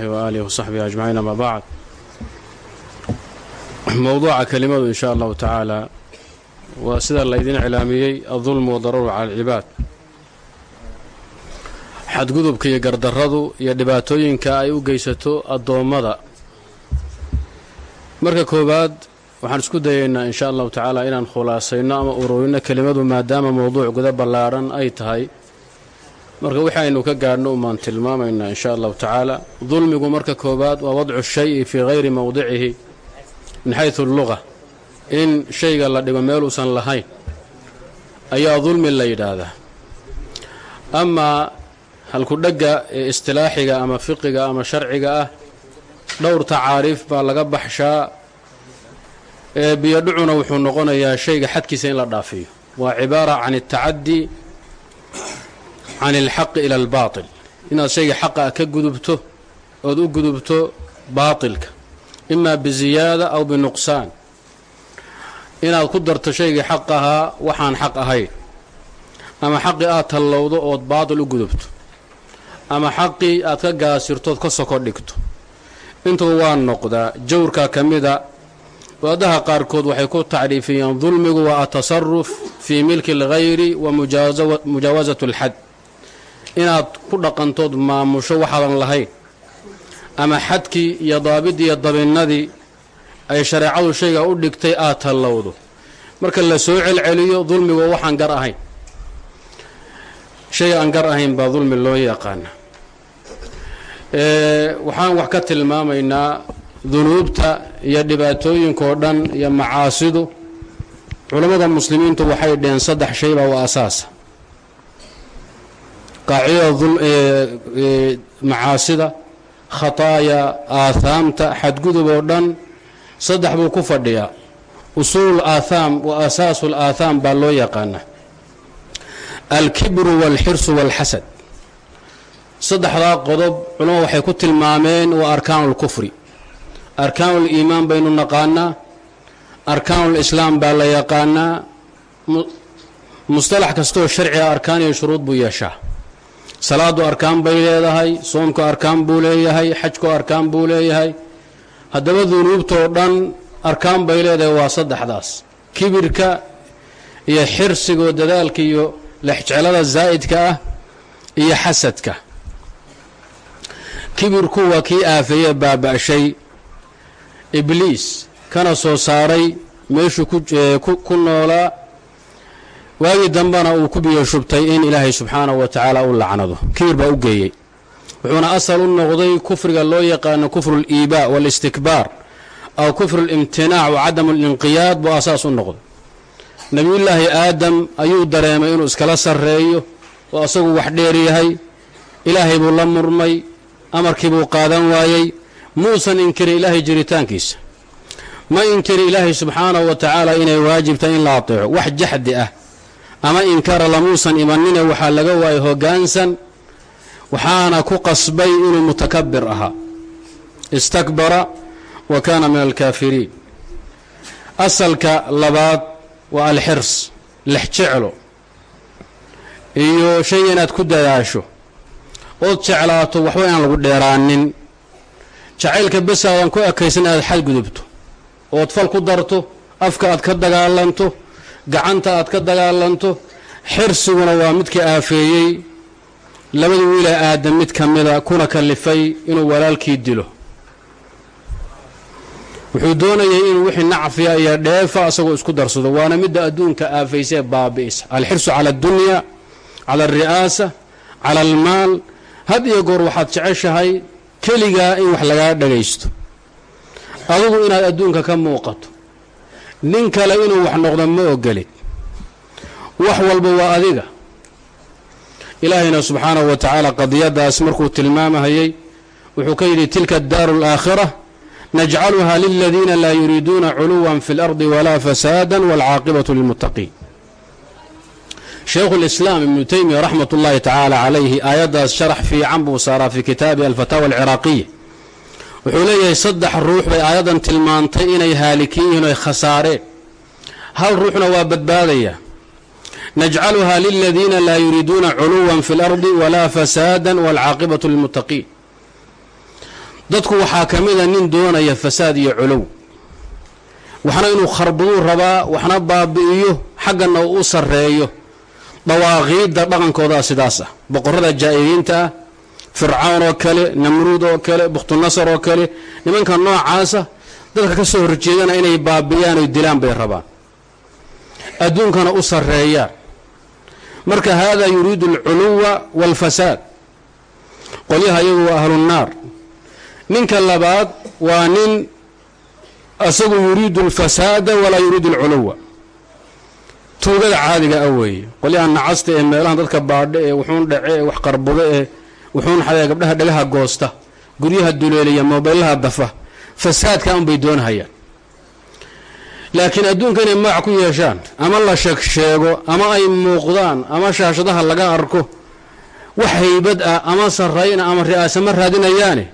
waalihi wasaxbihi ajmaciin ama bacd mowduuca kelimadu in sha allahu tacaala waa sida laydin iclaamiyey adulmu wadaruuru cala alcibaad. Xadgudubka iyo gardarradu iyo dhibaatooyinka ay u geysato addoommada. Marka koowaad waxaan isku dayaynaa in sha allahu tacaala inaan khulaasayno ama ururino kelimadu maadaama mowduuc guda ballaadhan ay tahay marka wixi aynu ka gaadhno umaan tilmaamaynaa in sha allahu tacaala dulmigu marka koowaad waa wadcu shayi fii hayri mowdicihi min xaysu alluga in shayga la dhigo meeluusan lahayn ayaa dulmi la yidhaahdaa. Amaa halkudhegga ee istilaaxiga ama fiqiga ama sharciga ah dhowr tacaariif baa laga baxshaa ee biyodhucuna wuxuu noqonayaa shayga xadkiisa in la dhaafiyo. Waa cibaara can altacaddi can alxaqi ila albaatil inaad shayga xaqa ah ka gudubto ood u gudubto baatilka imaa biziyaada aw binuqsaan inaad ku darto shaygii xaq ahaa waxaan xaq ahayn ama xaqii aad tallowdo ood baatil u gudubto ama xaqii aad ka gaasirtood ka soko dhigto intuba waa noqdaa jawrkaa ka mida wadaha qaarkood waxay ku tacriifiyeen dulmigu waa atasaruf fii milki alghayri wa mujaawasat alxad inaad ku dhaqantood maamusho waxaadan lahayn ama xadkii iyo daabidii iyo dabinnadii ay shareecadu shayga u dhigtay aad tallowdo. Marka la soo celceliyo dulmigu waxaan gar ahayn. Shay aan gar ahayn baa dulmi loo yaqaana. Waxaan wax ka tilmaamaynaa dunuubta iyo dhibaatooyinkaoo dhan iyo macaasidu. Culammada muslimiintu waxay dheheen saddex shaybaa waa asaasa qaacidada macaasida khataaya aathaamta xadgudub oo dhan saddex buu ku fadhiyaa. Usuulu aathaam wa asaasu alaathaam baa loo yaqaana. Alkibru waalxirsu waalxasad saddexdaa qodob culamadu waxay ku tilmaameen waa arkaanu lkufri arkaanu liimaan baynu naqaanaa arkaanu lislaam baa la yaqaanaa. Mustalax kastooo sharciga arkaan iyo shuruud buu yeeshaa salaadu arkaan bay leedahay soomku arkaan buu leeyahay xajku arkaan buu leeyahay. Haddaba dunuubtoo dhan arkaan bay leedahay waa saddexdaas. Kibirka iyo xirsigoo dadaalka iyo lexjeclada zaa'idka ah iyo xasadka. Kibirku waa kii aafeeye baaba'shay. Ibliis kana soo saaray meeshuu ku noolaa waagii dambena uu ku biyo shubtay in ilaahay subxaanahu wa tacaala u lacnado. Kibir baa u geeyey. Wuxuuna asal u noqday kufriga loo yaqaano kufru liibaa walistikbaar aw kufru limtinaac wa cadamu linqiyaad buu asaas u noqday. Nebiyullaahi aadam ayuu dareemay inuu iskala sarreeyo oo asagu wax dheer yahay. Ilaahay buu la murmay amarkii buu qaadan waayey. Muusan inkirin ilaahay jiritaankiisa. Ma inkiri ilaahay subxaanahu wa tacaala inay waajibtahay in la ateeco. Wax jaxdi ah ama inkara lamuusan imanine waxaa laga waayay hoggaansan waxaana ku qasbay inuu mutakabir ahaa istakbara wa kaana min alkaafiriin. Asalka labaad waa alxirs lex jeclo. Iyo shayga inaad ku dadaasho ood jeclaato waxba inaan lagu dheeraanin. Jacaylka besaadan ku ekaysan inaad xadgudubto ood fal ku darto afka aad ka dagaalanto gacanta aad ka dagaalanto xirsiguna waa midka aafeeyey. Labada wiila aadam mid ka mida kuna kalifay inuu walaalkii dilo. Wuxuu doonayay inuu wixii nacfiya iyo dheefa asagoo isku darsado waana midda adduunka aafaysee baabi'isa alxirsu cala addunya cala alri'aasa cala almaal. Had iyo goor waxaad jeceshahay keligaa in wax lagaa dhagaysto. Adigu inaad adduunka ka muuqato nin kale inuu wax noqdo ma ogolid wax walba waa adiga. Ilaahayna subxaanahu wa tacaala qadiyadaas markuu tilmaamahayey wuxuu ka yidhi tilka addaaru alaakhira najcaluha liladiina laa yuriiduuna culuwan fi اlardi walaa fasaada wاlcaaqibatu lilmuttaqiin. Shaykhu lislaam ibnu teymiya raxmat ullaahi tacaala calayhi aayaddaas sharax fiican buu saaraa fi kitaabi alfataawa alciraaqiya wuxuu leeyahay saddex ruux bay aayaddan tilmaantay inay haalikin yihiin oy khasaareen hal ruuxna waa badbaadaya. Najcaluha liladiina laa yuriiduuna culuwan fi اlardi walaa fasaada wاlcaaqibatu lilmuttaqiin. Dadku waxaa ka mida nin doonaya fasaad iyo culow waxna inuu kharbaduu rabaa waxna baabi'iyo xaggana uu u sarreeyo. Dawaaqiidda dhaqankoodaa sidaas ah. Boqorrada jaa'iriinta ah fircawn oo kale namruud oo kale bukhtunasar oo kale nimanka noocaasa dadka ka soo horjeedana inay baabi'iyaan oy dilaan bay rabaan. Adduunkana u sarreeyaan marka haadaa yuriidu alculuwa waalfasaad qolyaha iyagu waa ahlunnaar ninka labaad waa nin asagu yuriidu alfasaada walaa yuriidu alculuwa. Tuugada caadiga ah weeye. Qolyaha nacasta ee meelahan dadka baadho ee wuxuun dhace ee wax qarbudo ee wuxuun xadee gabdhaha dhagaha goosta guryaha duleeliya moobaylaha dafa fasaadka un bay doonhayaan laakiin adduunka inay magac ku yeeshaan ama la sheeg sheego ama ay muuqdaan ama shaashadaha laga arko wax haybad ah ama sarrayna ama ri'aasama raadinayaane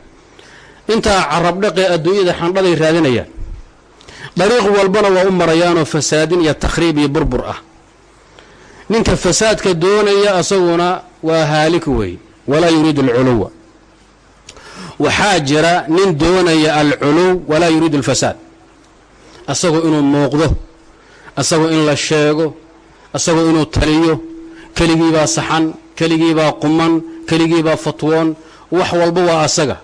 intaa carabdhaqee adduunyada xandhaday raadinayaan. Dariiq walbana waa u marayaanoo fasaadin iyo takhriib iyo burbur ah. Ninka fasaadka doonaya asaguna waa haalik weey walaa yuriidu alculuwa waxaa jira nin doonaya alculuw walaa yuriidu alfasaad. Asagoo inuu muuqdo asagoo in la sheego asagoo inuu taliyo keligiibaa saxan keligiibaa quman keligiibaa fatwoon wax walba waa asaga.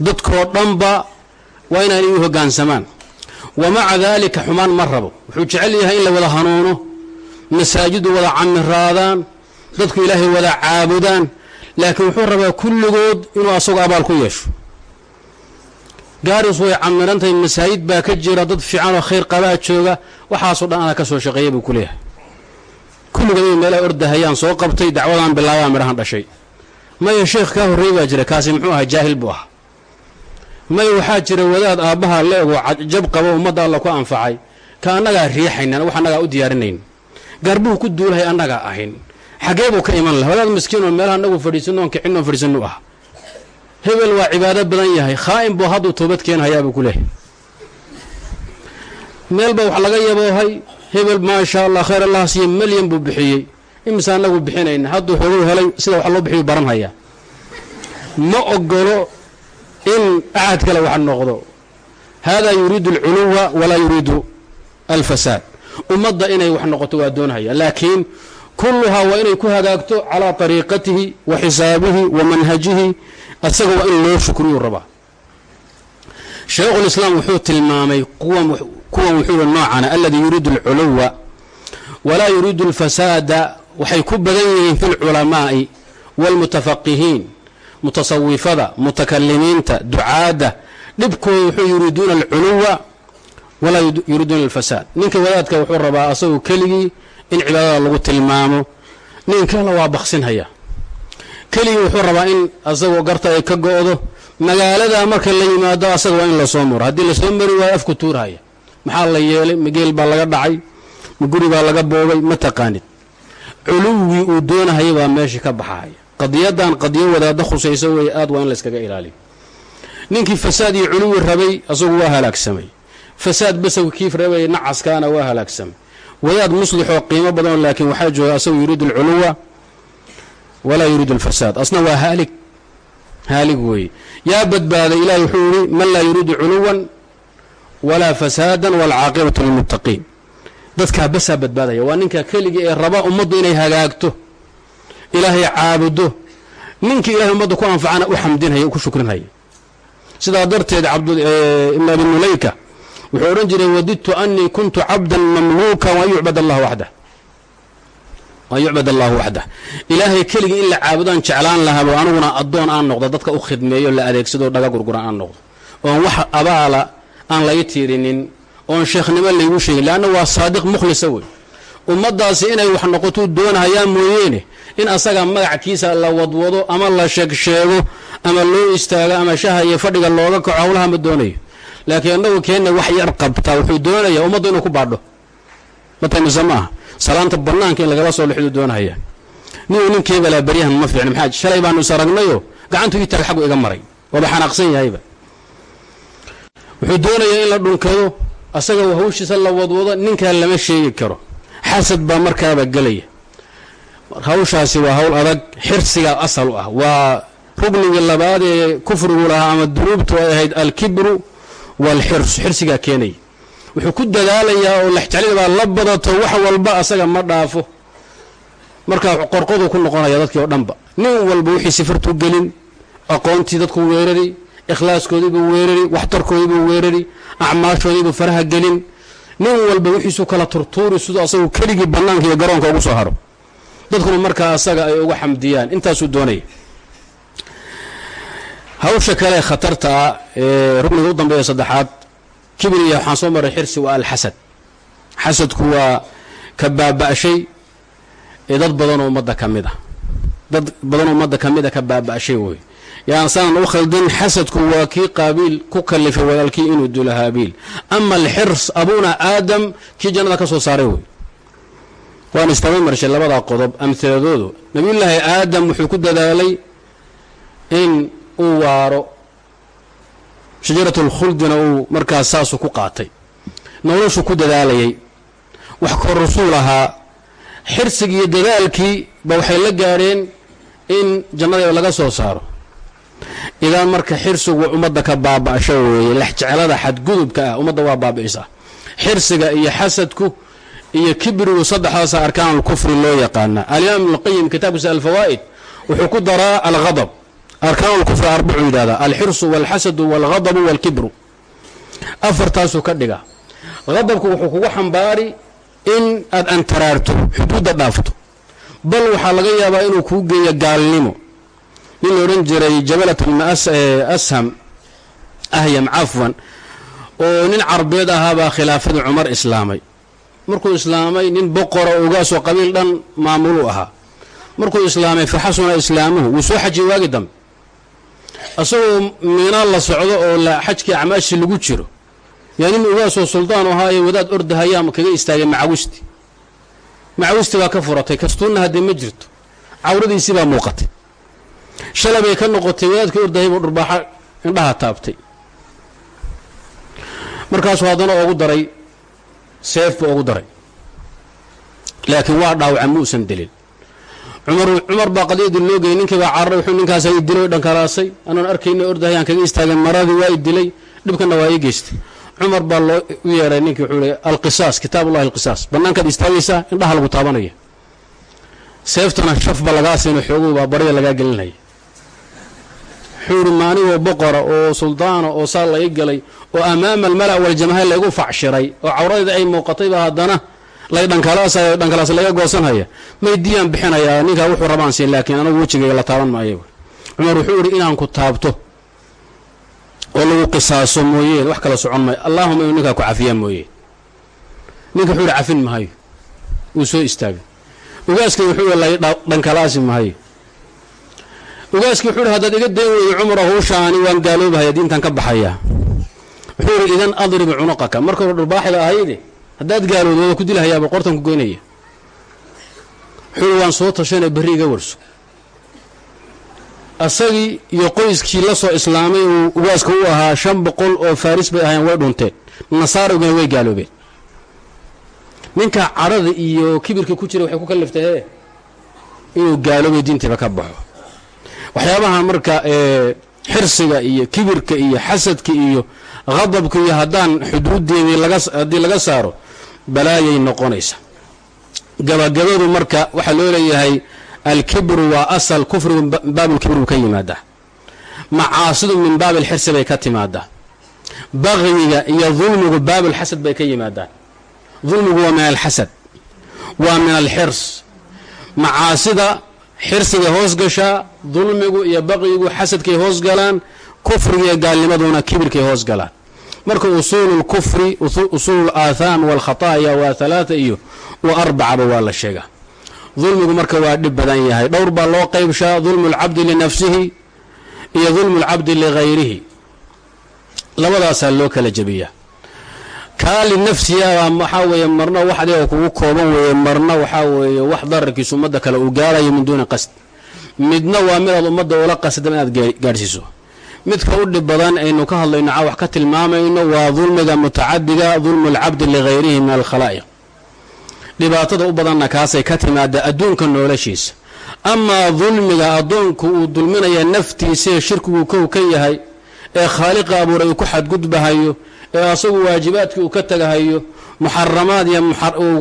Dadkoo dhanba waa inaanay u hoggaansamaan wa maca daalika xumaan ma rabo. Wuxuu jecel yahay in la wada hanuuno masaajidu wada camiraadaan dadku ilaahay wada caabudaan laakiin wuxuu rabaa kulligood inuu asagoo abaal ku yeesho. Gaaris way camirantahay masaajid baa ka jira dad fiican oo khayr qabaa jooga waxaasoo dhan anaa ka soo shaqeeya buu ku leeyahay. Kulligood inay meelaha ordahayaan soo qabtay dacwadaan bilaabaa midhahan dhashay. Maya sheekh kaa horreey baa jira kaasi muxuu ahaa jaahil buu ahaa. Maya waxaa jira wadaad aabbaha la ego jab qabo ummadda alla ku anfacay ka annagaa riixaynan wax annagaa u diyaarinayn. Gaarbuu ku duulahay annagaa ahayn xaggee buu ka iman laha wadaad miskiin oo meelaha annagu fadhiisano on kicin oon fadhiisanu ah hebel waa cibaado badan yahay. Khaa'in buu hadduu toobad keenhayaa buu ku leehay meel ba wax laga yaboohay. Hebel maasha allah khayr allah siiye melyan buu bixiyey. Imise annagu bixinayna. Hadduu xogow helay sida wax loo bixiyu baranhayaa ma ogolo in axad kale wax noqdo. Haadaa yuriidu alculuwa walaa yuriidu alfasaad. Ummadda inay wax noqoto waa doonhaya laakiin kulluhaa waa inay ku hagaagto calaa طariiqatihi wa xisaabihi wa manhajihi asaga waa in loo shukriyuu rabaa. Shaykhulislaam wuxuu tilmaamay kuwan wuxuu yihi noocana alladii yuriidu alculuwa walaa yuriidu alfasaada waxay ku badan yihiin fi lculamaa'i wاlmutafaqihiin mutasawifada mutakalimiinta ducaadda. Dhibkooda wuxuu yuriiduuna alculuwa walaa yuriiduuna alfasaad. Ninka wadaadka wuxuu rabaa asagoo keligii in cibaadada lagu tilmaamo. Nin kale waa baksinhaya keligii wuxuu rabaa in asagoo garta ay ka go'do magaalada marka la yimaado asaga waa in la soo maro haddii la soo mari waayo afku tuurhaya maxaa la yeelay? Mageel baa laga dhacay ma guri baa laga boobay ma taqaanid. Culuwgii uu doonahaya baa meeshii ka baxahaya qadiyadan qadiyo wadaaddo khusayso weeye aad waa in layskaga ilaaliyo ninkii fasaad iyo culuwi rabay asagu waa halaagsamay. Fasaad basaw kiif rabay nacaskaana waa halaagsamay wadaad muslixoo qiimo badanoo laakiin waxaa jooga asagu yuriidu alculuwa walaa yuriidu alfasaad. Asna waa haalig haalig weeye yaa badbaaday ilahi wuxuu yihi man laa yuriidu culuwan walaa fasaadan waalcaaqibatu lilmuttaqiin. Dadkaa basaa badbaadaya. Waa ninka keligii ee raba ummaddu inay hagaagto ilaahay caabudo ninkii ilahay ummadda ku anfacana u xamdinhaya ku shukrinhaya. Sidaa darteed ibn abi mulayka wuxuu odhan jiray wadidtu anii kuntu cabdan mamluuka waan yucbad allah waxdah waan yucbad allahu waxdah ilaahay keligii in la caabudaan jeclaan lahaabo aniguna addoon aan noqdo dadka u khidmeeyo la adeegsadoo dhaga gurguran aan noqdo. Oon wax abaala aan lai tiirinin oon sheekhnimo laygu sheegin leanna waa saadiq mukhlisa wey ummaddaasi inay wax noqotuu doonahayaan mooyeene in asaga magackiisa la wadwado ama la sheegsheego ama loo istaago ama shaha iyo fadhiga looga kaco howlaha ma doonayo laakiin annagu keenna wax yar qabtaa wuxuu doonaya ummaddu inuu ku baadho. Mataymise ma aha salaanta bannaanka in lagala soo lexduu doonahaya ninuu ninkeebalaa baryahan ma fiicna maxaa shalay baanu is aragnayoo gacantu ii taga xaggu iga maray. Waaba xanaaqsan yahayba. Wuxuu doonayaa in la dhunkado asaga hawshiisa la wadwado ninkaa lama sheegi karo. Xasad baa markaaba gelaya hawshaasi waa hawl adag xirsigaa asal u ah. Waa ruknigii labaad ee kufrigu lahaa ama dunuubtu ay ahayd alkibru waalxirs xirsigaa keenaya wuxuu ku dadaalayaa oo lexjeclidabaa la badato wax walba asaga ma dhaafo. Markaa qorqodu ku noqonaya dadkii oo dhanba nin walba wixii sifirtuu gelin aqoontii dadku weerari ikhlaaskoodiibuu weerari waxtarkoodiibuu weerari acmaashoodiibuu faraha gelin. Nin walba wixiisu kala turtuuri siduu asagu keligii bannaanka iyo garoonka ugu soo haro. Dadkuna markaa asaga ay uga xamdiyaan intaasuu doonaya hawsha kale khatarta ah ee rugniga u dambeeya saddexaad kibriya waxaan soo maray xirsi waa alxasad. Xasadku waa ka baaba'shay ee dad badanoo ummadda ka mid ah. Dad badanoo ummadda ka mid a ka baaba'shay wey yaan saanan u khaldin xasadku waa kii qaabiil ku kallifay walaalkii inuu dilo haabiil. Ama alxirs abuuna aadam kii jannada ka soo saaray wey waan istaba marshay labadaa qodob amhiladoodu nabiyullaahi aadam wuxuu ku dadaalay in uu waaro. Shajarat lkhuldina uu markaas saasuu ku qaatay. Noloshuu ku dadaalayay. Wax korusuu lahaa xirsigii iyo dadaalkii ba waxay la gaadheen in jannada laga soo saaro. Idan marka xirsigu ummadda ka baaba'sho weeye lexjecelada xadgudubka ah ummadda waa baabi'isaa xirsiga iyo xasadku iyo kibrigu saddexdaasa arkaan alkufri loo yaqaana alimaam ibnuqayim kitaabkiisa alfawaa'id wuxuu ku daraa alghadab arkaan lkufri arbacuu yidhahdaa alxirsu walxasadu walghadabu walkibru. Afartaasuu ka dhiga hadabku wuxuu kugu xambaari in aad antaraarto xuduudda dhaafto. Bal waxaa laga yaabaa inuu kuu geeyo gaalnimo. Nin la odhan jiray jabalat asham ahyam cafwan oo nin carbeed ahaabaa khilaafadii cumar islaamay. Markuu islaamay nin boqora ogaasoo qabiil dhan maamuluu ahaa. Markuu islaamay faxasuna islaamuhu. Wuu soo xajiyey waagi dambe asagoo miina la socdo oo xajkii acmaashi lagu jiro. Yaa nin ogaasoo suldaan ahaa ee wadaad ordahayaa kaga istaagay macawisti. Macawisti baa ka furatay kastuunna haddee ma jirto. Cawradiisii baa muuqatay. Shalay bay ka noqotay wadaadkii ordahay buu dhurbaaxa indhaha taabtay. Markaasuu haddana oogu daray seef buu oogu daray. Laakiin waa dhaawaca muusan dilin cumar baa qadiyadii loo geeyey ninkii baa cararay wuxuu ninkaasa i dilay o dhankalaasay anoon arkayna ordahay aan kaga istaagay maradii waa i dilay dhibkanna waa ii geystay. Cumar baa loo u yeeray ninkii wuxuu i alqisaas kitaabullahi alqisaas. Bannaankaad istaagaysaa indhaha lagu taabanaya. Seeftana shafba lagaa siino xoogow baa barya lagaa gelinaya. Wuxuu ihi boqora oo suldaana oo saa laga gelay oo amaama almala' waljamaahir laygu facshiray oo cawradeeda ay muuqatayba haddana lay dhankalaasay dhankalaas laga goosanhaya may diyaan bixinayaa ninkaa wuxuu rabaan siin laakiin anagu wejigayga la taaban maayo. Cumar wuxuu idhi inaan ku taabto oo lagu qisaaso mooyeen wax kala socon maayo. Allaahuma inuu ninkaa ku cafiyaa mooyeen ninka wuxuu ihi cafin mahayo wuu soo istaagay. Ugaaskii wuxuu ihi lay dhankalaasi mahayo ugaaskii wuxuu ihi haddaad iga dayn weeyo cumar hawshaani waan gaaloobahaya diintan ka baxayaa. Wuxuu ihi idan adrib cunuqaka marka hore dhurbaaxida ahayde haddaad gaaloodo waada ku dilahayaaba qortan ku goynaya. Wuxuu ihi waan soo tashanee berri iga warso. Asagii iyo qoyskii la soo islaamay uu ugaaska u ahaa shan boqol oo faaris bay ahayen way dhunteen. Nasaariguna way gaaloobeen. Ninka cadhada iyo kibirka ku jira waxay ku kalliftay hee inuu gaaloobay diintiiba ka baxo. Waxyaabaha marka xirsiga iyo kibirka iyo xasadka iyo qadabka iyo haddaan xuduudeedii haddii laga saaro balaayay noqonaysa. Gabagabadu marka waxaa loo leeyahay alkibru waa asal kufrigu baabulkibr ka yimaadaa macaasidu min baab alxirsi bay ka timaadaa bakyiga iyo dulmigu baabulxasad bay ka yimaadaan dulmigu waa min alxasad waa min alxirs macaasida xirsigay hoos gashaa dulmigu iyo baqyigu xasadkay hoos galaan kufriga gaalnimaduna kibirkay hoos galaan marka usuulu lkufri usuulu aathaam walkhataaya waa halaata iyo wa arbacaba waa la sheegaa dulmigu marka waa dhib badan yahay. Dhowr baa loo qaybshaa dulmu lcabdi linafsihi iyo dulmu lcabdi ligayrihi labadaasaa loo kala jebiyaa. Kaa linafsiha waxaa weeye marna wax adiga kugu kooban weeye marna waxaa weeye wax dararkiisu ummadda kale uu gaarayo min duuni qasd. Midna waa mid aad ummadda ula qasdan inaad gaadhsiiso midka u dhib badan aynu ka hadlayno wax ka tilmaamayno waa dulmiga mutacadiga dulmu lcabdi ligayrihi min alkhalaa'iq. Dhibaatada u badanna kaasay ka timaada adduunka noolashiisa amaa dulmiga addoonku uu dulminaya naftiisaee shirkigu kow ka yahay ee khaaliqa abuuray uu ku xadgudbahayo ee asagu waajibaadkii uu ka tagahayo muxaramaad iyo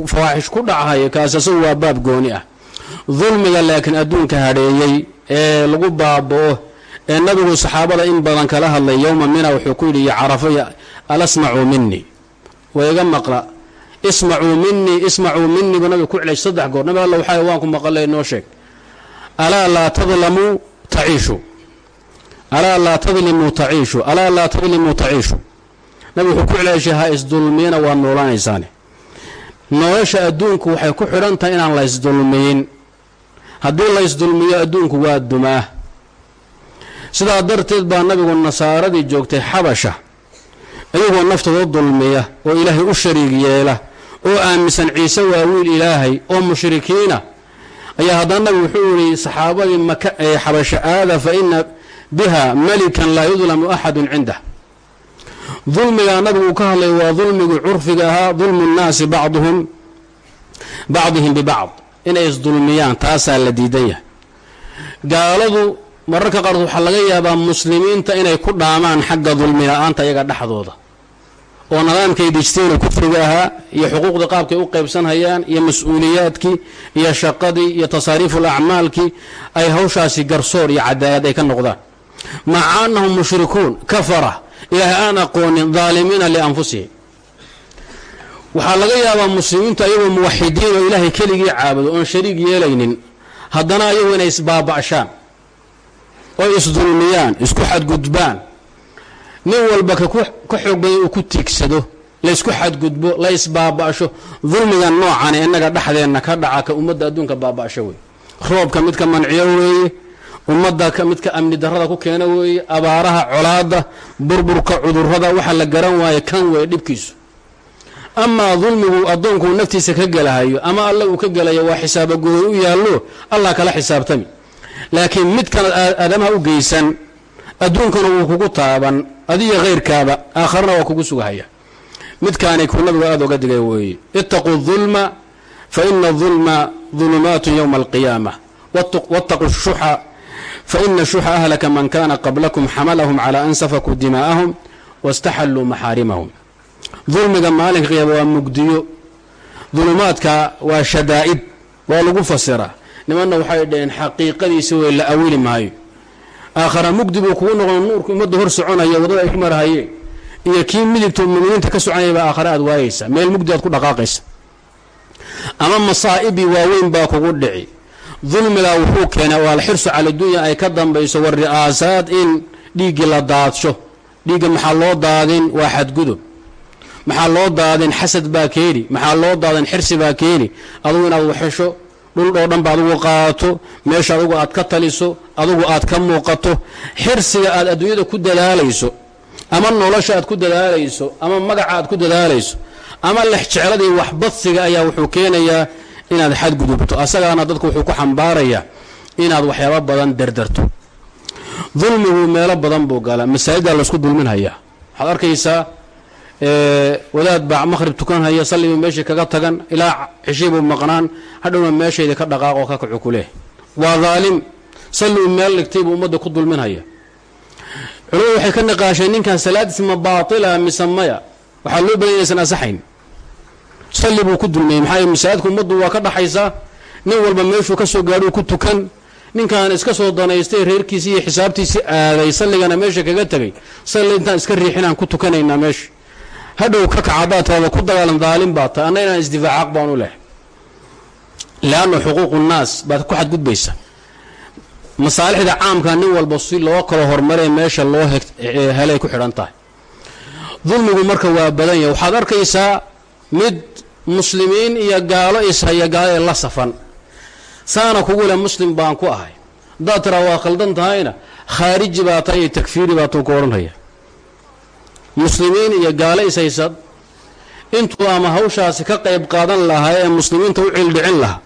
fawaaxish ku dhachayo kaasi asagu waa baab gooni ah. Dulmiga laakiin adduunka hadheeyey ee lagu baaba'o ee nabigu saxaabada in badan kala hadlay yowma mina wuxuu ku yidhi carafo alasmacuu minii waiga maqla ismacuu minii ismacuu minii buu nabiga ku celay saddex goor. Nabi alla waxaa waan ku maqalay noo sheeg. Alaa laa tadlamuu taciishu? Alaa laa tadlimuu taciishu? Alaa laa tadlimuu taciishu? Nabigu wuxuu ku celeeshay ha isdulmiyana waad noolanaysaane nolosha adduunku waxay ku xidhan tahay inaan la ysdulmiyin haddii la ysdulmiyo adduunku waa dumaa sidaa darteed baa nabigu nasaaradii joogtay xabasha iyagoo naftooda dulmiya oo ilaahay u shariig yeela oo aaminsan ciise waa wiil ilaahay oo mushrikiina ayaa haddana nabigu wuxuu yihi saxaabadii maka ee xabasha aada fa ina biha malikan laa yudlamu axadun cindah. Dulmigaa nabigu uu ka hadlay waa dulmigii curfiga ahaa dulmu nnaasi bacduhum bacdihim bibacd inay isdulmiyaan taasaa la diidan yahay. Gaaladu mararka qaarkood waxaa laga yaabaa muslimiinta inay ku dhaamaan xagga dulmi la'aanta iyaga dhexdooda. Oo nidaamkay dejteena kufriga ahaa iyo xuquuqdii qaabkay u qaybsanhayaan iyo mas'uuliyaadkii iyo shaqadii iyo tasaariiful acmaalkii ay hawshaasi garsoor iyo cadaalad ay ka noqdaan. Maca annahum mushrikuun kafara. Ilaahay aan aqoonin daalimiina lianfusihim waxaa laga yaabaa muslimiintu ayagoo muwaxidiin oo ilaahay keligii caabudo oon shariig yeelaynin haddana ayagu inay isbaaba'shaan oy isdulmiyaan isku xadgudbaan. Nin walba ka xoog badan uu ku tiigsado laysku xadgudbo la isbaaba'sho dulmiga noocan innaga dhexdeenna ka dhaca ka ummadda adduunka baaba'sho wey roobka midka manciyo weeye ummadda midka amni darrada ku keena weeye abaaraha colaadda burburka cudurrada waxa la garan waaye kan weeye dhibkiisu. Amaa dulmigu addoonkuu naftiisa ka gelahayo ama alla uu ka gelayo waa xisaaba gooy u yaallo allah kala xisaabtami laakiin midkan aadamaha u geysan adduunkana wuu kugu taaban adiyo khayrkaaba aakharna waa kugu sugahaya. Midkaani kuu nabigu aada oga digay weeye itaquu dulma fa ina dulma dulumaatu yowma alqiyaama. Waataquu shuxa fa ina shuxa ahlaka man kana qablakum xamalahum cala an safakuu dimaa'ahum waاstaxalluu maxaarimahum. Dulmiga maalinka qiyaama waa mugdiyo dulumaadka waa shadaa'id waa lagu fasiraa nimanna waxay dhaheen xaqiiqadiisa wey la awili maayo. Aakhara mugdi buu kugu noqon nuurku ummadda hor soconaya waddada ay ku marahayeen iyo kii midigta muminiinta ka soconaya baa aakhare aad waayaysa meel mugdi aad ku dhaqaaqaysa. Ama masaa'ibii waaweyn baa kugu dhici. Dulmigaa wuxuu keenay oo alxirsu cala dunya ay ka dambayso war ri'aasaad in dhiiggii la daadsho dhiigga maxaa loo daadin? Waa xadgudub. Maxaa loo daadin? Xasad baa keeni. Maxaa loo daadin? Xirsi baa keeni. Adugu inaad waxesho dhul oo dhan ba adugu qaato meesha adugu aad ka taliso adugu aad ka muuqato xirsiga aad adduunyada ku dadaalayso ama nolosha aad ku dadaalayso ama magaca aad ku dadaalayso ama lexjecladii waxbadsiga ayaa wuxuu keenayaa inaad xadgudubto asagaana dadku wuxuu ku xambaarayaa inaad waxyaaba badan derderto dulmigu meelo badan buu galaa masaajiddaa laysku dulminhayaa. Waxaad arkaysaa wadaad baa maqhrib tukanhaya sallibu meeshii kaga tagan ilaa xishiibuu maqnaan hadhowna meeshayda ka dhaqaaqoo ka kacu kuleh waa daalim sallibu meel dhigtay buu ummadda ku dulminhaya culimadu waxay ka niqaasheen ninkan salaadiis ma baatila mise maya waxaa loo badan inaysan asaxayn. Salli buu ku dulmiyey maxaa masaajidka ummaddu waa ka dhaxaysaa nin walba meeshuu ka soo gaadhuu ku tukan ninkan iska soo danaystay reerkiisii iyo xisaabtiisii aaday salligana meesha kaga tegay salli intaan iska riixinaan ku tukanaynaa meesha hadhow ka kac haddaad taada ku dagaalan daalin baa tahay anna inaan isdifaacaq baan u leh. Leanna xuquuqu nnaas baad ku xadgudbaysa. Masaalixda caamka nin walba si loo kala hormaree meesha loo helay ku xidhan tahay. Dulmigu marka waa badan yahay. Waxaad arkaysaa mid muslimiin iyo gaalo ishaya gaalo la safan. Saana kugu leh muslim baan ku ahay. Haddaad tiraa waa khaldan tahayna khaariji baa tahay iyo takfiiri baa tuu ku odhanhaya muslimiin iyo gaalo ishaysad intuu ama hawshaasi ka qayb qaadan lahaa ee muslimiinta u cildhicin lahaa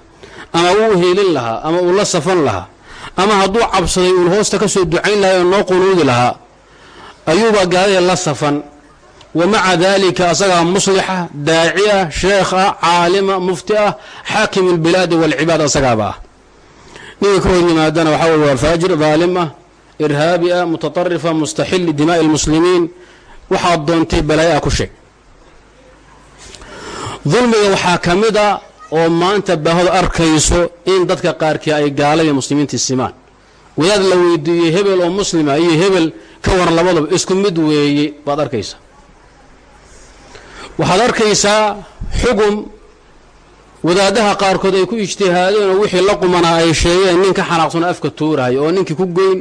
ama uu hiilin lahaa ama uu la safan lahaa ama hadduu cabsaday uun hoosta ka soo ducayn lahaa oo noo qunuudi lahaa ayuubaa gaaladii la safan. Wa maca daalika asagaa muslixa daaciya sheekh ah caalima mufti ah xaakim albilaadi waalcibaad asagaaba ah. Ninka ka hor yimaadana waxaa wey waa faajir daalim ah irhaabi ah mutaطarifa mustaxil lidimaa'i اlmuslimiin waxaad doontay balaayo a ku sheeg dulmiga waxaa ka mid a oo maanta baahadu arkayso in dadka qaarkii ay gaala iyo muslimiintii simaan. Wadaad la weydiiyey hebel oo muslima iyo hebel ka waran labadaba isku mid weeye baad arkaysaa. Waxaad arkaysaa xugum wadaadaha qaarkood ay ku ijtihaadeen oo wixii la qumanaa ay sheegeen nin ka xanaaqsano afka tuurahayo oo ninkii ku goyn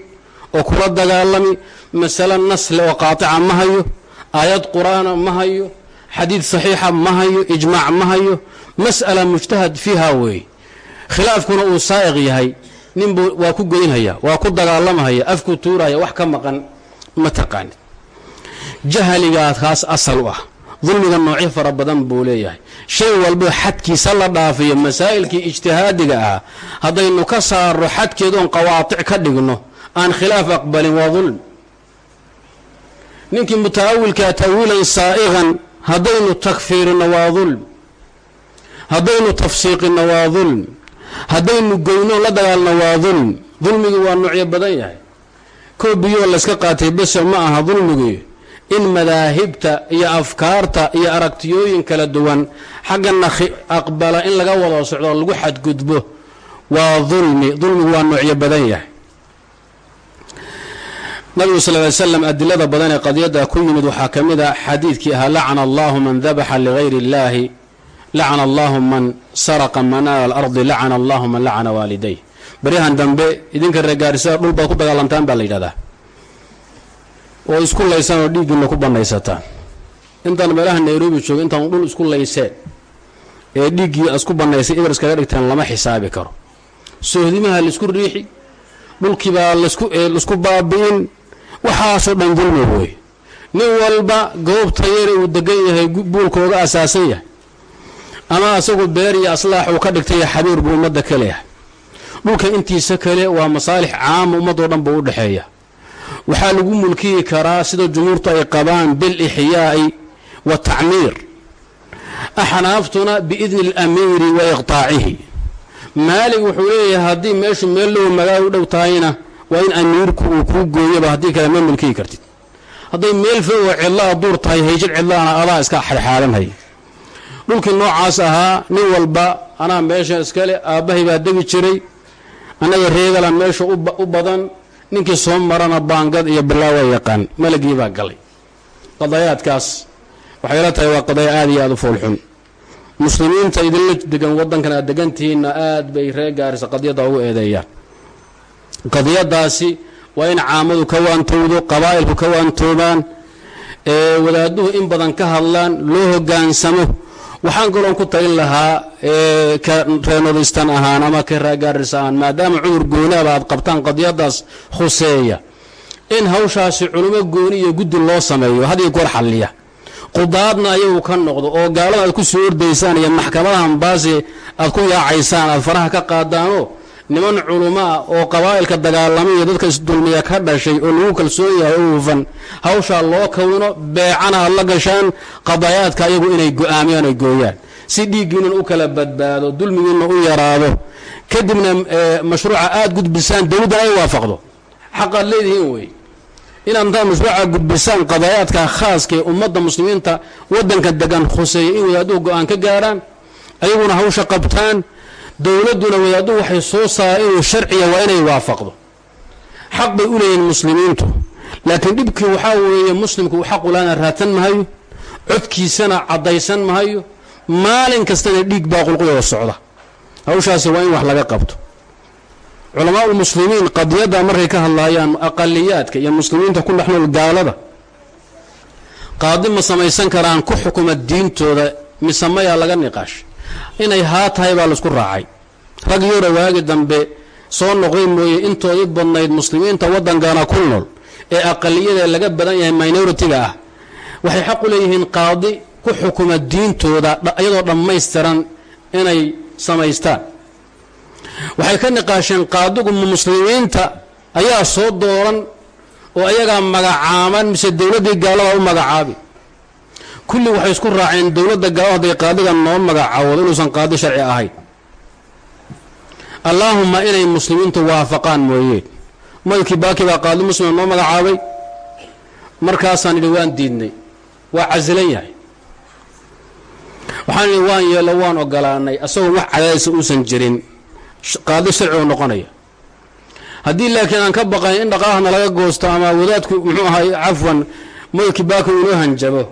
oo kula dagaalami masale nasle oo qaatica ma hayo aayad qur'aana ma hayo xadiid saxiixa ma hayo ijmaac ma hayo mas'ala mujtahad fiiha weeye khilaafkuna uu saa'iq yahay ninbuu waa ku goynhaya waa ku dagaalamahaya afku tuurahaya wax ka maqan ma taqaanid jahligaa asal u ah dulmiga noocyo fara badan buu leeyahay. Shay walbo xadkiisa la dhaafiyo masaa'ilkii ijtihaadiga ah haddaynu ka saaro xadkeed oon qawaatic ka dhigno aan khilaaf aqbalin waa dulm ninkii muta'awilkaa ta'wiilan saa'iqan haddaynu takfiirino waa dulm. Haddaynu tafsiiqino waa dulm. Haddaynu goyno la dagaalno waa dulm. Dulmigii waa noocyo badan yahay. Koobiyoo layska qaatay bese ma aha dulmigii. In madaahibta iyo afkaarta iyo aragtiyooyin kala duwan xaggana aqbala in laga wada socdo lagu xadgudbo waa dulmi. Dulmigu waa noocyo badan yahay nabigu sal ly slam adilada badan ee qadiyadda ku yimid waxaa ka mid a xadiidkii ahaa lacana allahu man dabaxa ligayri اllahi lacana allahu man saraqa manaala alardi lacana allahu man lacana waaliday baryahan dambe idinka reegaarisada dhul baad ku dagaalantaan baa la yidhahdaa. Oo isku laysaan oo dhiiggiina ku banaysataan. Intaan meelaha nairobi jooga intaan dhul isku layseen ee dhiiggii isku banaysay ibar iskaga dhigtaan lama xisaabi karo. Sohdimaha la isku riixi dhulkiibaa la isku baabi'in waxaasoo dhan dulmi wey nin walba goobta yare uu degan yahay buulkooga asaasan yahay. Ama asagu beer iyo aslaax uu ka dhigtay xabiir buu ummadda ka leeyahay. Dhulka intiisa kale waa masaalix caama ummadoo dhan buu u dhexeeya. Waxaa lagu mulkiyi karaa sida jumhuurtu ay qabaan bilixyaa'i wa tacmiir. Axnaaftuna biidni alamiiri wa iqtaacihi. Maalig wuxuu leeyahay haddii meeshu meel low magaalo u dhow tahayna waa in amiirku uu kuu gooyaba haddii kale ma mulkiyi kartid. Hadday meel fo oo cidlaa duur tahay hayjir cidlaana adaa iska xadxaadanhaya dhulkii noocaas ahaa nin walba anaa meesha iskale aabbahay baa degi jiray. Annaga reegalan meesha u badan. Ninkii soo marana baangad iyo bilaawa yaqaan. Malagii baa galay. Qadayaadkaas waxay la tahay waa qadaya aad iyo aad u foolxun. Muslimiinta idinla degan waddankan aad degantihiinna aad bay ree gaarisa qadiyadda ugu eedeeyaan qadiyadaasi waa in caamadu ka waantowdo qabaa'ilku ka waantoobaan wadaaduhu in badan ka hadlaan loo hogaansamo. Waxaan kaloon ku talin lahaa ka reenodistan ahaan ama ka raagaaris ahaan maadaama cudur goonaaba aad qabtaan qadiyadaas khuseeya. In hawshaasi culimo gooni iyo guddi loo sameeyo hadiyo goor xalliya. Qudaadna ayagu ka noqdo oo gaalada aad ku soo ordaysaan iyo maxkamadahan baasi aad ku yaacaysaan aad faraha ka qaadaanoo niman culumaa oo qabaa'ilka dagaalamay iyo dadka isdulmiya ka dhashay oo lagu kalsoon yahay oo hufan hawshaa loo kawino beecana aad la gashaan qadayaadka ayagu inay go'aamiyaan ay gooyaan. Si dhiiggiinan u kala badbaado dulmigiina u yaraado kadibna mashruuca aad gudbisaan dowladdan ay waafaqdo. Xaqaad leedihiin wey. Inaad intaad mashruuca gudbisaan qadayaadka khaaska ee ummadda muslimiinta waddanka degan khuseeya in wadaaduhu go'aan ka gaarhaan ayaguna hawsha qabtaan dowladduna wadaaddu waxay soo saara inuu sharciya waa inay waafaqdo. Xaq bay u leeyihiin muslimiintu. Laakiin dhibkii waxaa weeye muslimku uu xaqu laana raadsan mahayo codkiisana caddaysan mahayo maalin kastana dhiig baa qulquyoo socda. Hawshaasi waa in wax laga qabto. Culamaau muslimiin qadiyadda markay ka hadlaayaan aqaliyaadka iyo muslimiinta ku dhex nool gaalada qaadi ma samaysan karaan ku xukuma diintooda mise mayaa laga niqaash inay haa tahay baa la isku raacay. Rag yora waagi dambe soo noqday mooye intoodii badnayd muslimiinta waddankana ku nool ee aqaliyada laga badan yahay minoritiga ah. Waxay xaq u leeyihiin qaadi ku xukuma diintooda iyadoo dhammaystiran inay samaystaan. Waxay ka niqaasheen qaadigu muslimiinta ayaa soo dooran oo ayagaa magacaaban mise dowladdii gaalada u magacaabi kulli waxay isku raaceen dowladda gaalada hadday qaadiga noo magacaawdo inuusan qaadi sharci ahayn. Allaahumma inay muslimiintu waafaqaan mooyeen maydkii baaki baa qaadi muslima noo magacaabay. Markaasaan idhi waan diidnay. Waa casilan yahay. Waxaan idhi waan yeello waan ogolaanay asagoo wax cadaadisa uusan jirin. Qaadi sharci oo noqonaya. Haddii laakiin aan ka baqayn in dhaqaahna laga goosto ama wadaadku muxuu ahay cafwan maydkii baaki uu inoo hanjabo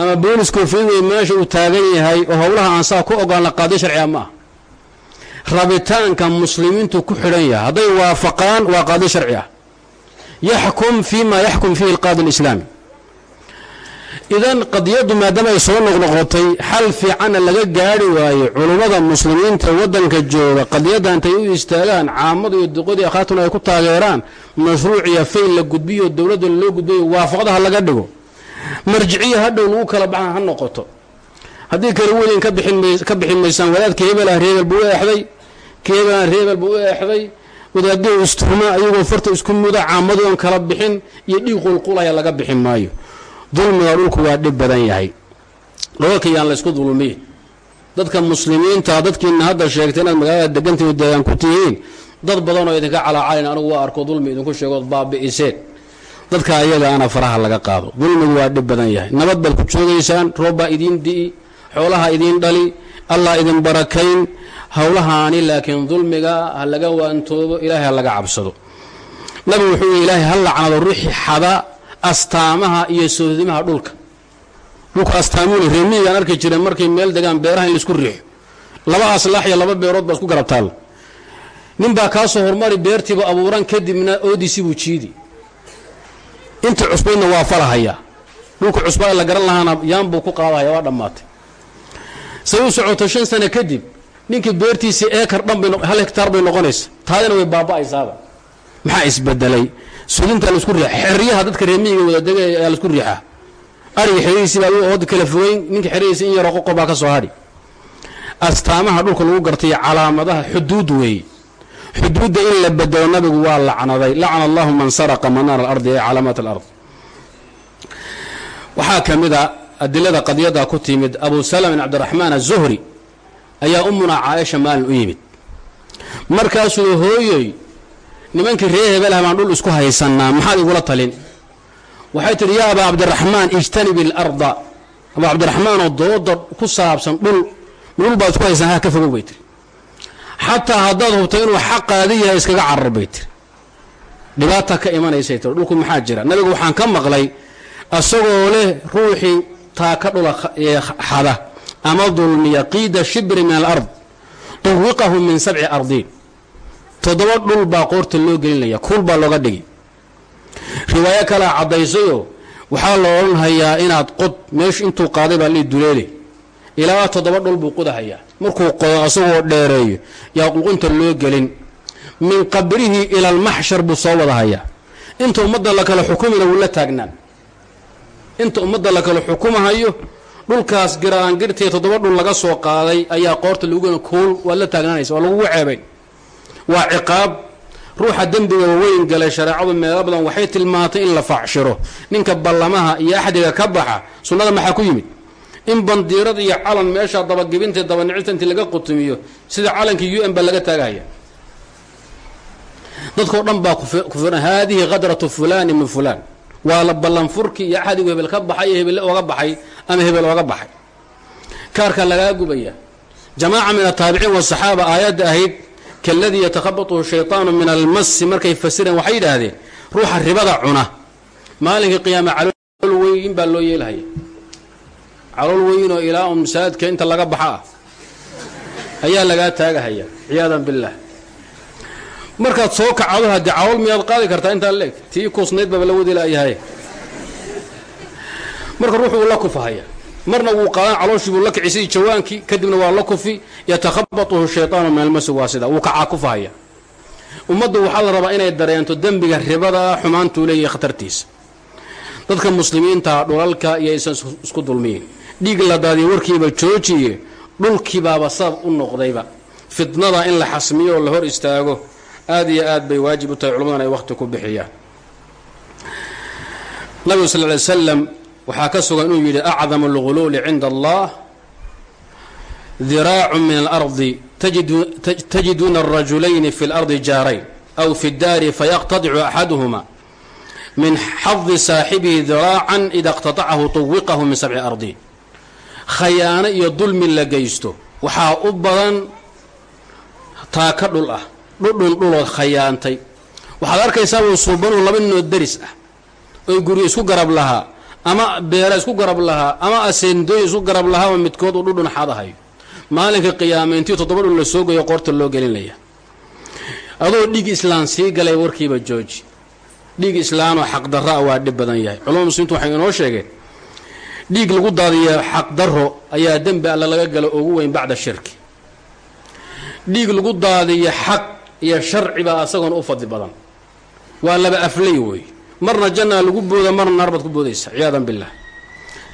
ama booliskoo fiidwey meesha uu taagan yahay oo howlaha aan saa ku ogolna qaadi sharciga ma ah rabitaanka muslimiintu ku xidhan yahay. Hadday waafaqaan waa qaadi sharci ah yaxkum fi ma yaxkum fihi alqaadi alislaami. Idan qadiyaddu maadaama ay soo noqnoqotay xal fiicanna laga gaari waayo culummada muslimiinta waddanka jooga qadiyadda intay u istaagaan caamadu iyo duqadii akhaatuna ay ku taageeraan mashruuc iyo fayn la gudbiyo dowladda loo gudbiyo waafaqdaha laga dhigo marjiciya hadhow lagu kala baxan ha noqoto. Haddii kale weliin ka bixin maysaan wadaadka hebelah reebel buu u eexday? Ka reebel buu u eexday? Wadaaduu istuhma ayagoo farta isku muda caamadu oon kala bixin iyo dhiig qulqulaya laga bixin maayo. Dulmiga dhulku waa dhib badan yahay. Dholalka yaan laysku dulmiyin dadka muslimiinta dadkiina hadda sheegtay inaad magaalada degantii deegaan ku tihiin dad badanoo idinka calaacalan anigu waa arko dulmi idinku sheegood baabi'iseen dadka ayaga ana faraha laga qaado. Dulmigu waa dhib badan yahay. Nabad baad ku joogaysaan roobbaa idiin di'i xoolaha idiin dhali allah idin barakayn howlahaani laakiin dulmiga ha laga waantoobo ilaahay ha laga cabsado. Nabigu wuxuu yidhi ilaahay ha lacnado ruuxi xada astaamaha iyo soodimaha dhulka. Dhulku astaamuule reemiyigaan arki jireen markay meel degaan beeraha in la isku riixo. Laba aslaax iyo laba beerood baa isku garabtaal nin baa kaa soo hormari beertiiba abuuran kadibna oodiisii buu jiidi inta cusbaydna waa falahayaa dhulka cusbaa la garan lahaana yaan buu ku qaadahaya waa dhammaatay. Say u socoto shan sano kadib ninkii beertiisii eekar dhan hal hektaar bay noqonaysa. Taadina way baaba'aysaaba. Maxaa isbedelay sudintaa la isku riixa xeryaha dadka reemiyiga wada dega ayaa la isku riixaa. Ariga xeradiisii baa ood kala fogeyn ninka xeradiisa in yaroo qoqor baa ka soo hadhi astaamaha dhulka lagu gartay calaamadaha xuduud weeye xuduudda in la bedelo nabigu waa lacnaday. Lacna allahu man saraqa manaara alardi ee calaamaat alard. Waxaa ka mid a adilada qadiyadda ku timid abu salama bin cabdiraxmaan azuhri ayaa umuna caaisha maalin u yimid. Markaasuu hooyoy nimankii reer hebelaha baan dhul isku haysannaa maxaad igula talin? Waxay tidhi yaa abaa cabdiraxmaan ijtanib ilarda abaa cabdiraxmaanoo dooda ku saabsan dhul dhul baad isku haysan ha ka fogow bay tiri xataa haddaad hubto inuu xaqaadi yahay iskaga carar bay tiri. Dhibaata ka imanaysay tiri. Dhulku maxaa jira? Nabigu waxaan ka maqlay asagoo leh ruuxii taaka dhula xada. Ama dulmiya qiida shibri min alard tuwiqahu min sabci ardiin toddoba dhul baa qoorta loo gelinaya kuul baa looga dhigi riwaayo kalea caddaysayo waxaa la odhan hayaa inaad qod meeshu intuu qaaday baa lii duleele. Ilaa toddoba dhul buu qudahayaa markuu qodo asagoo dheereeyo yaa qulqunta loo gelin min qabrihi ila almaxshar buu soo wada hayaa inta ummadda la kala xukumina wuu la taagnaan. Inta ummadda la kala xukumahayo dhulkaas giraangirtiiy toddoba dhul laga soo qaaday ayaa qoorta lagu gena kuul waad la taagnaanaysa waa lagugu ceebayn waa ciqaab ruuxa dembiga weyn galay shareecadu meelo badan waxay tilmaantay in la facshiro ninka ballamaha iyo axdiga ka baxa sunnada maxaa ku yimid in bandiirad iyo calan meesha dabagibinta dabanicista intii laga qutumiyo sida calankii u n baa laga taagahaya dadkao dhan baa haadihi kadratu fulani min fulan waa la ballanfurki iyo axadigu hebel ka baxay iyo hebel oga baxay ama hebel oga baxay. Kaarka lagaa gubaya. Jamaaca min ataabiciin wasaxaaba aayadda ahayd kaladii yatakhabatuhu shayطaanu min almasi markay fasireen waxay yidhaahdeen ruuxa ribada cuna. Maalinkii qiyaama calool weyn baa loo yeelhaya calool weynoo ilaa un inta laga baxa. Ah ayaa lagaa taagahaya ciyaadan biاllah markaad soo kacdo haddii calool miyaad qaadi kartaa intaa leeg tii kuusnayd baaba la wadi layahay marka ruuxu uu la kufahaya marna wuu qaadan calooshii buu la kici jawaankii kadibna waa la kufi yatakhabatuhu shayطaanu min almasi waa sida wuu kacaa kufahaya. Ummaddu waxaa la rabaa inay dareento dembiga ribada xumaantuu leeyahay khatartiisa. Dadka muslimiintaa dhulalka iyo aysan isku dulmiyin dhiig la daadiyo warkiiba joojiye dhulkiibaaba sabab u noqdayba fitnada in la xasmiyo oo la hor istaago aad iyo aad bay waajib u tahay culamadan ay wakhti ku bixiyaan nabigu sal ly slam waxaa ka sugan inuu yidhi acdamu اlguluuli cinda allah diraacu min alardi tajiduuna arajulayni fi اlardi jaarayn aw fi اdaari fayaqtadicu axaduhuma min xadi saaxibihi diraacan ida اqtatacahu طuwiqahu min sabci ardiin khayaano iyo dulmi la geysto. Waxaa u badan taaka dhul ah. Dhudhun dhulood khayaantay. Waxaad arkaysaa wuu suubanuu laba ninoo deris ah. Oy guryo isku garab lahaa ama beera isku garab lahaa ama aseendooy isku garab lahaa oo midkood uu dhudhun xadahayo maalinka qiyaama intii toddoba dhul la soo goyo qoorta loo gelinaya adoo dhiig islaan sii galay warkiiba jooji. Dhiig islaanoo xaqdarra a waa dhib badan yahay. Culamada muslimiintu waxay inoo sheegeen dhiig lagu daadiya xaqdarro ayaa dembi alle laga galo ugu weyn bacda shirki. Dhiig lagu daadiya xaq iyo sharci baa asagoona u fadli badan. Waa laba aflay wey. Marna jannaa lagu booda marna naar baad ku boodaysa ciyaadan billah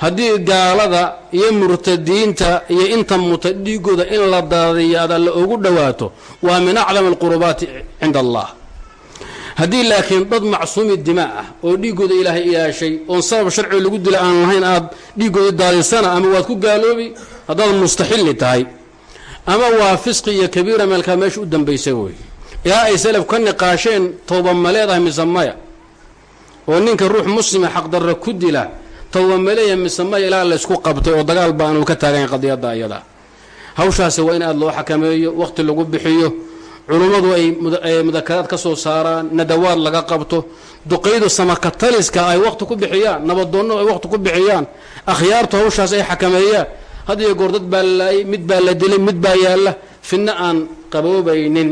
haddii gaalada iyo murtadiinta iyo inta muta dhiigooda in la daadiyo aad alle ugu dhowaato waa min acdam alqurubaati cinda allah haddii laakiin dad macsuumi dimaa ah oo dhiigooda ilaahay ilaashay oon sabab sharciga lagu dila aan lahayn aad dhiigooda daadisana ama waad ku gaaloobi haddaad mustaxilli tahay. Ama waa fisqi iyo kabiira meelkaa meesha u dambaysay wey ilaa ay salaf ka niqaasheen tooba ma leedahay mise maya oo ninka ruux muslima xaqdarra ku dila tooba maleeya mise maya ilaa laysku qabtay oo dagaal ba aanu ka taagayn qadiyadda iyada hawshaasi waa in aad loo xakameeyo wakhti lagu bixiyo culummadu ay mudakaraad ka soo saaraan nadawaad laga qabto duqaydu samakataliska ay wakhti ku bixiyaan nabadoonno ay wakhti ku bixiyaan akhyaartu hawshaas ay xakameeyaan. Had iyo goor dad baa lalaayay mid baa la dilay mid baa yaalla. Fidna aan qaboobaynin.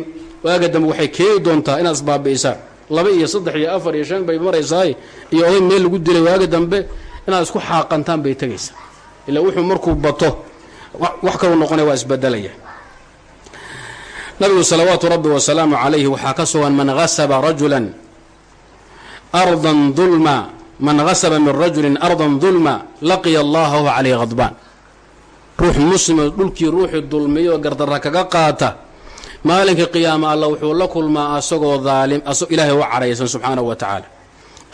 Waaga dambe waxay keeni doontaa inaad isbaabi'isaan laba iyo saddex iyo afar iyo shan bay maraysaay iyo oday meel lagu dilay. Waaga dambe inaad isku xaaqantaan bay tegaysaa ilaa wuxuu markuu bato wax kaluu noqonaya waa isbedelaya nabigu salawaatu rabbi wasalaamu calayhi waxaa ka sugan man hasaba rajulan ardan dulma man hasaba min rajulin ardan dulma laqiya allaha huwa calayhi khadbaan ruux muslima dhulkii ruuxii dulmiyo gardarra kaga qaata maalinka qiyaama alla wuxuu la kulmaa asagoo daalim ilaahay u cadhaysan subxaanahu wa tacaala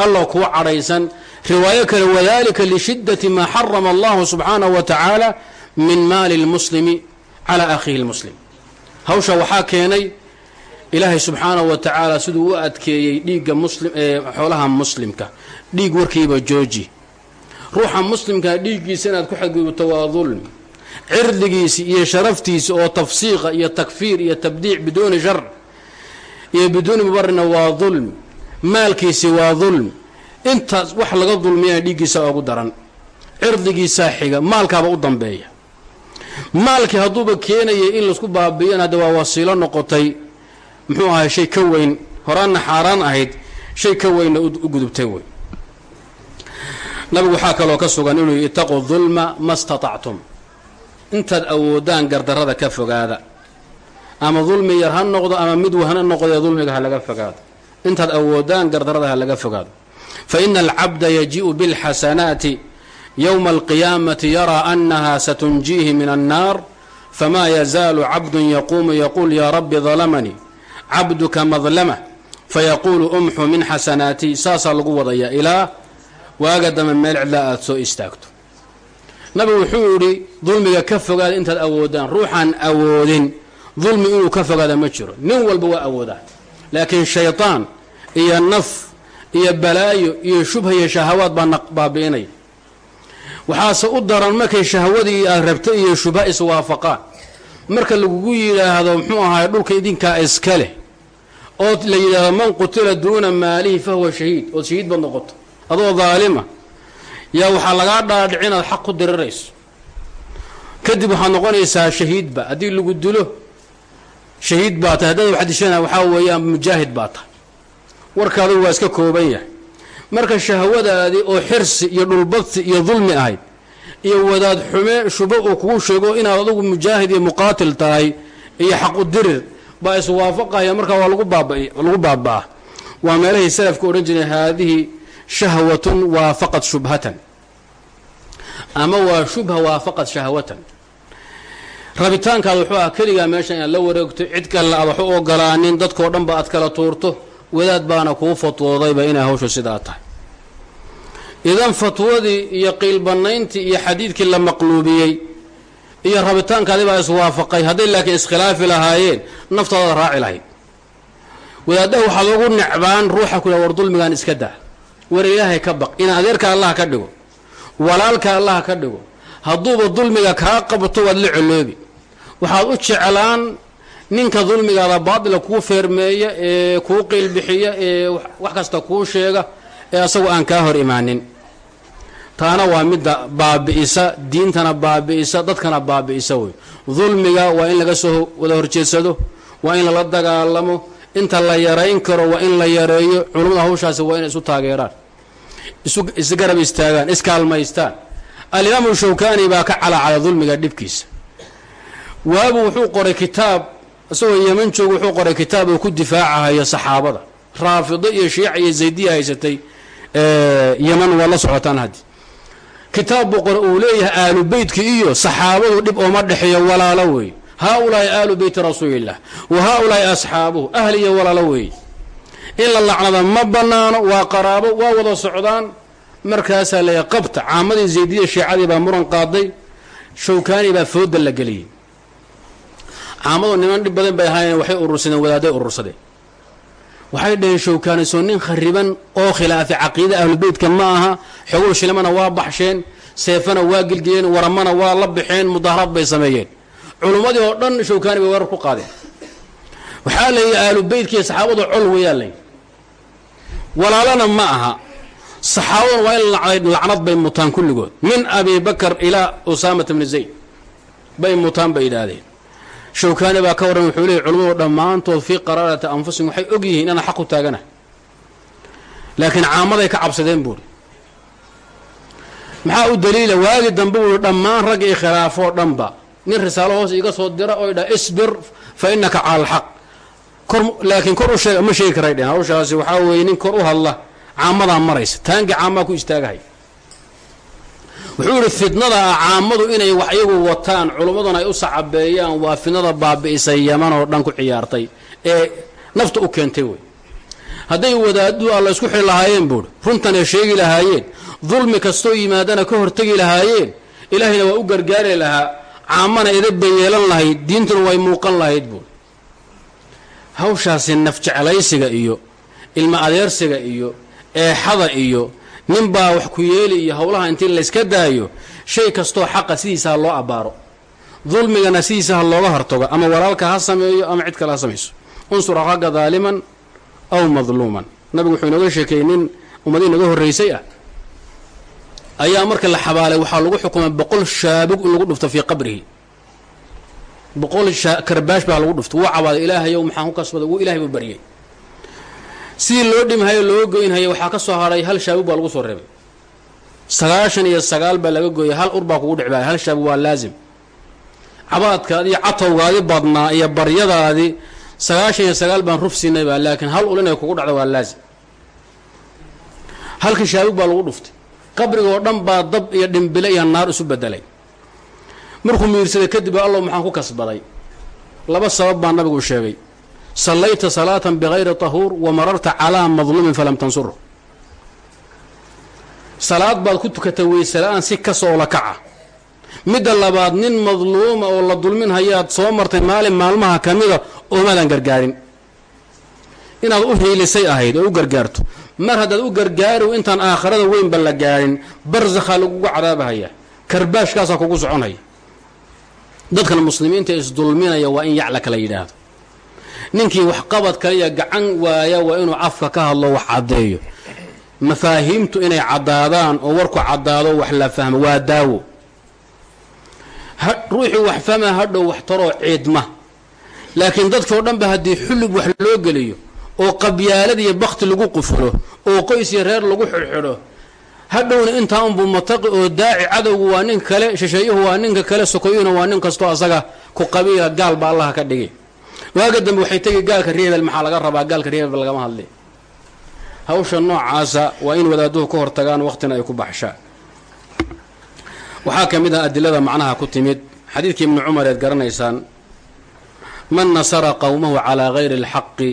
alla kuwa cadhaysan riwaayo kale wadalika lishiddati maa xarama allahu subxaanahu wa tacaala min maali lmuslimi cala akhiihi lmuslim hawsha waxaa keenay ilaahay subxaanahu wa tacaala siduu u adkeeyey dhiigga muslim ee xoolaha muslimka. Dhiig warkiiba jooji. Ruuxa muslimkaa dhiiggiisa inaad ku xadgudubto waa dulmi cirdigiisi iyo sharaftiisi oo tafsiiqa iyo takfiir iyo tabdiic biduuni shar iyo biduuni mubarina waa dulmi maalkiisi waa dulmi intaas wax laga dulmiyana dhiiggiisa ugu daran. Cirdigiisaa xiga maalkaaba u dambeeya maalkii hadduuba keenayay in la isku baabi'iyana hadda waa wasiilo noqotay muxuu ahay shay ka weyn horaanna xaaraan ahayd shay ka weynna u gudubtay wey nabigu waxaa kaloo ka sugan inuu yidhi itaquu dulma ma statactum intaad awoodaan gardarrada ka fogaada. Ama dulmi yar ha noqdo ama mid wahna noqdee dulmiga ha laga fogaado. Intaad awoodaan gardarrada ha laga fogaado. Fa ina alcabda yaji'u bilxasanaati yowma alqiyaamati yaraa annaha satunjiihi min annaar famaa yazaalu cabdun yaquumu yaquul yaa rabbi dalamanii cabduka madlama fayaquulu umxu min xasanaatii saasaa lagu wadayaa ilaa waaga dambe meel cidlaa aada soo istaagto nabigu wuxuu yidhi dulmiga ka fogaada intaad awoodaan ruuxaan awoodin dulmi inuu ka fogaada ma jiro nin walba waa awoodaa laakiin shaytaan iyo naf iyo balaayo iyo shubha iyo shahawaad baa baabi'inaya waxaase u daran markay shahwadii aad rabta iyo shubha iswaafaqaan marka lagugu yidhaahdo muxuu ahaay dhulka idinkaa iska leh oo la yidhaahdo man qutila duuna maalihi fa huwa shahiid ood shahiid baad noqoto. Adoo daalima yaa waxaa lagaa dhaadhici inaad xaq ku dirirayso. Kadib waxaad noqonaysaa shahiidba haddii lagu dilo shahiid baa tahay. Haddaad wax dishana waxaa weeyaan mujaahid baa tahay. Warkaadu waa iska kooban yahay marka shahwadaadii oo xirsi iyo dhulbadsi iyo dulmi ahayd iyo wadaad xume shubo uu kugu sheego inaad adugu mujaahid iyo muqaatil tahay iyo xaqu dirir baa iswaafaqaya markaa waa lagu baaba'ah waa meelahay salafka odhan jireen haadihi shahwatun waafaqat shubhatan. Ama waa shubha waafaqat shahwatan. Rabitaankaada wuxuu ah keligaa meesha inaad la wareegto cid kale aad wax u ogolaanin dadkao dhan ba aad kala tuurto wadaad baana kuu fatwoodayba inay hawshu sidaa tahay. Idan fatwadii iyo qiilbanayntii iyo xadiidkii la maqluubiyey iyo rabitaankaadi baa iswaafaqay hadday laakiin iskhilaafi lahaayeen naftaada raaci lahayd. Wadaaddaha waxaad ugu necbaan ruuxa ku war dulmigaan iska daa. War ilaahay ka baq in adeerka allah ka dhigo walaalka allah ka dhigo hadduuba dulmiga kaa qabto waad la coloobi waxaad u jeclaan ninka dulmigaada baatila kuu feermeeya ee kuu qiilbixiya ee wax kasta kuu sheega ee asagu aan kaa hor imaanin. Taana waa midda baabi'isa diintana baabi'isa dadkana baabi'isa wey. Dulmiga waa in laga soo wada horjeedsado waa in lala dagaalamo inta la yarayn karo waa in la yareeyo culummada hawshaasi waa inay isu taageeraan isgarab istaagaan iskaalmaystaan alimaamu shawkani baa ka calaacala dulmiga dhibkiisa. Waabu wuxuu qoray kitaab isagoo yeman jooga wuxuu qoray kitaab uu ku difaacahayo saxaabada. Raafido iyo shiica iyo zaydiya haysatay yeman waa la socotaan haddi kitaab buu qoray uu leeyahay aalu beytka iyo saxaabadu dhib ooma dhexeeyo walaalo weeye haa-ulaahi aalu beyti rasuuliillah wa haa-ulaahi asxaabuhu ahli iyo walaalo weeye in la lacnada ma bannaano waa qaraabo waa wada socdaan. Markaasaa leeyahay qabta caamadii zaydiya shiicadii baa muran qaaday shawkaani baa fooda la geliyey caamadu niman dhib badan bay ahaayeen waxay urursadeen wadaaday urursadeen. Waxay dhaheen shawkaani soo nin khariban oo khilaafay caqiida ahlubeytka ma aha xogol shilimana waa baxsheen seefana waa gelgiyeen waramana waa la baxeen mudaaharaad bay sameeyeen. Culummadii oo dhan shawkaani bay weerar ku qaadeen. Waxaa leeyahy ahlubeytkiiyo saxaabadu col weyaa lay walaalana ma aha. Saxaabaduna waa in lacnad bay mutaan kulligood. Min abi bakar ilaa usaamata bni zayd. Bay mutaan bay yidhaahdeen shawkaani baa ka warran wuxuu leeyay culimmadu dhammaantood fii qaraarati anfusihim waxay og yihiin inaan xaq u taaganahay laakiin caamaday ka cabsadeen buuri maxaa u daliila? Waagi dambe buui dhammaan ragga i khilaafoo dhanba nin risaalo hoos iga soo dira oy dha isbir fa innaka cala alxaq kor laakiin kor u sheeg ma sheegi karay dhehen hawshaasi waxaa weeye nin kor u hadla caamadaa maraysa taangi caamaa ku istaagahay wuxuu yidhi fitnada ah caamadu inay wax iyagu wataan culummaduna ay u sacabeeyaan waa fitnada baabi'isay yaman oo dhan ku ciyaartay ee nafta u keentay wey hadday wadaadu alla isku xili lahaayeen buuhi runtanay sheegi lahaayeen dulmi kastoo yimaadana ka hortegi lahaayeen ilaahayna waa u gargaari lahaa caamana bay yeelan lahayd diintuna way muuqan lahayd buuhi hawshaasi nafjeclaysiga iyo ilma adeersiga iyo eexada iyo ninbaa wax ku yeeli iyo howlaha intii layska daayo shay kastoo xaqa sidiisa ha loo abbaaro dulmigana sidiisa ha looga hortago ama walaalka ha sameeyo ama cid kale ha samayso. Unsur ragga daaliman aw madluuman. Nabigu wuxuu inooga sheekeeyey nin ummadii inaga horraysay ah. Ayaa marka la xabaalay waxaa lagu xukumay boqol shaabug in lagu dhufto fii qabrihi. Boqol karbaash baa lagu dhuftay wuu cabaaday ilaahayow maxaan ku kasbaday? Wuu ilahay buu baryay sidii loo dhimhayo loo goynhaya waxaa ka soo hadhay hal shaabug baa lagu soo reebay. Sagaashan iyo sagaal baa laga gooyay hal ur baa kugu dhicbaay hal shaabug waa laazim. Cabaadkaadi iyo catowgaadi badnaa iyo baryadaadii sagaashan iyo sagaal baan ruf siinay baa laakiin hal ul inay kugu dhacdo waa laazim. Halka shaabug baa lagu dhuftay. Qabrigoo dhan baa dab iyo dhimbile iyo naar isu bedelay markuu miirsaday kadib allow maxaan ku kasbaday. Laba sabab baa nabigu sheegay sallayta salaatan bikayri tahuur wa mararta calaa madluumin falam tansuru salaad baad ku tukatay weysela'aan si ka soo la kaca midda labaad nin madluuma oo la dulmin hayaad soo martay maalin maalmaha ka mida oomaadan gargaarin inaad u hiilisay ahayd oo u gargaarto mar haddaad u gargaariw intaan aakhirada weynba la gaadhin barsakhaa lagugu cadaabahaya karbaashkaasaa kugu soconhaya dadkan muslimiinta isdulminaya waa in yacla kala yidhaahdo ninkii waxqabad kaliya gacan waaya waa inuu afka ka hadlo wax caddeeyo. Mafaahiimtu inay caddaadaan oo warku caddaado wax la fahmo waa daawo. Ruuxii wax fahma hadhow wax taroo ciidma laakiin dadkao dhan ba haddii xullug wax loo geliyo oo qabyaalad iyo bakti lagu qufulo oo qoys iyo reer lagu xidhxidho hadhowna intaa unbuu mataqi oo daaci cadowgu waa nin kale shisheeyuhu waa ninka kale sokoyuhuna waa nin kastoo asaga ku qabiila gaal ba allaha ka dhigay waaga dambe waxay tegi gaalka reebel maxaa laga rabaa gaalka reebel lagama hadli. Hawsha noocaasa waa in wadaaduhu ka hortagaan waqtina ay ku baxshaan waxaa ka mid ah adilada macnaha ku timid xadiidkii ibni cumar eed garanaysaan man nasara qowmahu calaa gayri اlxaqi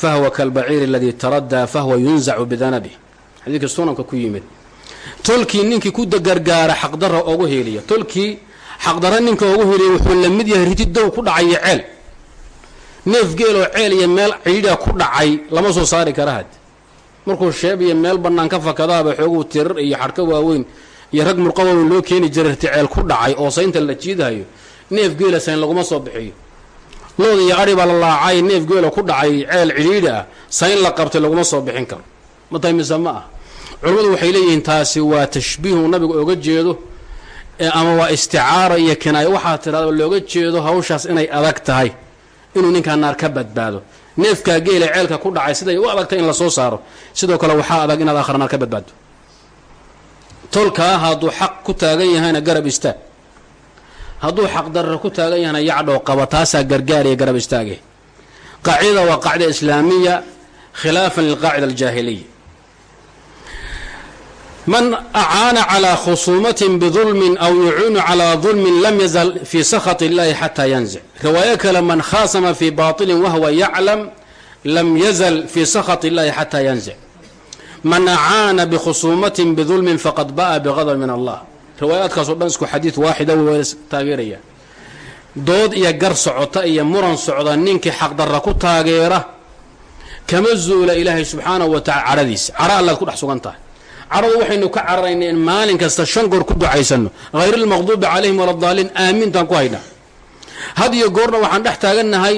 fahwa kalbaciiri aladii taraddaa fahwa yunzacu bidanabi xadiidkii sunanka ku yimid tolkii ninkii ku gargaara xaqdara ogu heeliya tolkii xaqdarra ninka ugu hiliya wuxuu la mid yahay riti dow ku dhacay iyo ceel neef geeloo ceel iyo meel ciidha ku dhacay lama soo saari kara had markuu sheeb iyo meel bannaan ka fakadaaba xooguu tirar iyo xadhka waaweyn iyo rag murqa waaweyn loo keeni jiray ceel ku dhacay oo saynta la jiidahayo neef geela sayn laguma soo bixiyo. Lood iyo adhi baa la laacay neef geelo ku dhacay ceel cidhiidhi ah sayn la qabtay laguma soo bixin karo. Matay mise ma ah culammadu waxay leeyihiin taasi waa tashbiihu nabigu oga jeedo ama waa isticaara iyo kinaayo waxaa tidhahda looga jeedo hawshaas inay adag tahay inuu ninkaa naar ka badbaado. Neefkaa geela ceelka ku dhacay siday u adagtay in la soo saaro. Sidoo kale waxaa adag inaad aakhra naar ka badbaado tolkaa hadduu xaq ku taagan yahayna garab istaag. Hadduu xaq darra ku taagan yahayna yacdhow qaba taasaa gargaariya garab istaage qaacidada waa qaacida islaamiya khilaafan lilqaacida aljaahiliya man acaana calىa khusuumatin bidulmin aw yucuunu calىa dulmin lam yazal fii sakhat اllahi xataa yanzic riwaayo kale man khaasama fii baطilin wahwa yaclam lam yazal fii sakhat اllahi xataa yanzic man acaana bikhusuumatin bidulmin faqad ba'a bigadab min allah riwaayaadkaasoo dhan isku xadiid waaxida w taageeraya dood iyo gar socota iyo muran socda ninkii xaqdarra ku taageera kama zuula ilaahay subxaanahu wa tacala cadhadiisa cadho allaad ku dhex sugan tahay cadhadu waxaynu ka cararayna in maalin kasta shan goor ku ducaysano hayr almaqduubi calayhim waladaaliin aamiintaan ku haydha had iyo goorna waxaan dhex taagannahay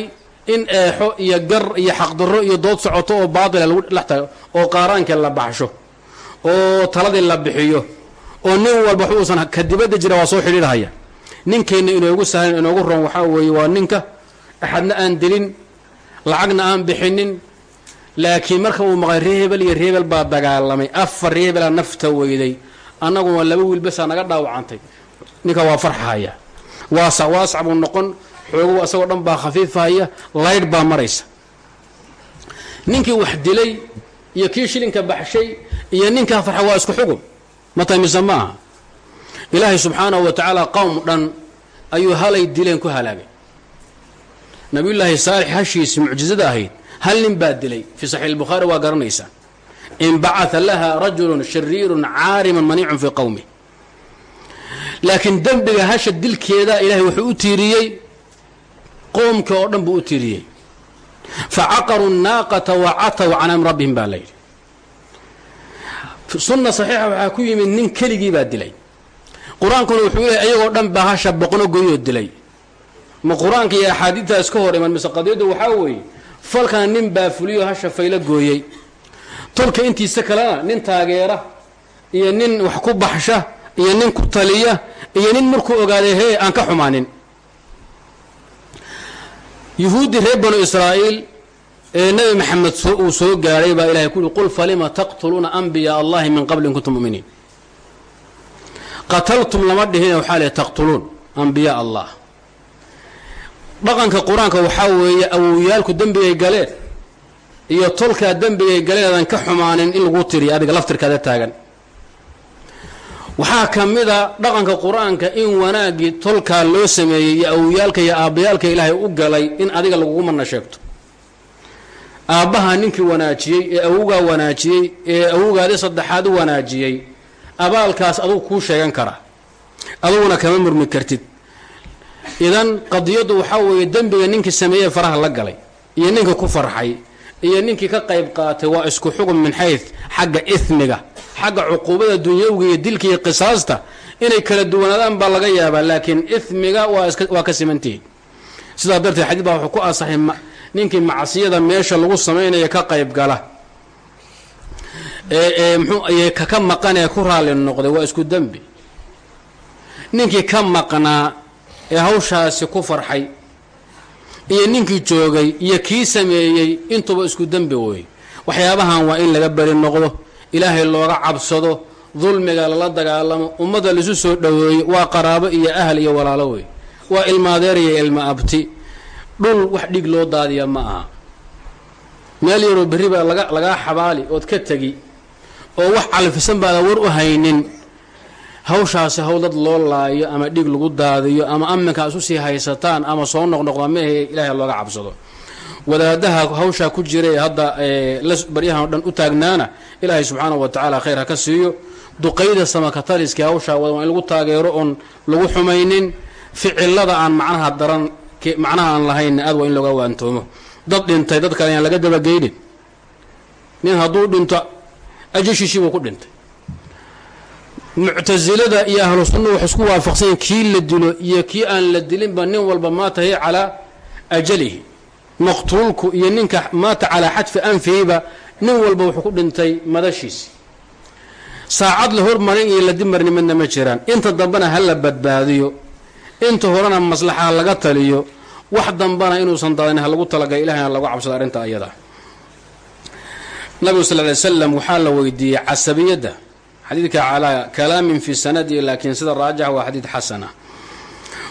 in eexo iyo gar iyo xaqdarro iyo dood socoto oo baatila lagu dhex taago oo qaaraanka la baxsho oo taladii la bixiyo oo nin walba wuusan ka dibadda jira waa soo xidhiidhahaya ninkeenna inoogu sahlan inoogu ron waxaa weeye waa ninka. Axadna aan dilin lacagna aan bixinin laakiin marka uu maqay ree hebel iyo reebel baa dagaalamay. Afar ree hebelaa nafta weyday. Annaguna laba wiil basaa naga dhaawacantay. Ninka waa farxahaya waasac waasac buu noqon. Xoogow asagoo dhan baa khafiifahaya laydh baa maraysa. Ninkii wax dilay iyo kii shilinka baxshay iyo ninkaa farxa waa isku xugum matay mise ma aha? Ilaahay subxaanahu wa tacaala qowm dhan ayuu halay dileen ku halaagay nabiyullaahi saalix hashiisi mucjizada ahayd hal nin baa dilay? Fii saxiix albukhaari waa garanaysaa. Inbacata laha rajulun shariirun caarimun maniicun fii qowmi laakiin dembiga hasha dilkeeda ilaahay wuxuu u tiiriyey qoomkii oo dhan buu u tiiriyey. Facaqaruu naaqata wa cataw can amri rabbihim baa layidhi sunna saxiixa waxaa ku yimid nin keligii baa dilay. Qur'aankuna wuxuu leeyay ayagoo dhan baa hasha boqno goyoo dilay. Ma qur'aanka iyo axaadiidtaa iska hor iman mise qadiyaddu waxaa weeye falkana nin baa fuliyo hasha gooyey. Tolka intiisa kalena nin taageera iyo nin wax ku baxsha iyo nin ku taliya iyo nin markuu ogaaday hee aan ka xumaanin. Yuhuuddii reer banu israa'iil ee nebi maxamed uu soo gaadhay baa ilahay ku uhi qul falima taqtuluuna anbiyaa allahi min qabli in kuntum mu'miniin. Qataltum lama dhihine waxaa lehy taqtuluun ambiyaa allah dhaqanka qur'aanka waxaa weeye awowyaalku dembigay galeen iyo tolkaa dembigay galeen aadan ka xumaanin in lagu tiriyo adiga laftirkaada taagan. Waxaa ka mida dhaqanka qur'aanka in wanaaggii tolkaa loo sameeyey iyo awowyaalka iyo aabbayaalka ilaahay u galay in adiga lagugu mana sheegto. Aabbaha ninkii wanaajiyey ee awowgaa wanaajiyey ee awowgaadii saddexaad u wanaajiyey abaalkaas adugu kuu sheegan kara aduguna kama murmi kartid idan qadiyaddu waxaa weeye dembiga ninkii sameeyey faraha la galay iyo ninkii ku farxay iyo ninkii ka qayb qaatay waa isku xugum min xayd xagga ismiga xagga cuquubada dunyawga iyo dilka iyo qisaasta inay kala duwanaadaan baa laga yaabaa laakiin ismiga waa ka simantihi sidaa darteed xadiid baa wuxuu ku asaxay ninkii macsiyada meesha lagu samaynaya ka qayb gala. Ee mxuu kaka maqan ee ku raalli noqday waa isku dembi. Ninkii ka maqnaa ee hawshaasi ku farxay iyo ninkii joogay iyo kii sameeyey intuba isku dembi wey waxyaabahan waa in laga beri noqdo ilaahay looga cabsado dulmiga lala dagaalamo ummadda laisu soo dhoweeyo waa qaraabo iyo ahl iyo walaalo wey waa ilmaadeer iyo ilma abti. Dhul wax dhig loo daadiya ma aha. Meel yaroo berri baa laga lagaa xabaali ood ka tegi oo wax calfisan baada war u haynin hawshaasi hawl dad loo laayo ama dhig lagu daadiyo ama aminka isu sii haysataan ama soo noqnoqda mehe ilaahay looga cabsado. Wadaadaha hawshaa ku jira ee hadda baryahan o dhan u taagnaana ilaahay subxaanahu wa tacaala khayr ha ka siiyo. Duqayda samakataliskii hawshaa wada waa in lagu taageero oon lagu xumaynin. Ficilada aan macnaha daran macnaha aan lahayn aad waa in looga waantoomo. Dad dhintay dad kale ayaan laga dabageynin nin hadduu dhinto ajashiishii buu ku dhintay muctasilada iyo ahlu sunna waxay isku waafaqsanyaen kii la dilo iyo kii aan la dilinba nin walba maatahay calaa ajalihi maqtuulku iyo ninka maata calaa xadfi anfihiba nin walba wuxuu ku dhintay madashiisi. Saacad la hormarin iyo la dimarni ma jiraan. Inta dambena ha la badbaadiyo inta horena maslaxa laga taliyo wax dambana inuusan dadan ha lagu talagalay ilahayna lagu cabsado arrinta ayada. Nabigu sal ly slam waxaa la weydiiyey casabiyadda xadiidka calaa kalaamin fi sanadi laakiin sida raajix waa xadiid xasana.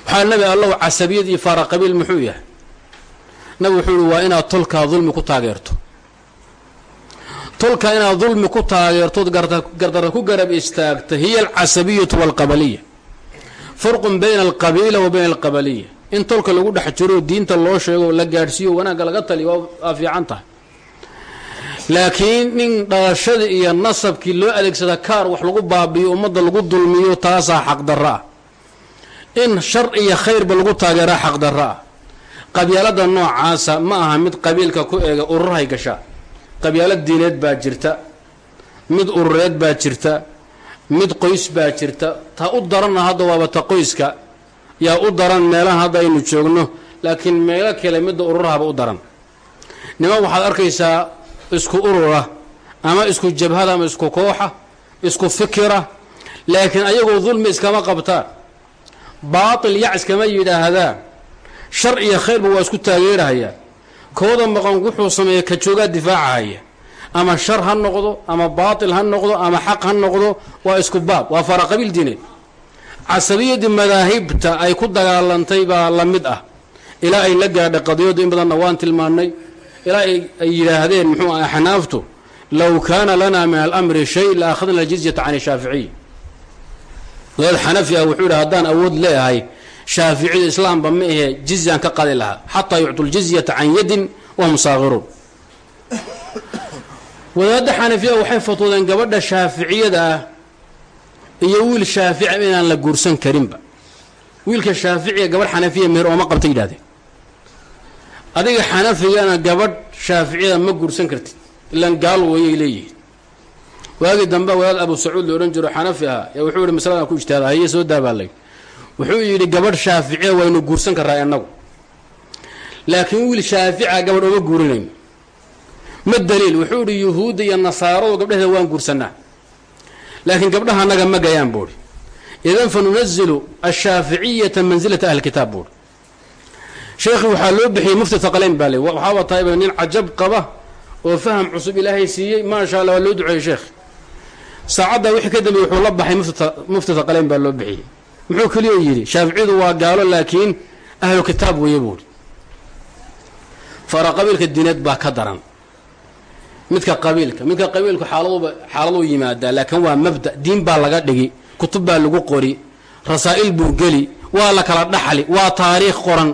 Waxaa nabi allahu casabiyad iyo faara qabiil muxuu yahay? Nabi wuxuu ihi waa inaad tolkaa dulmi ku taageerto. Tolka inaad dulmi ku taageertood gardarra ku garab istaagta hiya alcasabiyatu walqabaliya. Farqun bayna alqabiila wa bayna alqabaliya. In tolka lagu dhex jiro diinta loo sheego la gaadhsiiyo wanaagga laga taliyo waa fiican tahay laakiin nin dhalashadii iyo nasabkii loo adeegsada kaar wax lagu baabiyo ummadda lagu dulmiyo taasaa xaqdarro ah in shar iyo khayrba lagu taageeraa xaqdarro ah qabyaalada noocaasa ma aha mid qabiilka ku eega ururhay gashaa. Qabyaalad diineed baa jirta mid urureed baa jirta mid qoys baa jirta. Ta u daranna hadda waaba ta qoyska yaa u daran meelaha hadda aynu joogno laakiin meelo kale midda ururahaba u daran. Niman waxaad arkaysaa isku urura ama isku jabhada ama isku kooxa isku fikira laakiin ayagoo dulmi iskama qabtaan baatil yac iskama yidhaahdaan shar iyo khayrba waa isku taageerahayaan kooda maqan wuxuu sameeyey ka joogaa difaacahaya. Ama shar ha noqdo ama baatil ha noqdo ama xaq ha noqdo waa isku baab waa fara qabiil diineed casabiyadii madaahibta ay ku dagaalantay baa la mid ah. Ilaa ay la gaadhay qadiyadu in badanna waan tilmaannay ilaa ay yidhaahdeen muxuu ah axnaaftu low kaana lana min alamri shay la akhadna aljizyata can shaaficiy wadaad xanafi ah wuxuu yidhi haddaan awood leeyahay shaaficiyadu islaamba ma ahe jizyaan ka qadi lahaa. Xataa yuctu ljizyata can yadin wahum saakiruun wadaadda xanafiya waxay fatwoodeen gabadha shaaficiyada ah iyo wiil shaafica inaan la guursan karinba. Wiilka shaaficiga gabadh xanafiya meher ooma qabta yidhahdeen adiga xanafigana gabadh shaaficiyada ma guursan kartid. Ilaan gaal weeyay leeyihiin. Waagii dambe wadaad abu sacuud la odhan jiro xanafi ah ee wuxuu yihi masaladan ku ijtihaada haye soo daabaalay. Wuxuu yidhi gabadh shaaficiya waynu guursan karraa innagu. Laakiin wiil shaafica gabadh ooma guurinayno ma daliil wuxuu idhi yuhuudda iyo nasaaradu gabdhaheeda waan guursanaa. Laakiin gabdhaha annaga ma gayaan buuhi idan fa nunazilu ashaaficiyata mansilata ahlkitaab buuhi sheekhi waxaa loo bixiyey mufti thaqalayn baa le waxaaba tahayba nin cajab qaba oo faham cusub ilaahay siiyey. Maasha allah waa loo duceeyey sheekh saacaddaa wixii ka dambeeyey wuxuu la baxay mufti thaqalayn baa loo bixiyey. Muxuu keliya yidhi shaaficiyadu waa gaalo laakiin ahlu kitaab weeye buuhi fara qabiilka diineed baa ka daran. Midka qabiilka midka qabiilku xaaladuba xaaladuu yimaadaa laakiin waa mabda diin baa laga dhigi kutub baa lagu qori rasaa'il buu geli waa la kala dhaxli waa taariikh qoran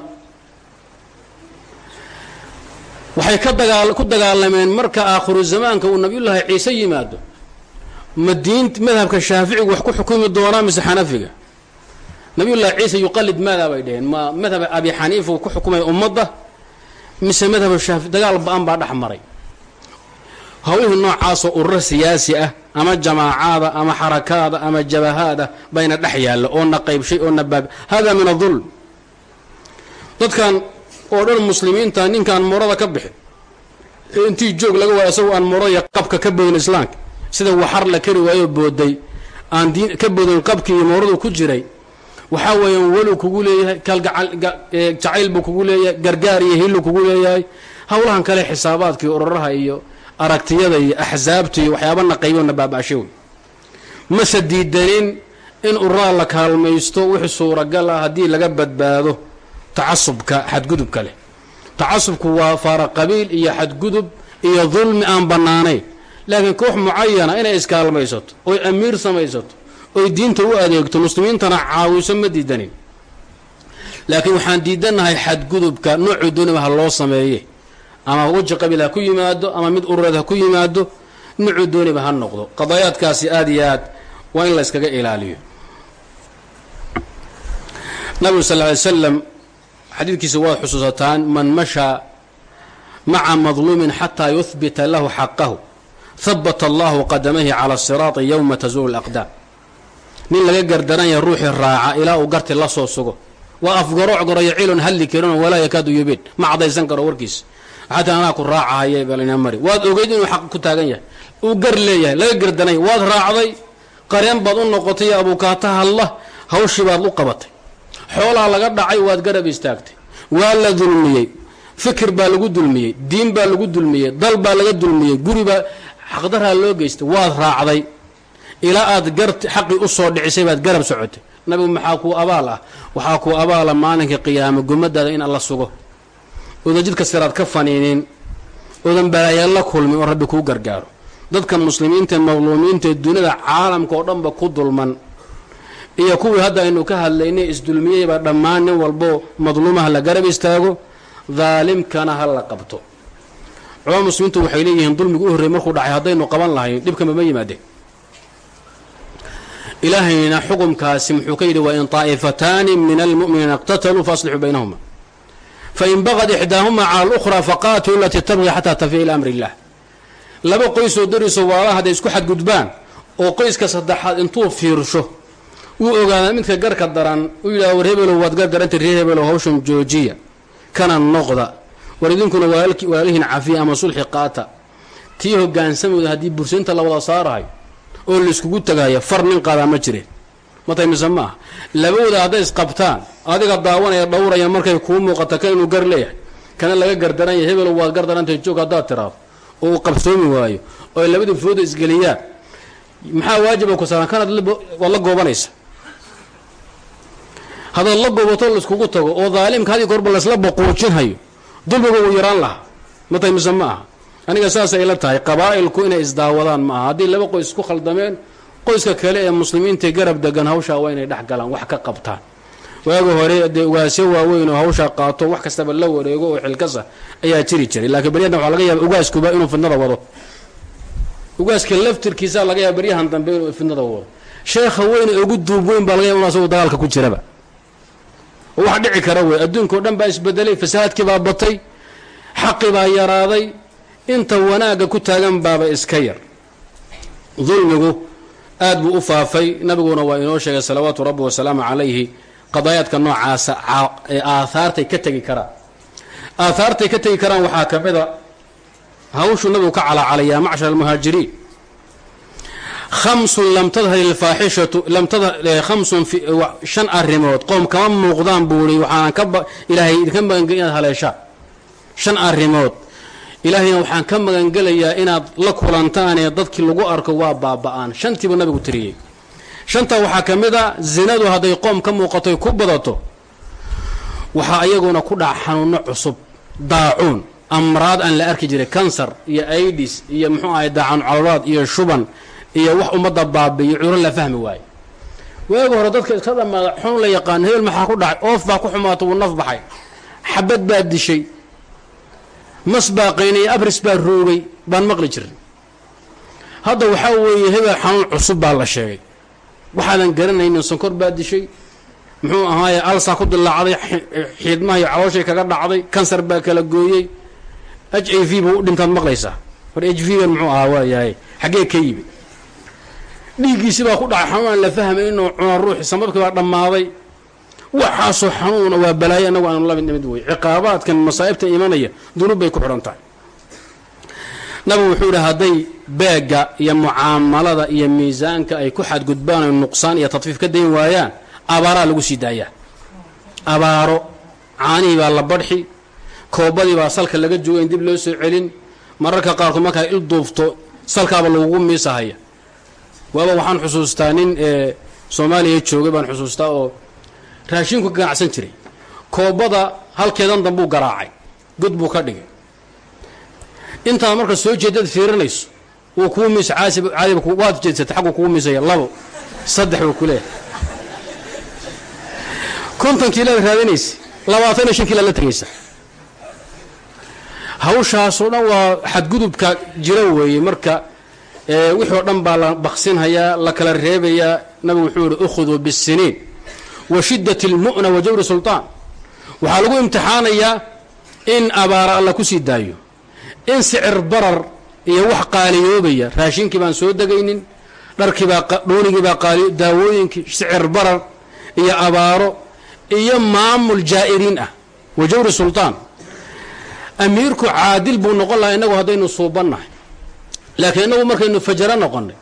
waxay ku dagaalameen marka aakhiru zamaanka uu nabiyullaahi ciise yimaado. Ma diin madhabka shaaficigu wax ku xukumi doonaa mise xanafiga? Nabiyullahi ciise yuqalid maadaa bay dhaheen. Ma madhab abi xaniifa uu ku xukumaya ummadda mise madhab shaafi dagaal ba'an baa dhex maray. Hawlihii noocaasoo ururo siyaasi ah ama jamaacaada ama xarakaada ama jabahaada bayna dhex yaalla oo na qaybshay oo na baab hada min adulm dadkan oo dhan muslimiinta ninkaan moorada ka bixin. Intii joog laga waayo isagoo aan moorada iyo qabka ka boodin islaamka sida waxar la kari waayoo booday aan diin ka boodin qabkii iyo mooradu ku jiray waxaa weeyaan welu kugu leeyahay kalgajacayl buu kugu leeyahay gargaar iyo hillu kugu leeyahay. Howlahan kale xisaabaadkii ururaha iyo aragtiyada iyo axsaabta iyo waxyaabana qaybona baaba-ashay wey mase diidanin in ururada la kaalmaysto wixii suuragal ah haddii laga badbaado tacasubka xadgudubka leh. Tacasubku waa faara qabiil iyo xadgudub iyo dulmi aan bannaanayn. Laakiin koox mucayana inay iskaalmaysato oy amiir samaysato oy diinta u adeegto muslimiintana caawiso ma diidanin. Laakiin waxaan diidanahay xadgudubka noocuu dooniba ha loo sameeye ama weji qabiil ha ku yimaado ama mid urureed ha ku yimaado nucuu dooniba ha noqdo. Qadaayaadkaasi aada iyo aad waa in la yskaga ilaaliyo. Nabigu sal ly slam xadiidkiisa waad xusuusataan man mashaa maca madluumin xataa yuhbita lahu xaqahu habata allahu qadamahi cala siraati yowma tazuulu laqdaam nin laga gardaranya ruuxii raaca ilaa uu garti la soo sugo. Waa afgarooc gorayo cilon hadli karin walaa yakaadu yubin ma cadaysan karo warkiisa. Xataa anaa ku raacahaya balina mari. Waad ogeyd inuu xaq ku taagan yahay. Uu gar leeyahay laga gardanaya waad raacday qareen baad u noqotay abuukaata hadla hawshii baad u qabatay xoolaa laga dhacay waad garab istaagtay. Waa la dulmiyey. Fikir baa lagu dulmiyey. Diin baa lagu dulmiyey. Dal baa laga dulmiyey. Guribaa xaqdaraa loo geystay. Waad raacday. Ilaa aad gar xaqii u soo dhicisay baad garab socotay. Nabigu maxaa kuu abaal ah? Waxaa kuu abaala maalinka qiyaamo gomadaada in alla sugo. Oodan jidka siraad ka faniinin. Oodan balaayaa la kulmin oo rabbi kuu gargaaro. Dadka muslimiinta madluumiinta duniyada caalamka oo dhanba ku dulman iyo kuwii hadda aynu ka hadlaynay isdulmiyeybaa dhammaan nin walbo madluumaha la garab istaago daalimkana ha la qabto. Culama muslimiintu waxay leeyihiin dulmigu u horrey markuu dhacay haddaynu qaban lahayn dhibkama ma yimaadeen ilaahayna xukumkaasi muxuu ka yidhi wa in taa'ifataani min almu'miniina iqtataluu faaslixuu baynahuma. Fain baqad ixdaahuma cala alukhraa faqaatiluu latii tabqi xataa tafia ilaa amri illah. Laba qoysoo dariso waalaha hadday isku xadgudbaan oo qoyska saddexaad intuu fiirsho uu ogaada midka garka daran uu yidhaha war hebelow waad gar darantay reer hebelow hawshan joojiya. Kana noqda. War idinkuna walaalihiin cafiya ama sulxi qaata. Tii hogaansamooda haddii bursaynta la wada saarahay oo laiskugu tagaya far nin qaadaa ma jireen matay mise maaha labawooda hadday isqabtaan adiga daawanaya dhowraya markay kuu muuqata kan inuu gar leeyahay. Kana laga gardaranya hebelow waad gar darantay joog haddaad tiraado oo uu qabsoomi waayo oo ay labadii fooda isgeliyaan. Maxaa waajiba ku saaran kanaad waad la goobanaysa haddaad la goobato laiskugu tago oo daalimka haddii korba laysla baquujinhayo dulmiga uu yaraan lahaa. Matay mise ma aha? Aniga saasay ila tahay qabaa'ilku inay isdaawadaan ma aha. Haddii laba qoys isku khaldameen qoyska kale ee muslimiinta garab degan hawshaa waa inay dhex galaan wax ka qabtaan. Waaga hore dee ugaasyo waaweyn oo hawshaa qaato wax kastaba la wareego oo xilkasa ayaa jiri jiray. Laakiin baryahan waxaa laga yaaba ugaaskuba inuu fidnada wado. Ugaaska laftirkiisaa laga yaaba baryahan dambe inuu fidnada wado. Sheekha weyne ugu duub weyn baa laga yaba inu asagu dagaalka ku jiraba wax dhici kara wey adduunkao dhan baa isbedelay fasahaadkii baa batay xaqi baa yaraaday. Inta wanaagga ku taagan baaba iska yar. Dulmigu aad buu u faafay. Nabiguna waa inoo sheegay salawaatu rabbi wasalaamu calayhi. Qadaayaadka noocaasa ee aahaartay ka tegi karaan aahaartay ka tegi karaan waxaa ka mida hawshuu nabigu ka calaacalayaa macshar almuhaajiriin shan arrimood qoom kama muuqdaan buu ihi waxaan ka ilaahay idinka magangel inaad haleeshaan shan arrimood ilaahayna waxaan ka magangelayaa inaad la kulantaanee dadkii lagu arko waa baaba'aan shantiiba nabigu tiriyey shantaa waxaa ka mid a zinadu hadday qoom ka muuqatoy ku badato waxaa iyaguna ku dhaca xanuuno cusub daacuun amraad aan la arki jiray kansar iyo aidis iyo muxuu ahay daacan caloraad iyo shuban iyo wax ummadda baabiiyo curo la fahmi waayo. Waagi hore dadka iska dhamaada xun la yaqaan hebel maxaa ku dhacay oof baa ku xumaata wuu naf baxay. Xabad baa dishay. Mas baa qaynaya abris baa roogay baan maqli jirin. Hadda waxaa weeye hebel xanuun cusub baa la sheegay. Waxaadan garanaynin sonkor baa dishay. Muxuu ahaaye alsaa ku dilaacday xiidmaha iyo calooshay kaga dhacday kansar baa kala gooyey. H i v buu u dhintaad maqlaysaa. War h v gan muxuu ahaa waayahay xaggee ka yimid dhiiggiisi baa ku dhacay xanuun aan la fahmay inuu cuna ruuxi samabkii baa dhammaaday. Waxaasoo xanuuna waa balaayo annagu aanu la mid mid wey ciqaabaadkan masaa'ibta imanaya dunuub bay ku xidhan tahay. Nabigu wuxuu idhi hadday beegga iyo mucaamalada iyo miisaanka ay ku xadgudbaan oy nuqsaan iyo tadfiif ka dayn waayaan abaaraa lagu sii daayaa. Abaaro caanihii baa la badxi koobadii baa salka laga jooga in dib loo soo celin. Mararka qaarkood markaa il duufto salkaaba lagugu miisahaya waaba waxaan xusuustaa nin soomaaliya joogay baan xusuustaa oo raashinku ka ganacsan jiray. Koobada halkeedan dambuu garaacay. God buu ka dhigay. Intaad marka soo jeedad fiirinayso wuu kuu miisa caadiba waad jeedsatay xagguu kugu miisaya labo saddex buu ku leeyahay. Konton kiilaad raadinaysa labaatan iyo shan kiilaad la tegaysa hawshaasoo dhan waa xadgudubka jira weeye marka wixii oo dhan baa la baksinhayaa la kala reebayaa. Nabigu wuxuu yihi ukhuduu bisiniin wa shiddati almu'na wa jawri sultaan. Waxaa lagu imtixaanayaa in abaara alla ku sii daayo in sicir barar iyo wax qaaliyoobaya raashinkii baan soo degaynin dharkiibaa dhoonigiibaa qaali daawooyinkii sicir barar iyo abaaro iyo maamul jaa'iriin ah wa jawri sultaan. Amiirku caadil buu noqon lahaa innagu haddaynu suubannahay laakiin innagu markaynu fajaro noqonnay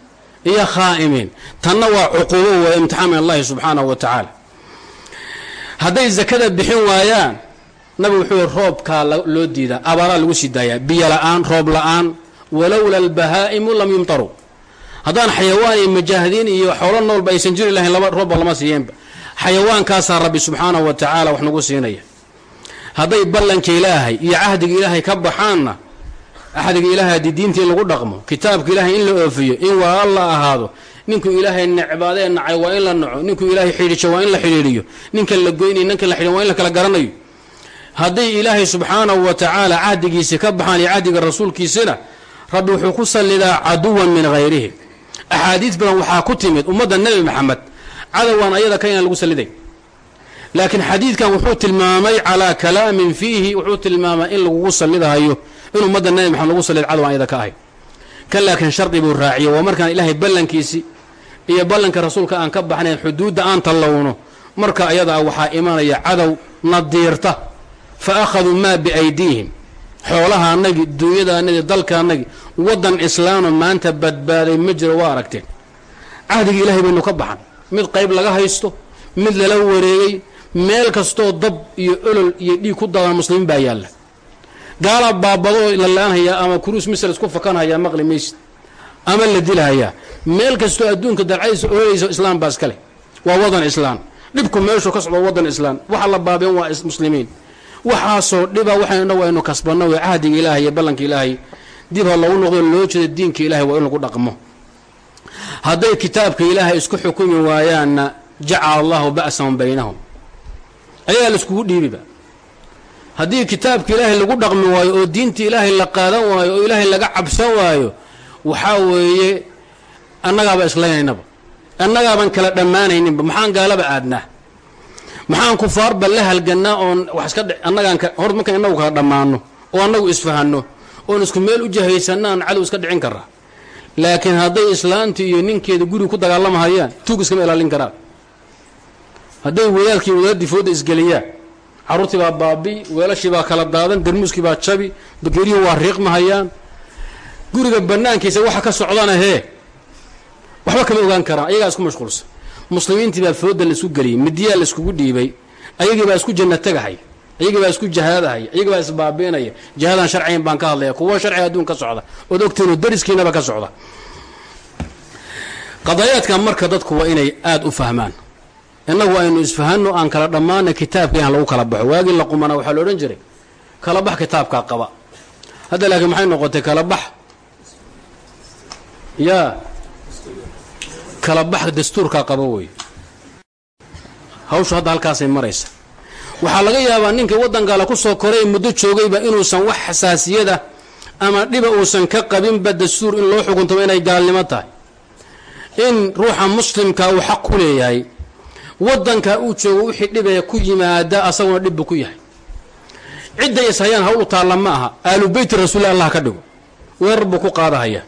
iyo khaa'imiin tanna waa cuquubo waa imtixaan min allahi subxaanahu wa tacaala. Hadday zakada bixin waayaan nabigu wuxuu yihi roobkaa loo diidaa abaaraa lagu sii daayaa biyo la'aan roob la'aan walowla albahaa'imu lam yumtaruu haddaan xayawaan iyo majaahidiin iyo xoolo noolba aysan jiri lahayn laba roobba lama siiyeenba. Xayawaankaasaa rabbi subxaanahu wa tacaala wax nagu siinaya. Hadday ballanka ilaahay iyo cahdiga ilaahay ka baxaanna axdiga ilaahay haddii diinta in lagu dhaqmo kitaabka ilaahay in la oofiyo in walaal la ahaado ninkuu ilaahay necbaadee nacay waa in la naco ninkuu ilaahay xidhiijo waa in la xidhiidhiyo ninkan la goynayo ninkan la xidhin waa in la kala garanayo hadday ilaahay subxaanahu wa tacaala cahdigiisi ka baxaan iyo cahdiga rasuulkiisina rabbi wuxuu ku sallidaa caduwan min hayrihi axaadiis badan waxaa ku timid ummadda nebi maxamed cadowaan ayada ka inaan lagu salliday laakiin xadiidkan wuxuu tilmaamay calaa kalaamin fiihi wuxuu tilmaamay in lagugu sallidahayo in ummadda nebi maxamed lagu sallida cadow aan ayada ka ahay. Kan laakiin shardi buu raaciyey waa markaan ilaahay ballankiisi iyo ballanka rasuulka aan ka baxnayn xuduudda aan tallowno. Marka ayadaa waxaa imanaya cadow nadiirta fa akhaduu maa biaydiihim. Xoolaha anagi duunyada anagi dalka anagi waddan islaano maanta badbaaday ma jiro waa aragteen. Cahdigii ilaahay baynu ka baxan. Mid qayb laga haysto mid lala wareegay meel kastoo dab iyo olol iyo dhiig ku dadan muslimiin baa yaalla gaala baabadoo la la'aanhayaa ama kuruus misal isku fakanhayaa maqli maysid ama la dilahayaa meel kastoo adduunka dalcadiisa oolaysa islaam baa iskale waa wadan islaan. Dhibku meeshuu ka socdo wadan islaan. Waxa la baabeen waa muslimiin. Waxaasoo dhiba waxaynu inagu aynu kasbanno way cahdiga ilaahay iyo ballanka ilaahay. Dib ha noqdo loo jeeda diinka ilaahay waa in lagu dhaqmo. Hadday kitaabka ilaahay isku xukumi waayaanna jacala allahu ba'san baynahum. Ayagaa la iskugu dhiibiba haddii kitaabka ilaahay lagu dhaqmi waayo oo diinta ilaahay la qaadan waayo oo ilaahay laga cabsan waayo waxaa weeye annagaaba islaynanaba annagaaban kala dhammaanayninba. Maxaan gaalaba aadnaa? Maxaan kufaarba la halgannaa oon wax iska annagaan hor markaan innagu kala dhammaanno oo annagu isfahanno oon isku meel u jahaysanaan cadow iska dhicin karaa. Laakiin hadday islaanta iyo ninkeeda guriga ku dagaalamahayaan tuug iskama ilaalin karaan. Hadday wadaadkii wadaadii fooda isgeliyaan carruurtii baa baabi weelashii baa kala daadan darmuuskii baa jabi bakeeriyii waa riiqmahayaan guriga bannaankiisa waxa ka socdana hee. Waxba kama ogaan karaan ayagaa isku mashquulsan. Muslimiintii baa fooda la isku geliyey midiyaa laiskugu dhiibay ayagii baa isku janna tegahaya ayagii baa isku jahaadahaya ayagii baa isbaabiinaya jihaadan sharciyan baan ka hadlaya kuwa sharciga adduun ka socda. Ood ogtiinoo dariskiinaba ka socda. Qadaayaadkan marka dadku waa inay aada u fahmaan innagu aynu isfahanno aan kala dhammaana kitaabka aan lagu kala baxo. Waagii la qumana waxaa la odhan jiray kala bax kitaabkaa qaba. Hadda laakiin maxay noqotay kala bax? Yaa kala bax dastuurkaa qaba wey hawshu hadda halkaasay maraysa. Waxaa laga yaabaa ninkii waddankaale ku soo koray muddo joogayba inuusan wax xasaasiyada ama dhiba uusan ka qabinba dastuur in loo xukuntamo inay gaalnimo tahay. In ruuxa muslimkaa uu xaq ku leeyahay waddankaa uu joogo wixii dhibaya ku yimaada asaguna dhibbu ku yahay. Cidday ishayaan hawl u taalla ma aha. Aalu beyti rasuuli allah ka dhigo. Weerar buu ku qaadahaya.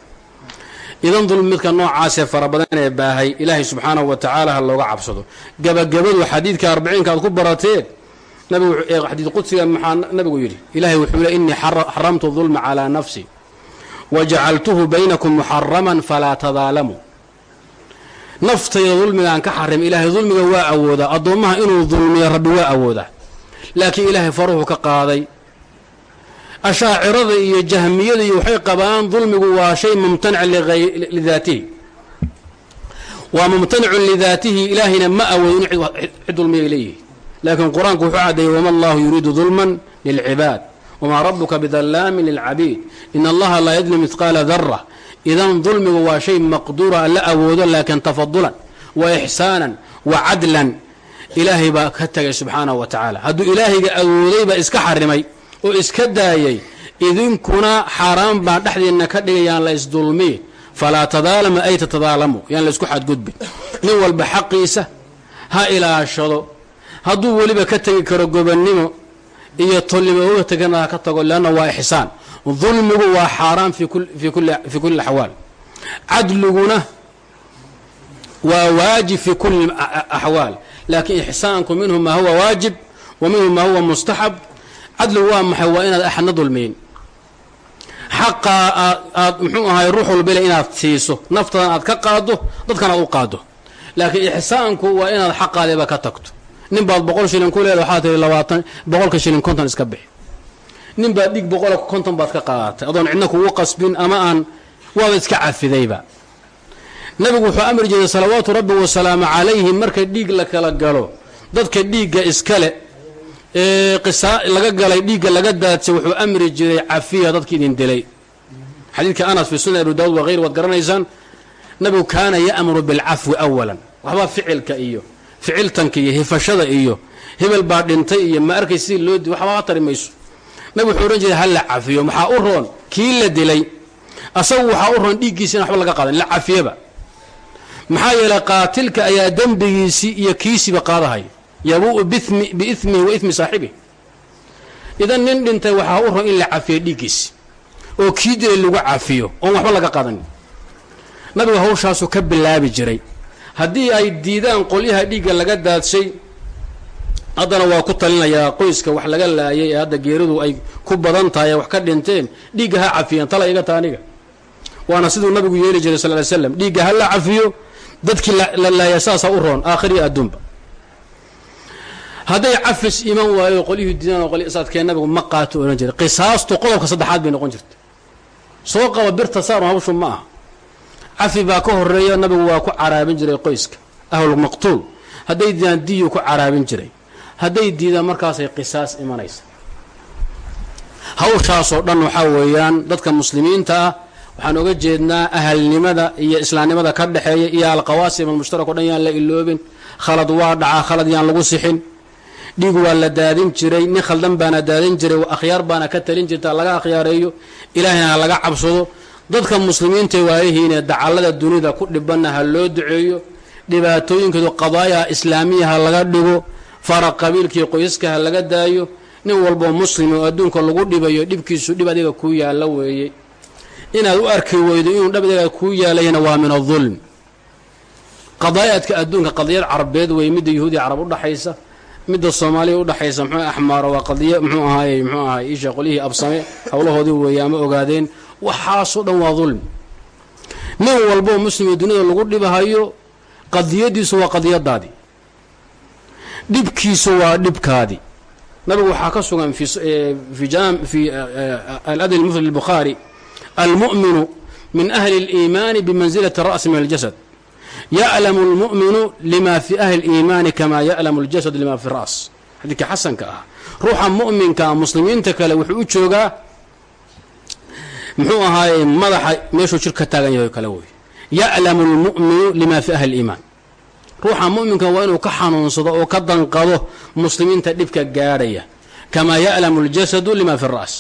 Idan dulmidka noocaasee fara badan ee baahay ilaahay subxaanahu wa tacaala ha looga cabsado. Gabagabadu xadiidka arbiciinka aad ku barateen nabigu xadiid qudsiga maxaa nabigu yidhi? Ilaahay wuxuu le innii xaramtu dulma calaa nafsi wa jacaltuhu baynakum muxaraman falaa tadaalamuu naftayda dulmigaan ka xarim ilaahay dulmiga waa awoodaa addoommaha inuu dulmiyo rabbi waa awoodaa laakiin ilaahay faruhu ka qaaday. Ashaacirada iyo jahmiyada iyo waxay qabaan dulmigu waa shay mumtanic lidaatihi waa mumtanicun lidaatihi ilaahayna ma awoodo inu cid dulmiyay leeyihi laakiin qur'aanku wuxuu caddeeyey wama allahu yuriidu dulman lilcibaad wamaa rabuka bidallaamin lilcabiid in allaha laa yadlim midqaala dara idan dulmigu waa shay maqduura la awoodo laakiin tafadulan wa ixsaanan wa cadlan ilaahay baa ka tegay subxaanahu wa tacaala hadduu ilaahayga awoodayba iska xarimay oo iska daayay idinkuna xaaraan baan dhexdiinna ka dhigayaan la isdulmiye falaa tadaalamu ay tatadaalamu yaan la isku xadgudbin nin walba xaqiisa ha ilaashado hadduu weliba ka tegi karo gobannimo iyo tolnimo uga tegana ha ka tago leanna waa ixsaan dulmigu waa xaaraan fii kulli axwaal. Cadliguna waa waajib fii kulli axwaal. Laakiin ixsaanku minhu maa huwa waajib wa minhu maa huwa mustaxab. Cadligu waa maxay? Waa inaad axadna dulmiyin xaqaa aad aad muxuu ahay ruux walbale inaad siiso. Naftadan aad ka qaado dadkan aad u qaado. Laakiin ixsaanku waa inaad xaqaadiba ka tagto. Nin baad boqol shilin ku leeda waxaa tihi labaatan boqolka shilin konton iska bixi nin baad dhig boqolka konton baad ka qaadatay adoon cidna kugu qasbin ama aan waaba iska cafidayba. Nabigu wuxuu amri jiray salawaatu rabbi wasalaamu calayhi. Marka dhiig la kala galo dadka dhiigga iskale ee qisaa laga galay dhiigga laga daadsay wuxuu amri jiray cafiya dadki idin dilay. Xadiidka anas fi sunan abu daawud wagayr waad garanaysaan. Nabigu kaana ya'muru bilcafwi awalan waxbaa ficilka iyo ficiltanka iyo hifashada iyo hebel baa dhintay iyo ma arkay sidii loo waxba tari mayso nabigu wuxuu odhan jiray ha la cafiyo? Maxaa u roon? Kii la dilay. Asagu waxaa u roon dhiiggiisa waxba laga qaadan. La cafiyaba. Maxaa yeelay qaatilka ayaa dembigiisii iyo kiisiba qaadahay. Yabu'u biimihi wa imi saaxibih idan nin dhintay waxaa u roon in la cafiyo dhiiggiisi oo kii dilay lagu cafiyo oon waxba laga qadan nabigu hawshaasuu ka bilaabi jiray. Haddii ay diidaan qolyaha dhiigga laga daadshay haddana waa ku talinayaa qoyska wax laga laayay ee hadda geeridu ay ku badan tahay wax ka dhinteen dhiigga ha cafiyeen tala iga ta waana siduu nabigu yeeli jiray sal ly slam dhiigga ha la cafiyo dadkii la laaya saasaa u roon aakhiriya adduunba. Hadday cafis iman waayo qolyuhu diidaan oo qolyi isaadkeen nabigu ma qaato odhan jiray. Qisaastu qodobka saddexaad bay noqon jirta soo qaba birta saarun hawshu ma aha. Cafi baa ka horreeya nabigu waa ku caraabin jiray qoyska ahlulmaqtuul hadday diidaan diyu ku caraabin jiray hadday diidaan markaasay qisaas imanaysa. Hawshaasoo dhan waxaa weeyaan dadka muslimiinta ah waxaan oga jeednaa ahalnimada iyo islaamnimada ka dhexeeya iyo alqawaasim almushtarak o dhan yaan la iloobin. Khalad waa dhacaa khalad yaan lagu sixin. Dhiig waa la daadin jiray nin khaldan baana daadin jiray akhyaar baana ka talin jirta laga akhyaareeyo ilaahayna ha laga cabsado. Dadka muslimiinta waayihiinee dacallada dunida ku dhibanna ha loo duceeyo. Dhibaatooyinkoodu qadaayaha islaamiya ha laga dhigo faraq qabiilkii qoysaska ha laga daayo nin walboo muslim oo adduunka lagu dhibayo dhibkiisu dhib adiga kuu yaalla weeye. Inaad u arki weydo inuu dhab adiga kuu yaalayana waa min adulm. Qadaayaadka adduunka qadiyad carabeed weeye midda yahuudiya carab udhaxaysa midda soomaaliya udhaxaysa mxuu axmaaro waa qadiya mxuu ahaayey mxuu ahaay isha qolyihii absame howlahoodii weeye ama ogaadeen. Waxaasoo dhan waa dulmi nin walboo muslimoo duniyada lagu dhibahayo qadiyadiisu waa qadiyadaadii dhibkiisu waa dhibkaadii nabigu waxaa ka sugan fi aladn mufrad lbukhaari almu'minu min ahli اliimaani bimanzilati ra'si min aljasad ya'lamu اlmu'minu lima fi ahli اliimaani kama ya'lamu اljasad lima fi ra's xadiidka xasanka ah ruuxa mu'minkaa muslimiinta kale wuxuu u joogaa muxuu ahaaye madaxa meeshuu jir ka taagan yahay kale wey ya'lamu اlmu'minu lima fi ahli اliimaan ruuxa mu'minka waa inuu ka xanuunsado oo ka danqado muslimiinta dhibka gaadhaya. Kamaa ya'lamu اljasadu lima fi ra's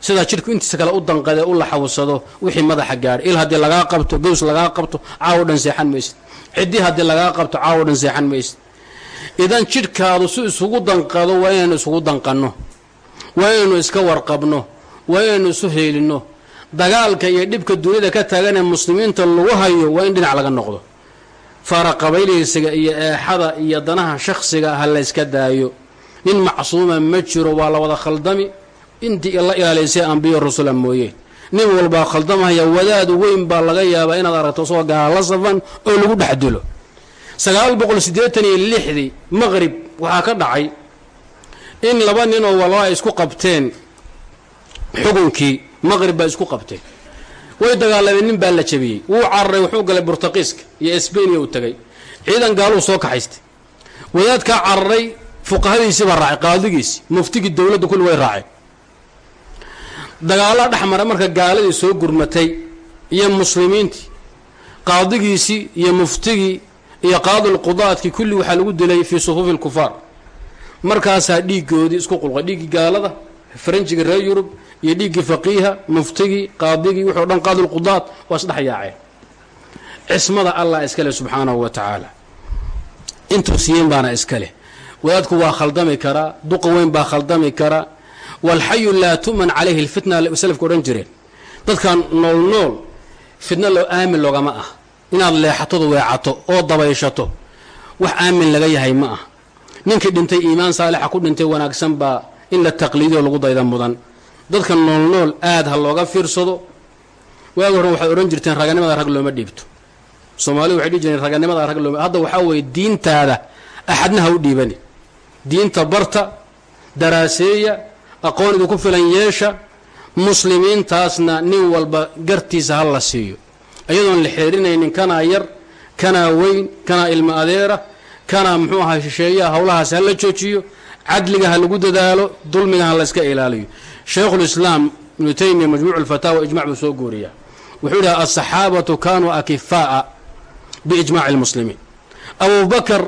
sidaa jidhku intiisa kale u danqadee u laxawsado wixii madaxa gaadhay. Il haddii lagaa qabto gows lagaa qabto caawo dhan seexan maysid. Ciddi haddii lagaa qabto caawo dhan seexan maysid. Idan jidhkaadu si isugu danqado waa inaynu isugu danqanno. Waa inaynu iska warqabno. Waa inaynu isu heelinno. Dagaalka iyo dhibka duniyada ka taaganee muslimiinta lagu hayo waa in dhinac laga noqdo faraqabayleysiga iyo eexada iyo danaha shakhsiga ha layska daayo. Nin macsuuma ma jiro waa la wada khaldami. Intii la ilaalaysay ambiyo rasula mooyeen nin walbaa khaldamahaya wadaad weyn baa laga yaabaa inaad aragto isagoo gaala safan oo lagu dhex dilo sagaal boqol siddeetan iyo lixdii maqrib waxaa ka dhacay in laba nin oo walba ay isku qabteen. Xukunkii maqrib baa isku qabteen way dagaalameen nin baa la jabiyey. Wuu cararay wuxuu galay burtaqiiska iyo sbaniya uu tegay ciidan gaaluu soo kaxaystay. Wadaadkaa cararay fuqahadiisii baa raacay qaadigiisii muftigii dowladda kulli way raaceen. Dagaalla dhex mara marka gaaladii soo gurmatay iyo muslimiintii qaadigiisii iyo muftigii iyo qaadilqudaadkii kulli waxaa lagu dilay fii sufuufi lkufaar markaasaa dhiiggoodii isku qulqay. Dhiiggii gaalada faranjiga reer yurub iyo dhiiggii faqiiha muftigii qaadigii wuxuu dhan qaadilqudaad waa isdhex yaaceen cismada allah iskale subxaanahu wa tacaala intuu siiyeen baana iska leh. Wadaadku waa khaldami karaa duqa weyn baa khaldami karaa walxayu laa tu'man calayhi lfitna salafka odhan jireen. Dadkan nool nool fitna loo aamin loogama ah. Inaad leexatadu weecato oo dabayshato wax aamin laga yahay ma ah. Ninkii dhintay iimaan saalixa ku dhintay wanaagsan baa in la taqliidiyo lagu dayda mudan dadka nool nool aad ha looga fiirsado. Waagi hore waxaad odhan jirteen raganimada rag looma dhiibto. Soomaalidu waxay dhihi jireen raganimada rag looma hadda waxaa weeye diintaada axadna ha u dhiibani. Diinta barta daraaseeya aqoonidu ku filan yeesha muslimiintaasna nin walba gartiisa ha la siiyo. Iyadoon la xeerinaynin kanaa yar kanaa weyn kanaa ilmo adeera kanaa muxuu ahaa shisheeyaha howlahaas ha la joojiyo cadliga ha lagu dadaalo dulmiga ha la iska ilaaliyo shaykhulislaam ibnu taymiya majmuuc alfataawa ijmac buu soo guuriyaa. Wuxuu yidhaha alsaxaabatu kaanuu akifaa'a biijmaaci lmuslimiin. Abubakar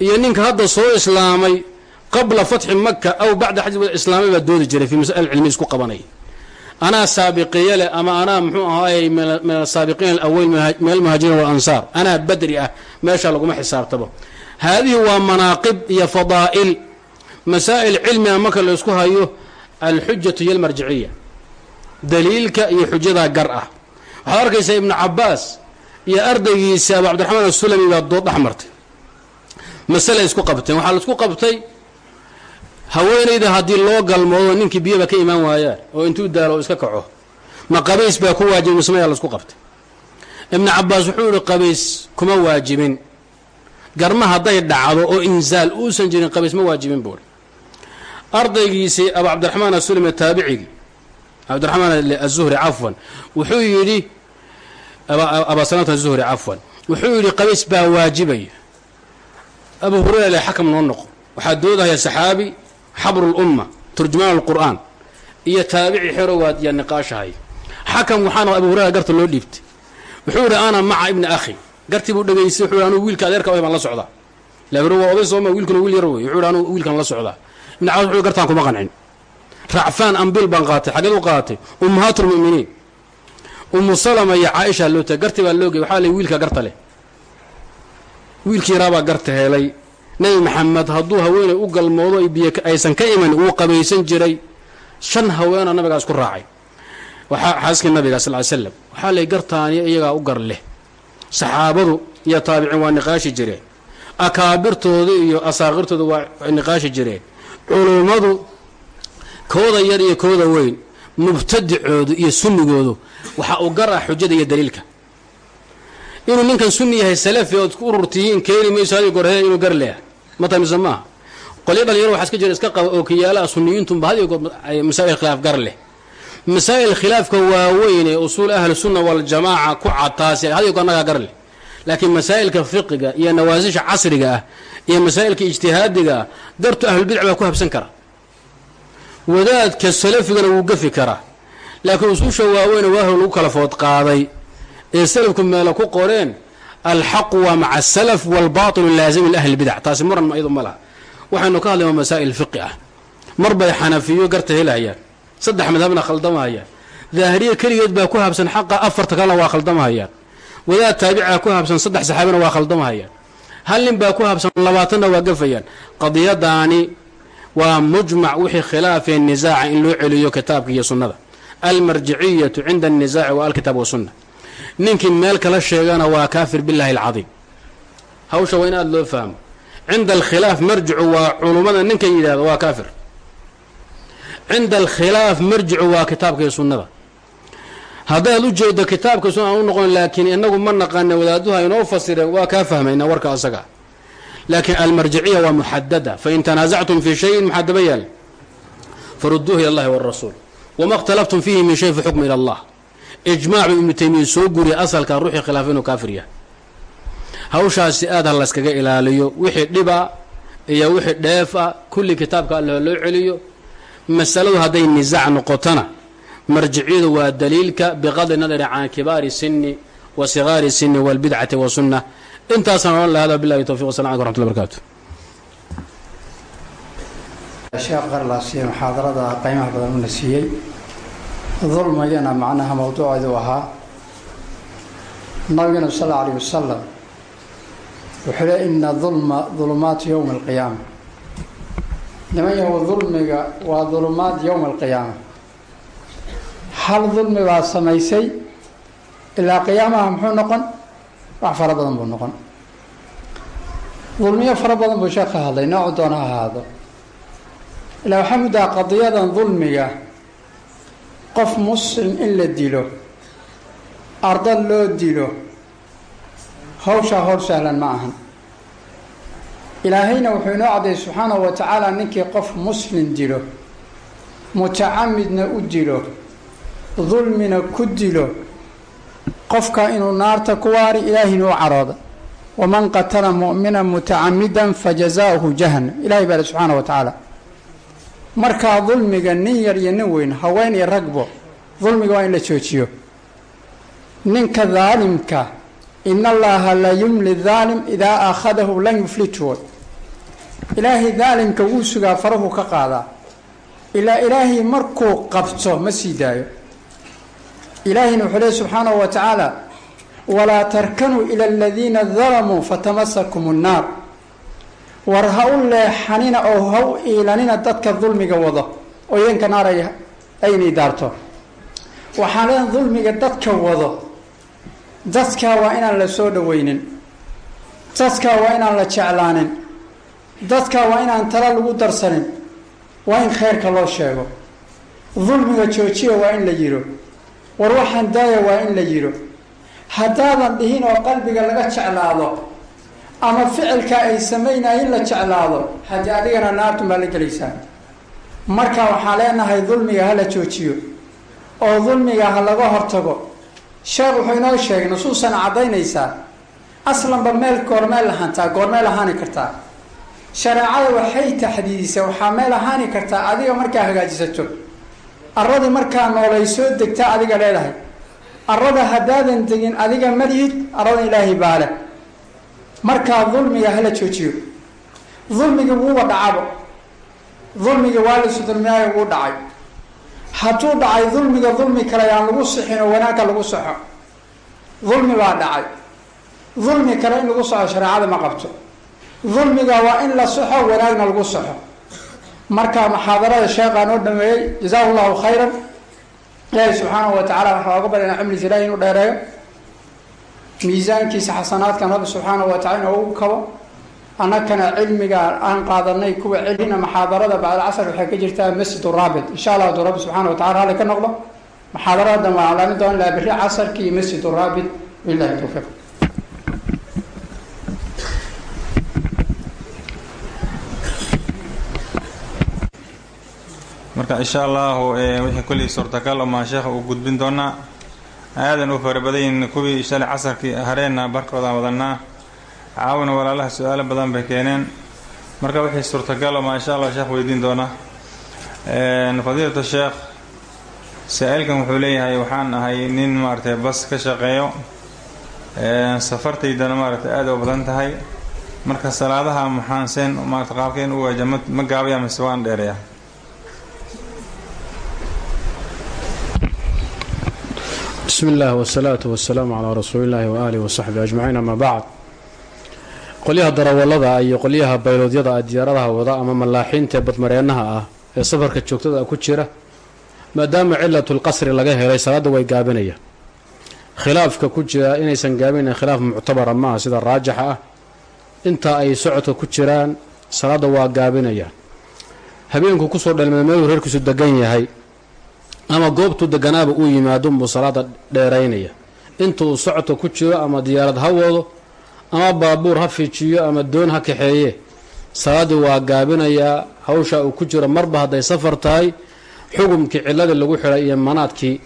iyo ninka hadda soo islaamay qabla fatxi maka aw bacda xaj islaamay baa doodi jiray fii masa'il cilmi isku qabanaya anaa saabiqiye leh ama anaa muxuu ahaayey min asaabiqiin alaweyl min almuhaajiriin walansaar anaa badri ah meesha laguma xisaabtabo haadihi waa manaaqib iyo fadaa'il. Masaa'il cilmiga marka la hayo alxujatu iyo almarjiciya daliilka iyo xujadaa gar ah. Waxaad arkaysaa ibnu cabaas iyo ardaygiisa abu cabdiraxmaan asulami baa dood dhex martay. Masale isku qabteen. Waxaa la isku qabtay haweenayda haddii loo galmoodo ninkii biyaba ka imaan waayaan oo intuu daalo iska kaco ma qabays baa ku waajibay musmaya la isku qabtay. Ibnu cabaas wuxuu yihi qabays kuma waajibin. Garma hadday dhacdo oo inzaal uusan jirin qabays ma waajibin buuri ardaygiisii abu cabdiraxmaan asulami taabicigii cabdiraxmaan azuhri cafwan wuxuu yidhi abasalamta azuhri cafwan wuxuu yidhi qabays baa waajibaya abu hurayra le xakam noo noqo. Waxaa doodahaya saxaabi xabrulumma turjumaan alqur'aan iyo taabici xerowaad iyo niqaashahay. Xakam waxaana abu hurayra garta loo dhiibtay. Wuxuu yidhi ana maca ibni akhi. Gartii buu dhegaystay wuxuu yidhi anuu wiilka adeerka oy baan la socdaa. Laakiin waa oday sooma wiilkuna wiil yar wey wuxuu yidhi anuu wiilkan la socdaa ibni cabas wuxuu gartaan kuma qancin racfaan ambil baan qaatay xageed u qaatay. Ummahaat lmu'miniin umu salama iyo caaisha loo tagay garti baa loo gey waxaa lay wiilka garta leh. Wiilkii yaraabaa garta helay. Nebi maxamed hadduu haweenay u galmoodo aysan ka iman wuu qabaysan jiray. Shan haweena nabigaa isku raacay. Xaaskii nabiga sal slam waxaa lay gartaani iyagaa u gar leh. Saxaabadu iyo taabiciin waa niqaashi jireen. Akaabirtooda iyo asaaqirtooda waa niqaashi jireen culummadu kooda yar iyo kooda weyn mubtadicoodu iyo sunnigoodu waxaa u gar ah xujada iyo daliilka. Inuu ninkan sunni yahay salafi ood ku ururtihiin keeni mayso hadi goor inuu gar leeyahay? Mata mise maaha? Qolyo dhalinyaro waxa iska jira iska qaba oo kiyaalaha sunniyiintunba hadi goor masaa'il khilaaf gar leh. Masaa'il khilaafka waaweyn ee usuul ahli sunna waljamaaca ku cataasi hadi goor annagaa gar leh. Laakiin masaa'ilka fiqiga iyo nawaasisha casriga ah iyo masaa'ilka ijtihaadiga dartu ahlulbidc baa ku habsan kara. Wadaadka salafigana wuu gafi karaa laakiin usuusha waaweyne waaho lagu kala food qaaday. Ee salafku meelo ku qoreen alxaqu waa maca asalaf waalbaatilu laazimi liahli bidac taasi muran iyadu ma laha. Waxaynu ka hadlayna masaa'il fiqi ah. Mar bay xanafiyo garta helahayaan saddex madhabna khaldamahayaan daahiriya keligeed baa ku habsan xaqa afarta kalena waa khaldamahayaan wadaad taabica ku habsan saddex saxaabina waa khaldamahayaan hal nin baa ku habsan labaatanna waa gafayaan. Qadiyadaani waa mujmac wixii khilaafee nisaaca in loo celiyo kitaabka iyo sunnada. Almarjiciyatu cinda annisaaci wa alkitaab wasunna ninkii meel kala sheegana waa kaafir billahi alcadiim. Hawsha waa in aada loo fahmo. Cinda alkhilaaf marjicu waa culummada ninka yidhahdo waa kaafir. Cinda alkhilaaf marjicu waa kitaabka iyo sunnada haddaad u jeedo kitaabka sunna aan u noqon laakiin inagu ma naqaana wadaaduha inoo fasireen waa kaa fahmayna warka asaga. Laakiin almarjiciya waa muxadada fain tanaasactum fii shayin maxaa daba yaal. Faruduuhu ila allahi wاrasuul wama اkhtalaftum fiihi min shay faxukmu ila allah. Ijmac buu ibnu taymiya soo guriya asalka ruuxii khilaaf inuu kaafir yahay. Hawshaasi aad ha layskaga ilaaliyo wixii dhiba iyo wixii dheefa kulli kitaabka allah loo celiyo masaladu hadday nisaac noqotona marjiciyadu waa daliilka biqadri nadari can kibaari sini wa sigaari sini walbidcati wasunna intaasaan odhan lahada bilahi towfiq wasalam alaikum raxmatullahi barkatu sheekh qarlaasiye muxaadarada qiimaha badan una siiyey dulmigana macnaha mowduuceedu ahaa nabigana sal alla alayh wasalam wuxuu le ina dulma dulumaatu yowma alqiyaama niman yahow dulmiga waa dulumaad yowma alqiyaama hal dulmi baa samaysay ilaa qiyaamaha muxuu noqon? Wax fara badan buu noqon. Dulmiyo fara badan buu sheekh ka hadlay noocu doona ha ahaado. Ilaa waxaa muddaa qadiyadan dulmiga qof muslim in la dilo arda loo dilo hawshaa howl sahlan ma ahan. Ilaahayna wuxuu inoo cadday subxaanahu wa tacaala ninkii qof muslim dilo mutacamidna u dilo dulmina ku dilo qofka inuu naarta ku waari ilaahayna u carooda waman qatala mu'mina mutacamidan fajazaauhu jahannam. Ilahay baa le subxaana wa tacaala. Markaa dulmiga nin yar iyo nin weyn haween iyo ragbo dulmiga waa in la joojiyo. Ninka daalimka in allaha la yumli daalim idaa akhadahu lan yuflithu ilaahay daalimka wuu sugaa farahu ka qaadaa. Ilaa ilaahay markuu qabto ma sii daayo ilaahayna wuxuu leey subxaanahu wa tacaala walaa tarkanuu ila aladiina dalamuu fatamasakum nnaar war ha u leexanina oo ha u iilanina dadka dulmiga wado oo idanka naar ay aynay daarto waxaan leedahay dulmiga dadka wado dadkaa waa inaan la soo dhaweynin dadkaa waa inaan la jeclaanin dadkaa waa inaan tala lagu darsanin waa in kheyrka loo sheego dulmiga joojiya waa in la yiro war waxaan daaya waa in la yiro haddaadan dhihin oo qalbiga laga jeclaado ama ficilka ay samaynayo in la jeclaado haddii adigana naartun baa la gelaysaa. Marka waxaan leenahay dulmiga ha la joojiyo oo dulmiga ha laga hortago. Sheekh wuxuu inoo sheegay nusuusana caddaynaysaa. Aslanba meel goormeel lahantaa goormeel ahaani kartaa. Shareecada waxay taxdiidisay waxaa meel ahaani kartaa adiga markaa hagaajisato arradii markaa noolay soo degtaa adiga leedahay. Arrada haddaadan degin adiga malihid arradan ilaahay baa leh. Markaa dulmiga hala joojiyo. Dulmigii wuuba dhacabo dulmigii waa laysu dulmiyaayo wuu dhacay. Hadduu dhacay dulmiga dulmi kale aan lagu sixin oo wanaagga lagu saxo dulmi baa dhacay. Dulmi kale in lagu saxo shareecada ma qabto. Dulmiga waa in la saxo wanaagna lagu saxo marka muxaadarada sheekhaa noo dhameeyey jazaahu llahu khayran. Ilaahi subxaanahu wa tacala waxaa oga baryana cimriisa ilahi inuu dheereeyo. Miisaankiisa xasanaadkan rabbi subxaanahu wa tacala inuu ugu kabo. Annagana cilmiga aan qaadanay kuwa celina muxaadarada bacdalcasr waxay ka jirtaa masjid raabit. Insha allah hadduu rabbi subxana wa tacala halli ka noqdo. Muxaadaradan waa alaamin doona ilaa berri casarki iyo masjid raabit. Billahi towfiiq marka insha allahu wixii kullii suurtagal omaan sheekha uu gudbin doonaa aadan u fara badanyihin kuwii shalay casarkii hareenna barkoodaan wadanaa caawina walaalaha su'aalo badan bay keeneen. Marka wixii suurtagal omaa insha allah sheekh weydiin doona fadiilatu sheekh saa-iilkan wuxuu leeyahay waxaan ahay nin maaragtay bas ka shaqeeyo safartaydana maaragtay aada u badan tahay. Marka salaadaha maxaan seen maarata qaabkeen u waaja ma gaabaya mise waan dheereya bismi illah wsalaatu wasalaamu calaa rasuuli illaahi waaalihi wasaxbi ajmaciin ama bacd qolyaha darawallada iyo qolyaha bayloodyada ah diyaaradaha wada ama malaaxiinta badmareennaha ah ee safarka joogtada ku jira maadaama cilatulqasri laga helay salaadda way gaabinayaan. Khilaafka ku jira inaysan gaabinayn khilaaf muctabara maaha sida raajixa ah. Intaa ay socodka ku jiraan salaadda waa gaabinayaan. Habeenku ku soo dhalmada meeluu reerkiisu degan yahay ama goobtuu deganaaba uu yimaado unbuu salaada dheeraynaya. Intuu socodka ku jiro ama diyaarad ha wado ama baabuur ha fiijiyo ama doon ha kaxeeye salaaddii waa gaabinayaa hawshaa uu ku jiro marba hadday safar tahay xukumkii ciladii lagu xidhay iyo manaadkii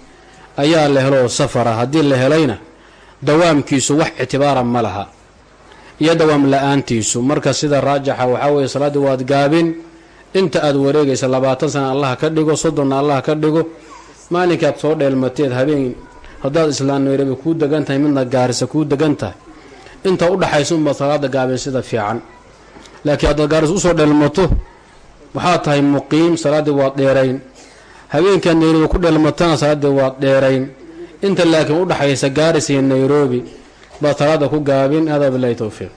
ayaa la helo safara. Haddii la helayna dawaamkiisu wax ictibaara ma laha iyo dawaam la'aantiisu. Marka sida raajixa waxaa weeye salaaddii waad gaabin inta aad wareegaysa labaatan sana allah ka dhigo soddonna allah ka dhigo maalinkaad soo dheelmateed habeen haddaad nairobi kuu degan tahay midna gaarisa kuu degan tahay inta udhaxaysa unbaad salaada gaabin sida fiican. Laakiin haddaad gaaris u soo dheelmato waxaad tahay muqiim salaaddii waad dheerayn. Habeenkaad nairobi ku dheelmatana salaaddii waad dheerayn. Inta laakiin udhaxaysa gaaris iyo nairobi baad salaada ku gaabin. Hada bilahi towfiiq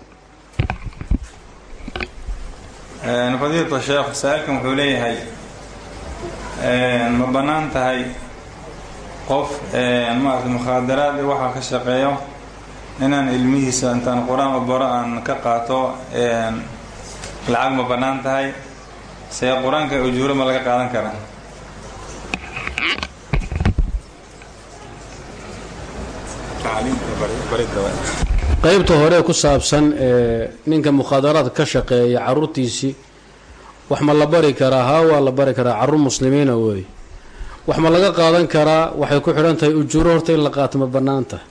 fadiilata sheekh saa-ilkan wuxuu leeyahay ma bannaan tahay qof maarata mukhaadaraad waxaa ka shaqeeyo inaan ilmihiisa intaan qur'aan u baro aan ka qaato lacag ma bannaan tahay? See qur'aanka ujuuro ma laga qaadan karaa. Qaybta hore ku saabsan ee ninka mukhaadaraadka ka shaqeeya caruurtiisii wax ma la bari karaa haa waa la bari karaa carruur muslimiina weeye wax ma laga qaadan karaa waxay ku xidhan tahay ujuuro horta in la qaato ma bannaan tahay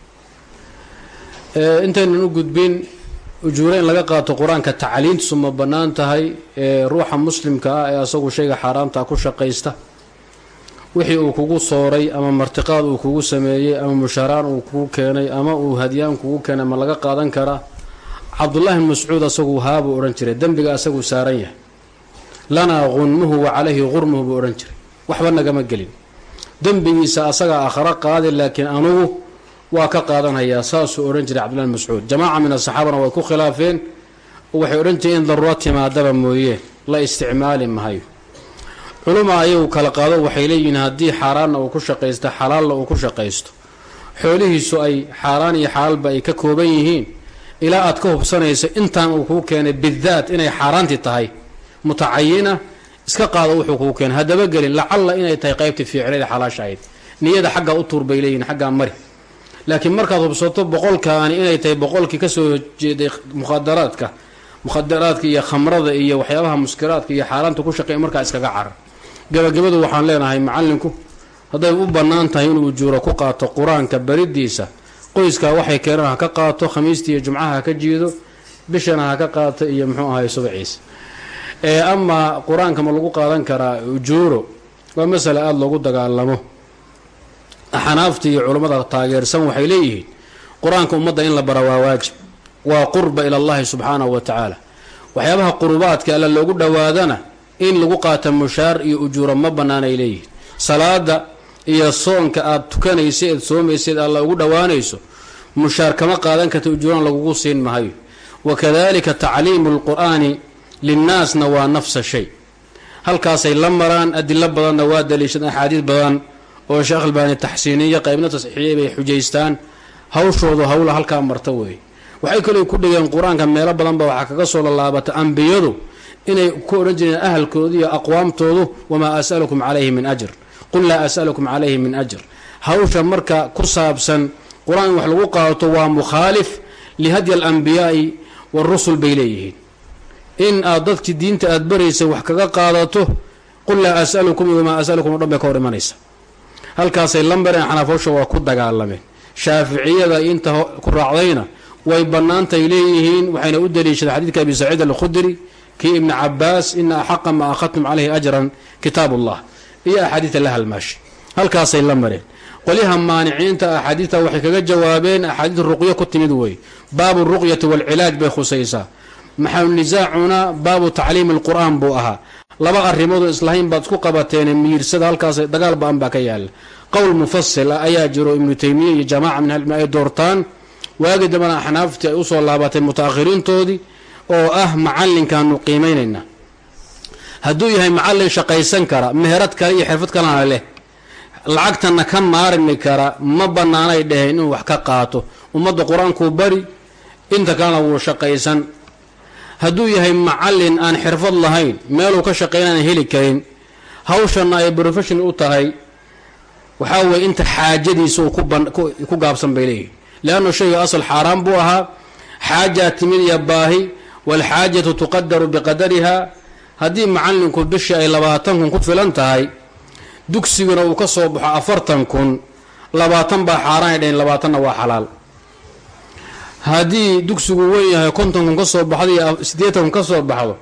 intaynan u gudbin ujuuro in laga qaato qur'aanka tacliintiisu ma bannaan tahay ee ruuxa muslimka ah ee asagu shayga xaaraamtaa ku shaqaysta. Wixii uu kugu sooray ama martiqaad uu kugu sameeyey ama mushaaraan uu kugu keenay ama uu hadyaan kugu keenay ma laga qaadan karaa. Cabdullaahi mascuud asagu haabuu odhan jiray dembiga asaguu saaran yahay. Lanaa qunmuhu wa calayhi qurmuhu buu odhan jiray. Waxba nagama gelin dembigiisa asagaa aakharo qaadi laakiin anugu waa ka qaadanhayaa saasuu odhan jiray cabdullahi mascuud. Jamaaca min asaxaabana way ku khilaafeen. Waxay odhan jireen in daruuro timaadaba mooye. La isticmaali mahayo culuma ayagu kala qaado. Waxay leeyihiin haddii xaaraanna uu ku shaqaysto xalaalna uu ku shaqaysto. Xoolihiisu ay xaaraan iyo xalaalba ay ka kooban yihiin. Ilaa aad ka hubsanayso intaan uu kuu keenay bidaat inay xaaraanti tahay. Mutacayina iska qaado wuxuu kuu keenay. Haddaba gelin lacalla inay tahay qaybtii ee xalaasha ahayd. Niyada xaggaa u tuur bay leeyihiin xaggaa mari. Laakiin markaad hubsato boqolkaani inay tahay boqolkii ka soo jeeday mukhadaraadka mukhadaraadka iyo khamrada iyo waxyaabaha muskiraadka iyo xaaraanta ku shaqeeya markaa iskaga carar. Gabagabadu waxaan leenahay macallinku hadday u bannaan tahay inuu ujuuro ku qaato qur'aanka baridiisa qoyskaa waxay keenaan ha ka qaato khamiistii iyo jumcaha ha ka jiido bishana ha ka qaato iyo muxuu ahay subaciisa ee amaa qur'aanka ma lagu qaadan karaa ujuuro waa masale aada loogu dagaalamo. Axanaafta iyo culammada taageersan waxay leeyihiin qur'aanka ummadda in la bara waa waajib waa qurba ila allahi subxaanahu wa tacaala. Waxyaabaha qurubaadka alla loogu dhowaadana in lagu qaata mushaar iyo ujuuro ma bannaanay leeyihiin. Salaada iyo soonka aada tukanaysa eed soomaysaed alla ugu dhowaanayso mushaar kama qaadan karta ujuurana lagugu siin mahayo wakadalika tacliimu lqur'aani linnaasna waa nafsa shay. Halkaasay la maraan adilo badanna waa daliishadaan axaadiid badan oo sheekh albaani taxsiiniya qaybna tasxiixiyay bay xujaystaan. Hawshoodu hawla halkaa marta weeye waxay kaloo ku dhigeen qur'aanka meelo badanba waxaa kaga soo lalaabata ambiyadu inay ku odhan jireen ahalkoodu iyo aqwaamtoodu wamaa as'alukum calayhi min ajr. Qul laa as'alukum calayhi min ajr. Hawsha marka ku saabsan qur'aan in wax lagu qaato waa mukhaalif lihadyi alambiyaai warusul bay leeyihiin in aad dadkii diinta aada baraysay wax kaga qaadato qul laa as'alukum iyo as'alukum o dhan bay ka hor imanaysa. Halkaasay lambareen xanaaf hawsha waa ku dagaalameen. Shaaficiyada inta ku raacdayna way bannaantay leeyihiin waxayna u daliishadeen xadiidka abi saciid alkhudri kii ibni cabaas ina axaqa maa akhadtum caleyhi ajran kitaab ullah iyo axaadiida la halmaashay. Halkaasay la mareen qolyaha maaniciinta axaadiidta waxay kaga jawaabeen axaadiid ruqyo ku timid wey baabu ruqyati waalcilaaj bay khusaysaa maxalu nisaacuna baabu tacliimi alqur'aan buu ahaa. Laba arrimoodoo islahayn baad isku qabateen miirsada halkaas dagaal ba'an baa ka yaalla qowl mufasil ayaa jiro ibnu teymiya iyo jamaaca min ahlicilmi ay doortaan. Waagi dambana axnaaftii ay u soo laabatay mutaakhiriintoodii oo ah macalinkaanu qiimaynaynaa hadduu yahay macallin shaqaysan kara meherad kale iyo xirfad kalena leh lacagtana ka maarmi kara ma bannaanay dheheen inuu wax ka qaato. Ummadda qur'aankuu bari inta kalena wuu shaqaysan hadduu yahay macallin aan xirfad lahayn meeluu ka shaqaynaan heli karin hawshanna ay professional u tahay waxaa weeye inta xaajadiisa uu ku gaabsan bay leeyihiin leannu shayga asal xaaraan buu ahaa xaajaa timid iyo baahi waalxaajatu tuqadaru biqadariha. Haddii macallinku bishii ay labaatan kun ku filan tahay dugsiguna uu ka soo baxo afartan kun labaatan baa xaaraan ay dhaheen labaatanna waa xalaal haddii dugsigu weyn yahay konton kun ka soo baxdo iyo siddeetan kun ka soo baxdo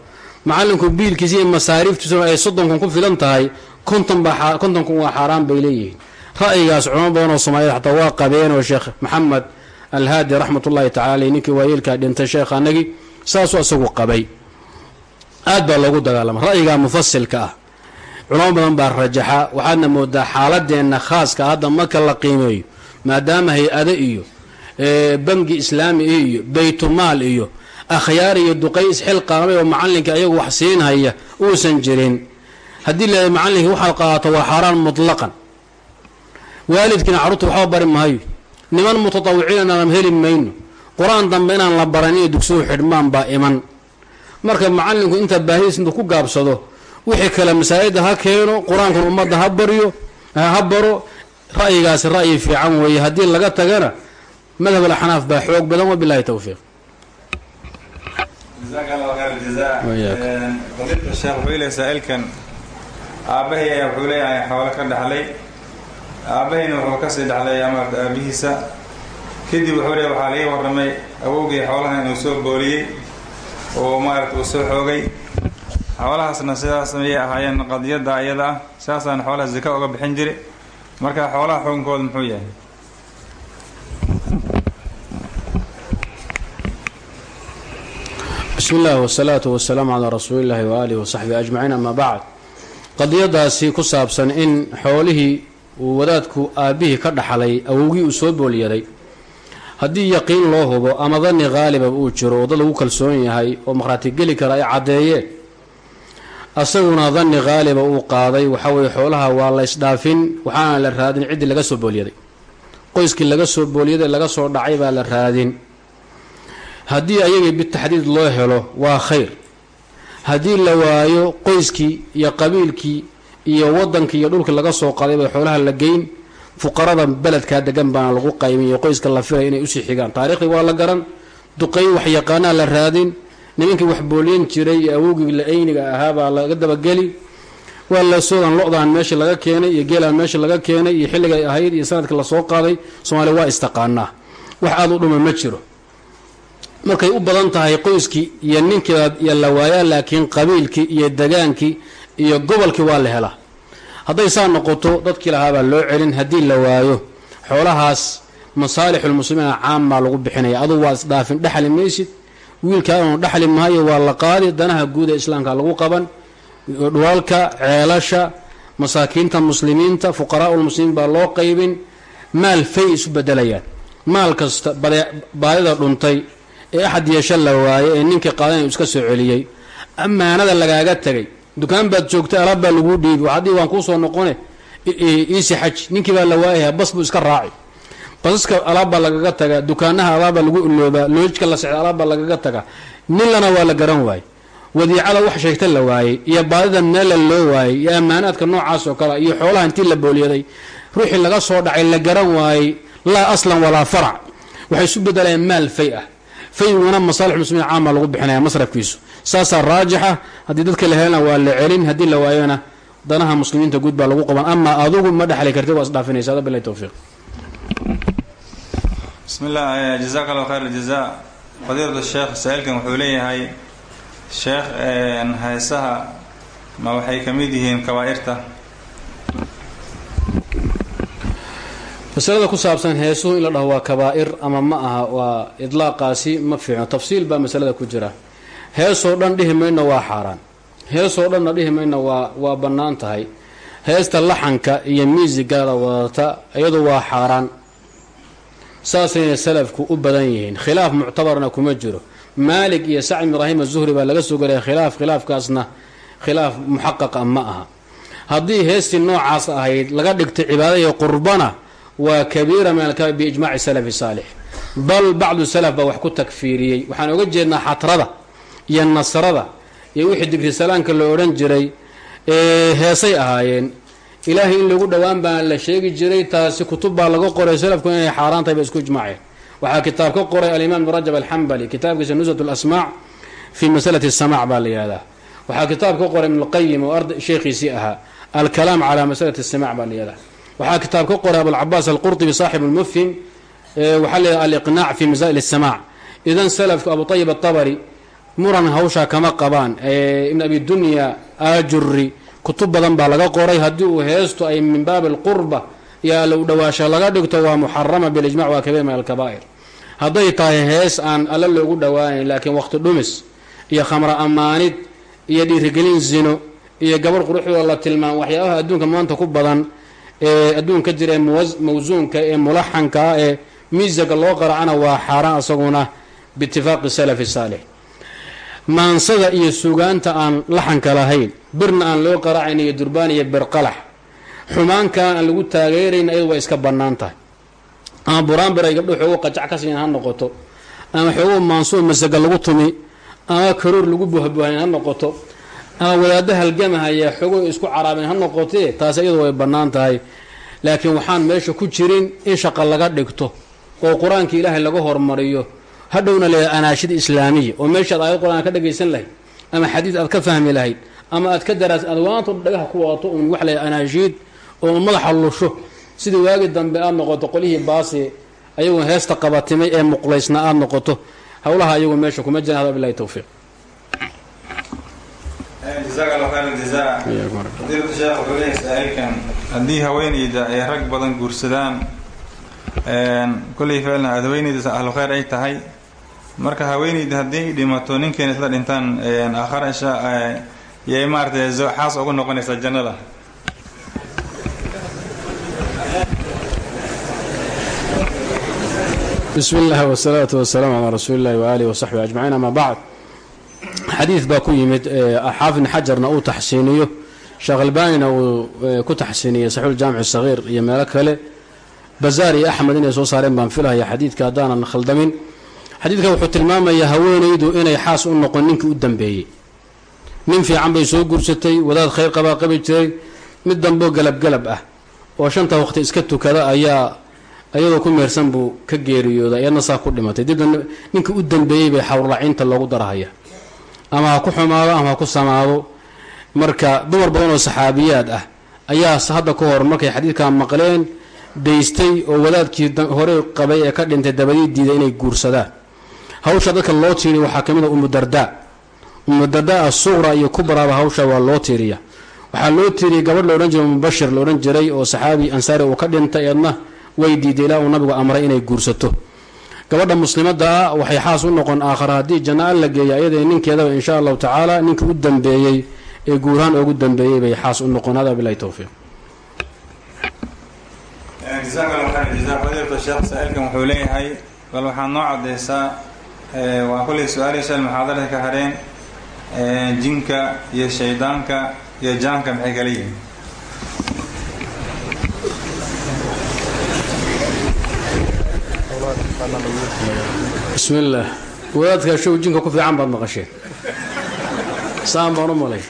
macallinku biilkiisa iyo masaariiftiisuna ay soddon kun ku filan tahay konton baa konton kun waa xaaraan bay leeyihiin. Ra'yigaas culamo badan oo soomaaliyed xataa waa qabeen oo sheekh maxamed alhaadi raxmat ullahi tacala ninkii waayeelkaa dhintay sheekh anagii saasuu isagu qabay. Aad baa loogu dagaalama ra'yigaa mufasilka ah culamo badan baa rajaxa waxaadna moodaa xaaladeenna khaaska hadda marka la qiimeeyo maadaama hay'ado iyo bangi islaami iyo baytumaal iyo akhyaar iyo duqay isxilqaamay oo macallinka ayagu wax siinhaya uusan jirin. Haddii la macallinkii waxaad qaadato waa xaaraan mutlaqan. Waalidkiina carruurta waxba bari maayo. Niman mutatawiciin aan heli mayno. Qur'aan dambe inaan la baran inay dugsuhu xidhmaan baa iman. Marka macallinku inta baahidiis ku gaabsado wixii kale masaajidda ha keeno qur'aankuna ummadda ha baryo ha baro ra'yigaasi ra'yi fiican weeye. Haddii laga tagana madhab alaxnaaf baa xoog badan wabilahi towfiiq khayr sheekh wuxuu saa-ilkan aabbahay ayaa wuxuu leeyahay xoolo ka dhaxlay aabbahayna wuxuu ka sii dhaxlay amarta aabihiisa kadib wuxuu leeyahy waxaa laga warramay awowgii xoolahan inuu soo booliyey oo maaragta uu soo xoogay xoolahaasna sidaas ayay ahaayeen qadiyadda ayada ah sidaasaan xoolaha zaka uga bixin jiri marka xoolaha xukunkooda muxuu yahay bismi illaahi wasalaatu wasalaamu calaa rasuulillahi waaalihi wasaxbihi ajmaciin amaa bacd. Qadiyadaasi ku saabsan in xoolihii uu wadaadku aabbihii ka dhaxlay awowgii uu soo booliyaday haddii yaqiin loo hubo ama dani haaliba uu jiro oo dad lagu kalsoon yahay oo markhaati geli kara ay caddeeyeen asaguna dani haaliba uu qaaday waxa weye xoolaha waa la ysdhaafin waxaana la raadin ciddii laga soo booliyaday qoyskii laga soo booliyaday laga soo dhacay baa la raadin haddii ayagii bitaxdiid loo helo waa khayr. Haddii la waayo qoyskii iyo qabiilkii iyo wadankii iyo dhulkii laga soo qaday bay xoolaha la geyn fuqarada beledkaa degan baana lagu qaymiyo qoyska la filay inay u sii xigaan. Taariikhdii waa la garan duqay wax yaqaanaa la raadin nimankii wax booliyan jiray iyo awowgii la-ayniga ahaa baa laga dabageli. Waa la soodan lo-daan meesha laga keenay iyo geelaan meesha laga keenay iyo xilligay ahayd iyo sannadkii la soo qaaday soomaaliya waa istaqaanaa. Wax aada u dhuma ma jiro markay u badan tahay qoyskii iyo ninkii iyo la waayaa laakiin qabiilkii iyo degaankii iyo gobolkii waa la helaa. Hadday saa noqoto dadkii lahaabaa loo celin haddii la waayo. Xoolahaas masaalixulmuslimiina caammaa lagu bixinaya. Adugu waa isdhaafin dhexli maysid. Wiilkaanu dhexli maayo waa la qaadi danaha guud ee islaamka lagu qaban. Dhulalka ceelasha masaakiinta muslimiinta fuqaraa'ulmuslimiin baa loo qaybin. Maal fay isu bedelayaan maal kasta baadida dhuntay ee axad yeesho la waaye ee ninkii qaadan iska soo celiyey. Ammaanada lagaaga tegay dukaan baad joogtay alaab baa laguu dhiibi waxaadii waan kuusoo noqone iisi xaj. Ninkii baa la waayaya bas buu iska raaci basaska alaabbaa lagaga tagaa. Dukaanaha alaabbaa lagu iloobaa loojka la sexda alaabbaa lagaga tagaa. Nilana waa la garan waayey. Wadiicada wax sheegta la waayey iyo baadida meella loo waayey iyo ammaanaadka noocaas oo kale iyo xoolaha intii la booliyaday ruuxii laga soo dhacay la garan waayey laa aslan walaa farac. Waxay isu bedelayaan maal fay ah fayguna masaalix muslimiin caama lagu bixinaya masrafkiisu saasaa raajixa haddii dadka la helana waa la celin haddii la waayona danaha muslimiinta guud baa lagu qaban amaa adugu ma dhexli kartid waa isdhaafinaysa bilahi towfiiq bismi illah jazaaka allahu khayr aljaza fadiilatu sheekh saa-ilkan wuxuu leeyahay sheekh heesaha ma waxay ka mid yihiin kabaa'irta masalada ku saabsan heesuhu in la dhaho waa kabaa'ir ama ma aha waa idlaaqaasi ma fiicno. Tafsiil baa masalada ku jira. Heesoo dhan dhihi mayno waa xaaraan. Heesoo dhanna dhihi mayno waa waa bannaan tahay. Heesta laxanka iyo miisigada wadata iyadu waa xaaraan. Saasayna salafku u badan yihiin. Khilaaf muctabarna kuma jiro. Maalik iyo sacd ibraahim azuhri baa laga soo gelaya khilaaf khilaafkaasna khilaaf muxaqaqa ma aha. Haddii heestii noocaas ahayd laga dhigtay cibaada iyo qurbana waa kabiira min alkabair biijmaci salafi saalix. Bal bacdu salaf baa wax ku takfiiriyey. Waxaan oga jeednaa xatrada iyo nasrada iyo wixii digri salaanka la odhan jiray heesay ahaayeen. Ilaahay in lagu dhowaan baa la sheegi jiray taasi kutub baa laga qoray salafku inay xaaraan tahay ba isku ijmaaceen. Waxaa kitaab ka qoray alimaam ibn rajab alxambali kitaabkiisa nusat lasmaac fi masalati samaac baa la yihahdaa waxaa kitaab ka qoray ibn lqayim oo ard sheekhiisii ahaa alkalaam calaa masalati samaac baa la yihahdaa waxaa kitaab ka qoray abulcabaas alqurطibi saaxib lmufhim waxaa leeyahay aliqnaac fi masaa'il الsamaac idan salafku abu ayib aلطabari muran hawshaa kama qabaan ibn abi dunya ajuri kutub badan baa laga qoray haddii uu heestu ay min baabi اlqurba iyo alla u dhawaasha laga dhigto waa muxarama bilijmac waa kabiir min alkabaa'ir hadday tahay hees aan alla loogu dhowaanayn laakiin waqti dhumis iyo khamro ammaanid iyo dhiirigelin zino iyo gabarh quruxdooda la tilmaam waxyaabaha adduunka maanta ku badan ee adduunka jira ee mawsuunka ee mulaxanka ee miisaga loo qaracana waa xaaraan isaguna biitifaaqi salafi saalix. Maansada iyo sugaanta aan laxanka lahayn birna aan loo qaraacayn iyo durbaan iyo birqalax. Xumaankaan aan lagu taageerayn ayadu way iska bannaan tahay. Ama buraanbir ay gabdho xoogo qajac ka siin ha noqoto. Ama xoogo maansuur masaga lagu tumi ama karoor lagu buhbuhayn ha noqoto ama wadaaddo halgamahaya xoogo isku caraabeen ha noqotee taasi iyadu way bannaan tahay. Laakiin waxaan meesha ku jirin in shaqa laga dhigto oo qur'aanka ilaahay laga hormariyo. Hadhowna leeyahay anaashid islaamiya oo meeshaad aayad qur'aan ka dhagaysan lahayd ama xadiid aad ka fahmi lahayd ama aad ka daraas aad waanta dhagaha ku wadato uun wax leeyahay anaashiid oo madaxa lusho. Sidii waagi dambe aad noqoto qolihii baasi ayagu heesta qabatimay ee muqlaysna aad noqoto. Howlaha ayagu meesha kuma jiraan hada bilahi towfiiq jazaak allah khayr aljazaa fadiilatu sheekh wuxuu leeyahay saa-ilkan haddii haweeneyda ay rag badan guursadaan kolley ficilna haweeneyda ahlu khayr ay tahay. Marka haweeneyda haddii ay dhimato ninkeena isla dhintaan aakhara insha yay maaratay xaas ugu noqonaysaa jannada. Bismi اllah wsalaatu wasalaamu calaa rasuuli اllahi waaalihi wasaxbi ajmaciin ama bacd xadiid baa ku yimid xaafid xajarna uu taxsiiniyo. Sheekh uu ku taxsiiniyey saxiixuljaamic sagiir iyo meelo kale. Bazaar iyo axmed inay soo saareen baan filahaya xadiidka haddaanan khaldamin xadiidka wuxuu tilmaamayaa haweenaydu inay xaas u noqon ninkii u dambeeyey. Nin fiican bay soo guursatay wadaad khayr qabaa qabi jiray mid damboo galabgalab ah oo shanta waqti iska tukada ayaa iyadoo ku meersan buu ka geeriyooday iyadna saa ku dhimatay. Dibna ninkii u dambeeyey bay xawrlaciinta loogu darahaya ama ha ku xumaado ama ha ku samaado. Marka dumar badan oo saxaabiyaad ah ayaa hadda ka hor markay xadiidkaa maqleen daystay oo wadaadkii horey qabay ee ka dhintay dabadii diiday inay guursadaan. Hawsha dadka loo tiiriya waxaa ka mid a umudardaa umudardaa asuqra iyo kubraaba hawsha waa loo tiiriya. Waxaa loo tiiriyay gabadh la odhan jiray mubashir la odhan jiray oo saxaabi ansaari uu ka dhintay eedna way diiday ilaa uu nabigu amray inay guursato gabadha muslimadda ah waxay xaas u noqon aakhara haddii janna a la geeya ayada ninkeedaba insha allahu tacaala ninkii u dambeeyey ee guurhaan ugu dambeeyey bay xaas u noqon. Hada bilahi towfiiq saa-ilkan wuxuu leeyahay bal waxaad noo cadeysaa waa kulley su'aalihii shal muxaadarada ka hareen jinka iyo shaydaanka iyo jaanka maxay kala yihiin bismi illaah wadaadkaa show jinka ku fiican baad maqasheen saan baan u malay.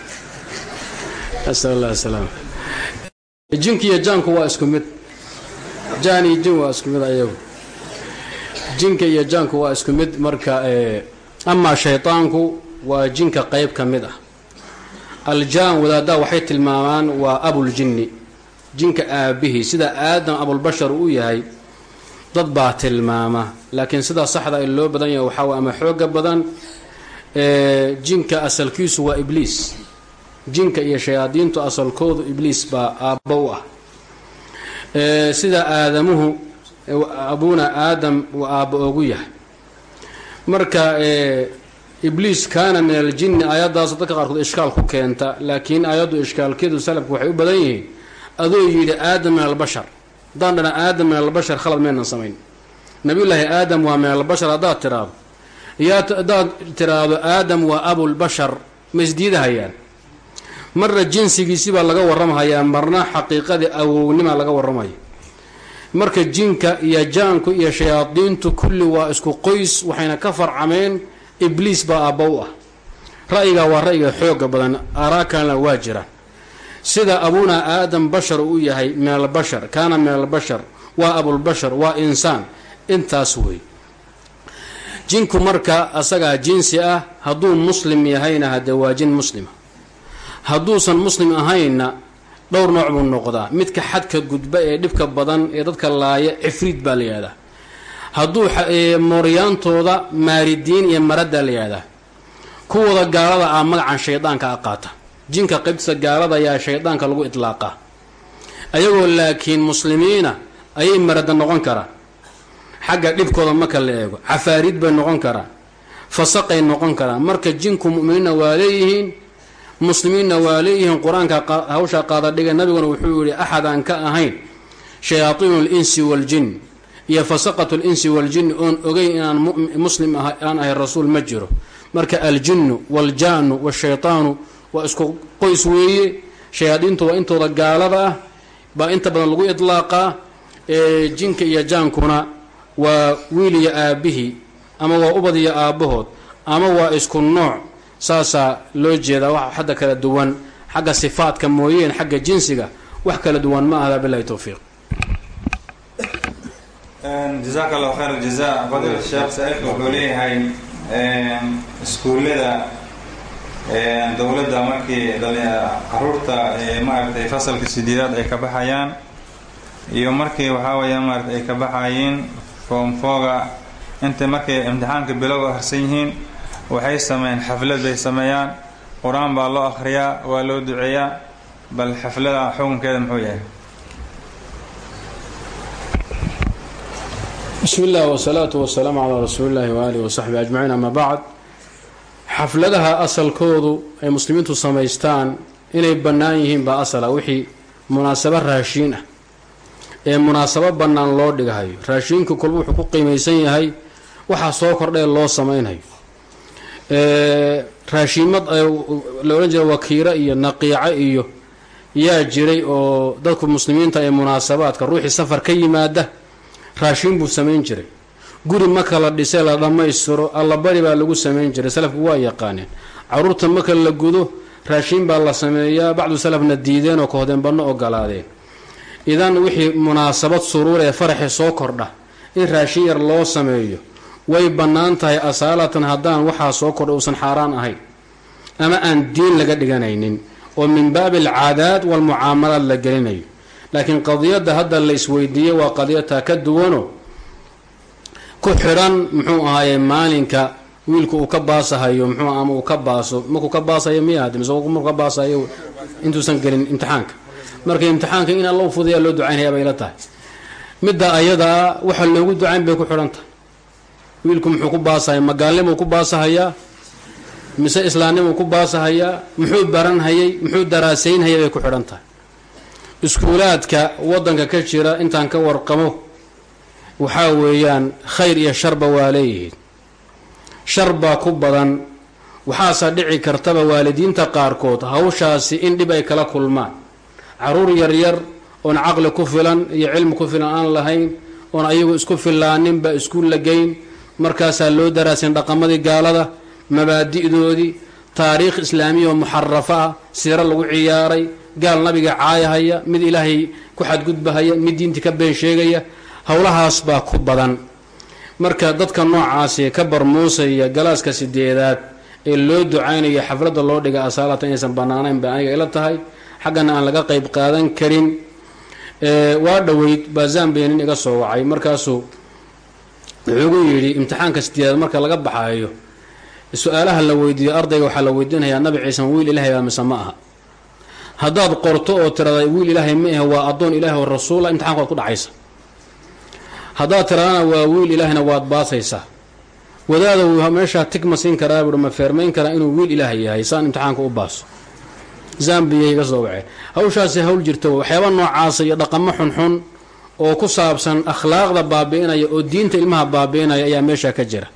Jinka iyo jaanku waa isku mid. Jaan iyo jin waa isku mid ayagu. Jinka iyo jaanku waa isku mid marka amaa shaydaanku waa jinka qeyb ka mid ah. Aljaan wadaaddaa waxay tilmaamaan waa abuljinni jinka aabihii sida aadam abulbashar uu yahay dad baa tilmaama. Laakiin sidaa saxda ee loo badan yahay waxaa way ama xooga badan jinka asalkiisu waa ibliis. Jinka iyo shayaadiintu asalkoodu ibliis baa aabbo u ah. Sida aadamuhu abuna aadam uu aabbo ogu yahay. Marka ibliis kaana min aljinni aayaddaas dadka qaarkood ishkaal ku keenta laakiin aayaddu ishkaalkeedu salafku waxay u badan yihiin. Adoo yidhi aadam min albashar haddaan dhana aadam min albashar khalad maynan samayn. Nabiyullaahi aadam waa min albashar haddaad tiraahdo. Yaa haddaad tiraahdo aadam waa abulbashar ma isdiidahayaan marna jinsigiisi baa laga warramhayaa marna xaqiiqadii awownima laga warramaya marka jinka iyo jaanku iyo shayaadiintu kulli waa isku qoys waxayna ka farcameen ibliis baa aabba u ah. Ra'yigaa waa ra'yiga xooga badan aaraakanna waa jira sida abuna aadam bashar uu yahay min albashar kaana min albashar waa abulbashar waa insaan intaas wey jinku marka asagaa jinsi ah hadduu muslim yahayna haddee waa jin muslima hadduusan muslim ahaynna dhowr nooc buu noqdaa. Midka xadka gudba ee dhibka badan ee dadka laaya cifriid baa la yihahdaa hadduu mooryaantooda maaridiin iyo maraddaa la yihahdaa kuwooda gaalada ah magacan shaydaanka a qaata jinka qaybtiisa gaalada ayaa shaydaanka lagu idlaaqaa ayagoo laakiin muslimiina ayay marada noqon karaan xagga dhibkooda marka la eego cafaariid bay noqon karaan fasaqay noqon karaan marka jinku mu'miniinna waa leeyihiin muslimiinna waa leeyihiin qur'aanka hawshaa qaada dhiga nabiguna wuxuu yihi axad aan ka ahayn shayaatiinu linsi waljin iyo fasaqatu linsi waljin oon ogeyn inaan muslim aan ahay rasuul ma jiro. Marka aljinnu waaljaanu washaytaanu waa isku qoys weeye. Shayaadiintu waa intooda gaalada ah. Baa inta badan lagu idlaaqaa jinka iyo jaankuna waa wiil iyo aabbihii ama waa ubad iyo aabbahood ama waa isku nooc. Saasaa loo jeedaa wax xadda kala duwan xagga sifaadka mooyeen xagga jinsiga wax kala duwan ma ahda bilahi towfiiq jazaaka allahu khayr aljaza fadiila sheekh saa-ilka wuxuu leeyahay iskuullada dowladda markii carruurta maaragtay fasalka sideedaad ay ka baxayaan iyo markii waxaa weeyaan maarata ay ka baxayiin foomfooga intay markay imtixaanka bilowga harsan yihiin waxay sameeyeen xaflad bay sameeyaan qur'aan baa loo akhriyaa waa loo duceeyaa bal xaflada xukunkeeda muxuu yahay? Bismi illah wsalaatu wasalaamu calaa rasuuli illahi waaalihi wasaxbi ajmaciin ama bacd xafladaha asalkoodu ay muslimiintu samaystaan inay bannaan yihiin baa asala wixii munaasabo raashiin ah. Ee munaasabo bannaan loo dhigahayo raashiinku kolba wuxuu ku qiimaysan yahay waxaa soo kordhee loo samaynayo. Raashiimad la odhan jira wakiiro iyo naqiico iyo yaa jiray oo dadku muslimiinta ee munaasabaadka ruuxii safar ka yimaada raashiin buu samayn jiray guri marka la dhisay la dhammaystiro allabari baa lagu samayn jiray salafku waa yaqaaneen. Caruurta marka la gudo raashiin baa la sameeyaa bacdu salafna diideen oo kohdeenbanno ogolaadeen idan wixii munaasabad suruur ee faraxi soo kordha in raashin yar loo sameeyo way bannaan tahay asaalatan haddaan waxaa soo kordha uusan xaaraan ahayn. Ama aan diin laga dhiganaynin oo min baabi alcaadaad walmucaamalaad la gelinayo. Laakiin qadiyadda hadda la isweydiiyey waa qadiyataa ka duwano ku xidhan muxuu ahaaye maalinka wiilku uu ka baasahayo muxuu ama uu ka baaso markuu ka baasayo miya hadi mise markuu ka baasayo intuusan gelin imtixaanka. Marka imtixaanka in alla u fudayaa loo ducaynaya bay la tahay. Midda ayadaa waxa loogu ducayn bay ku xidhan tahay wiilku muxuu ku baasahaya magaalnimuu ku baasahayaa mise islaamnimuu ku baasahayaa muxuu baranhayay muxuu daraasaynhayay bay ku xidhan tahay. Iskuulaadka waddanka ka jira intaan ka warqamo waxaa weeyaan khayr iyo sharba waa leeyihiin. Shar baa ku badan waxaase dhici kartaba waalidiinta qaarkood hawshaasi in dhib ay kala kulmaan. Caruur yaryar oon caqli ku filan iyo cilmi ku filan aan lahayn oon ayagu isku filaaninba iskuul la geyn markaasaa loo daraasin dhaqamadii gaalada mabaadi'doodii taariikh islaamiya oo muxarafa ah siiro lagu ciyaaray gaal nabiga caayahaya mid ilaahay ku xadgudbahaya mid diintii ka been sheegaya howlahaas baa ku badan. Marka dadka noocaasi ka barmuusaya galaaska sideedaad ee loo ducaynaya xafladda loo dhiga asaalata inaysan bannaanayn ba aniga ila tahay. Xaggana aan laga qayb qaadan karin. Waa dhoweyd baa zambia nin iga soo wacay. Markaasuu wuxuugu yidhi imtixaanka sideedaad marka laga baxaayo su'aalaha la weydiiyo ardayga waxaa la weydiinayaa nabi ciisan wiil ilaahay baa mise ma aha. Haddaad qorto oo tirada wiil ilaahay ma ahe waa addoon ilaahay oo rasuula imtixanka waad ku dhacaysa haddaad tiradana waa wiil ilaahayna waad baasaysaa. Wadaada meeshaa tig siin karaa buui ma feermayn karaa inuu wiil ilaahay yahay saan imtixaanka u baaso. Zambiya iga soo waceen. Hawshaasi hawl jirta waxyaaba noocaasa iyo dhaqamo xunxun oo ku saabsan akhlaaqda baabi'inaya oo diinta ilmaha baabi'inaya ayaa meesha ka jira.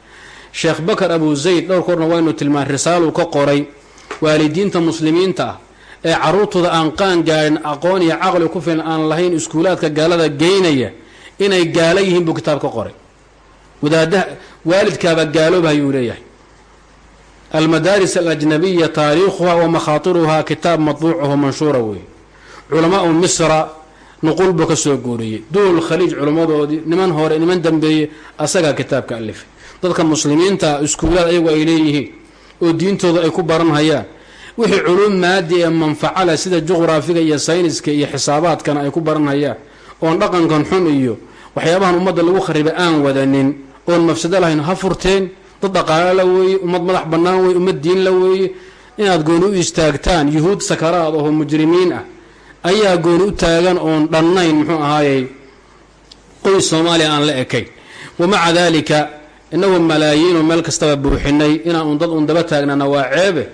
Sheekh bakar abu zayd dhowr korna waynu tilmaan risaaluu ka qoray waalidiinta muslimiinta ah ee caruurtooda aan qaan gaadhin aqoon iyo caqli ku filan aan lahayn iskuulaadka gaalada geynaya inay gaalo yihiin buu kitaab ka qoray. Wadaadaha waalidkaaba gaalooba ayuu leeyahay. Almadaaris alajnabiya taariikhuha wa makhaatiruhaa kitaab matbuucaho manshuura weeye. Culamaau misra nuqul buu ka soo guuriyey. Duul khaliij culimmadoodii niman hore niman dambeeye asagaa kitaabka alifay dadka muslimiinta iskuulaad ayagu ay leeyihiin oo diintooda ay ku baranhayaan. Wixii culuum maadi ee manfacala sida juqraafiga iyo sayniska iyo xisaabaadkana ay ku baranhayaan oon dhaqankan xun iyo waxyaabahan ummadda lagu khariba aan wadanin oon mafsado lahayn ha furteen dad dhaqaalo la weeye ummad madax bannaan weye ummad diin la weeye inaad gooni u istaagtaan yuhuud sakaraad oo mujrimiin ah ayaa gooni u taagan oon dhannayn muxuu ahaayey qoys soomaaliya aan la ekayn wamaca daalika inagoo malaayiinoo meel kastaba buuxinay inaan un dad un daba taagnana waa ceebe.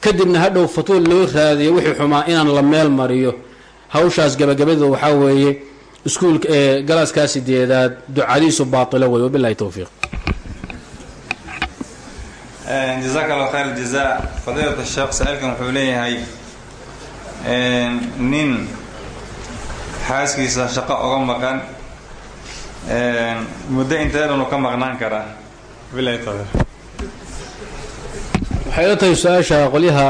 Kadibna hadhow fatwo loo raadiyo wixii xumaa inaan la meel mariyo. Hawshaas gabagabadeeda waxaa weeye iskuulka ee galaaskaa sideedaad ducadiisu baatilo wey wabilahi towfiiq jazaaka allah khayr jaza fadiilat sheekh saa-ilkan wuxuu leeyahay nin xaaskiisa shaqo oga maqan muddo intee dhan uu ka maqnaan karaa waxay la tahay su'aasha qolyaha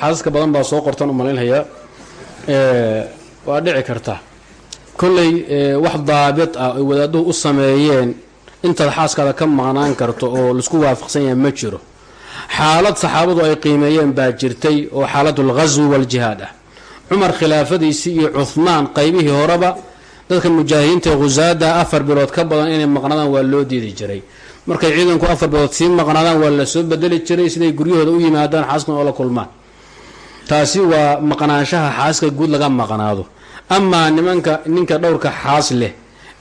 xaasaska badan baa soo qortan u malaynhayaa waa dhici karta kolley wax daabit ah ay wadaaduhu u sameeyeen intaad xaaskaada ka maqnaan karto oo la isku waafaqsan yahay ma jiro. Xaalad saxaabadu ay qiimeeyeen baa jirtay oo xaaladul ghaswi waljihaad ah. Cumar khilaafadiisii iyo cuhmaan qaybihii horeba dadka mujaahidiinta khusaada afar bilood ka badan inay maqnaadaan waa loo diidi jiray. Markay ciidanku afar bilood sii maqnaadaan waa la soo bedeli jiray siday guryahooda u yimaadaan xaaskan oo la kulmaan. Taasi waa maqnaanshaha xaaska guud laga maqnaado amaa nimanka ninka dhowrka xaas leh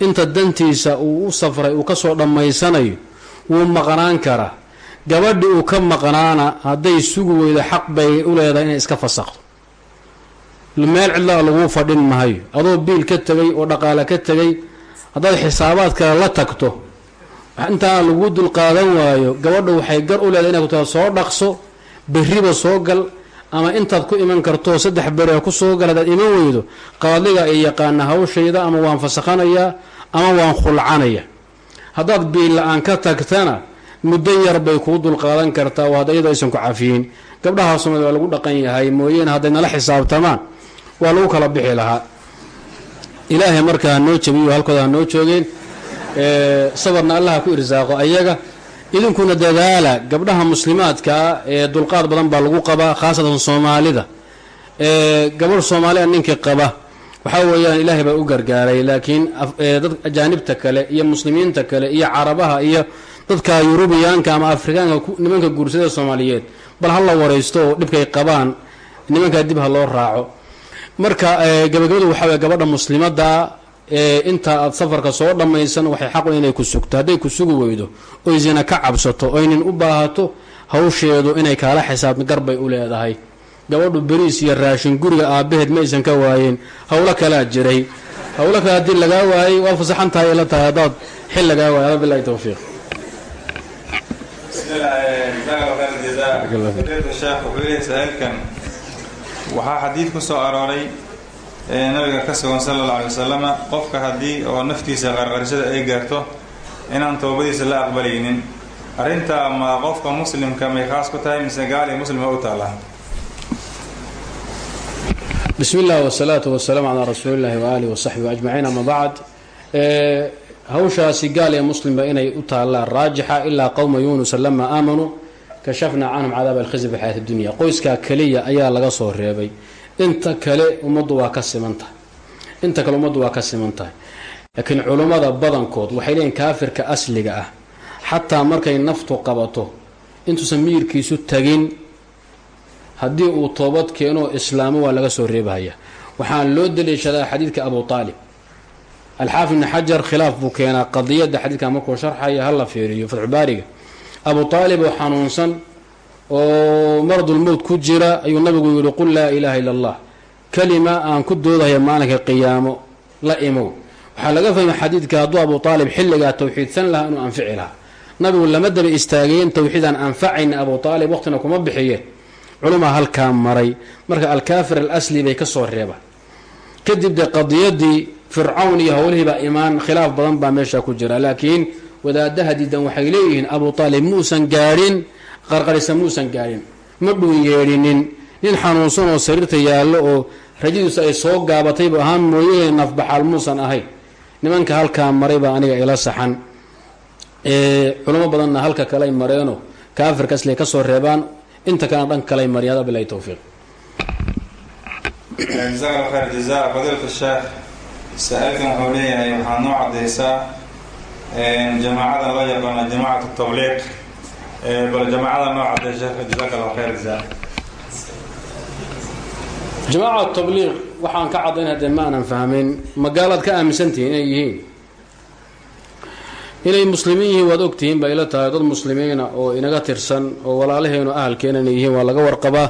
inta dantiisa uu u safray uu ka soo dhammaysanayo wuu maqnaan karaa gabadhi uu ka maqnaana hadday sugi weydo xaq bay u leedahay inay iska fasaqdo. Meel cidlaa laguu fadhin mahayo adoo biil ka tegay oo dhaqaale ka tegay haddaad xisaabaad kale la tagto intaana laguu dulqaadan waayo gabadha waxay gar u leedahay inay ku taa soo dhaqso berriba soo gal ama intaad ku iman karto saddex beri ku soo gal haddaad iman weydo qaadiga ay yaqaana hawshayda ama waan fasakhanayaa ama waan khulcanaya. Haddaad biil la'aan ka tagtana muddo yar bay kuu dulqaadan kartaa oo hadda iyadoo aysan ku cafiyin. Gabdhaha soomaalida waa lagu dhaqan yahay mooyeene hadday nala xisaabtamaan waa lagu kala bixi lahaa. Ilaahay marka hanoo jabiyo halkooda hanoo joogeen sabarna allaha ku irsaaqo ayaga idinkuna dadaala gabdhaha muslimaadkaa ee dulqaad badan baa lagu qabaa khaasatan soomaalida. Gabadh soomaaliya ninkii qaba. Waxaa weeyaan ilaahay baa u gargaaray laakiin dad ajaanibta kale iyo muslimiinta kale iyo carabaha iyo dadka yurubiyaanka ama afrikaanka nimanka guursada soomaaliyeed bal ha la waraysto oo dhibkay qabaan nimankaa dib ha loo raaco. Marka gabagabadu waxaa wey gabadha muslimadda inta aad safarka soo dhammaysan waxay xaqu inay ku sugto. Hadday ku sugi weydo oy zina ka cabsato oynin u baahato hawsheedu inay kaala xisaabta garbay u leedahay. Gabadhu beriis iyo raashin guriga aabbaheed ma aysan ka waayeen. Howlo kalaa jiray. Howlo kale haddii lagaa waayey waa fasaxan tahay la tahay. Haddaad xil lagaa waay ada bilahi towfiiq waxaa xadiid ku soo arooray nabiga ka sugan sala alla alay wasalama qofka haddii oo naftiisa qarqarisada ay gaarto inaan toobadiisa la aqbalaynin. Arrintaa ma qofka muslimka may khaas ku tahay mise gaal iyo muslima u taallaa bismi illah wsalaatu wasalaamu calaa rasuulillahi waaalihi wasaxbi ajmaciin ama bacd. Hawshaasi gaal iyo muslimba inay u taallaan raajixa ilaa qowma yunusa lama aamanuu kashafnaa canhum cadaab alkhizy fi xayaati dunya. Qoyskaa keliya ayaa laga soo reebay inta kale ummaddu waa ka siman tahay. Inta kale ummaddu waa ka siman tahay. Laakiin culummada badankood waxay leeyiin kaafirka asliga ah. Xataa markay naftu qabato intuusan miyirkiisu tagin haddii uu toobad keeno islaamo waa laga soo reebahaya. Waxaan loo daliishadaa xadiidka abu aalib alxaafid ibni xajar khilaaf buu keenaa qadiyadda xadiidka markuu sharxaya hala fiiriyo fatxubaariga abu aalib oo xanuunsan oo maradulmowt ku jira ayuu nabigu yihi qul laa ilaaha illa allah. Kalima aan ku doodahaya maalinka qiyaamo la imow. Waxaa laga fahmay xadiidka hadduu abu aalib xilligaa tawxiidsan lahaa inuu anfici lahaa. Nabigu lama daba istaageen tawxiid aan anfacayna abu aalib waqtina kuma bixiyeen culumaa halkaa maray. Marka alkaafir alasli bay ka soo reeba. Kadib dee qadiyadii fircawn iyo howlihiibaa imaan khilaaf badan baa meesha ku jira. Laakiin wadaadaha diidan waxay leeyihiin abu aalib muusan gaadhin qarqarisa muusan gaadhin ma dhuun yeedhinin. Nin xanuunsan oo sariirta yaallo oo rajadiisu ay soo gaabatay bu ahaan mooye nafbaxaal muusan ahayn nimanka halkaa maray baa aniga ila saxan. Culamo badanna halka kaley mareeno kaafirka asli ka soo reebaan. Inta kalena dhanka kaley marya hada bilahi towfiiq jazaak khayr jaza fadiilat sheekh. Saa-ilkan wuxuu leeyahay waxaa noo cadaysaa jamaacadan loo yaqaano jamacat tabliiq bal jamaacada noo caday sheekh jazaak allah khayr jaza jamaaca tabliiq waxaan ka cadayn haddee ma aanan fahmin magaalaad ka aaminsantihiin inay yihiin. Inay muslimiin yihiin waad ogtihiin baa ila tahay dad muslimiina oo inaga tirsan oo walaalaheenu ahalkeena inay yihiin waa laga warqabaa.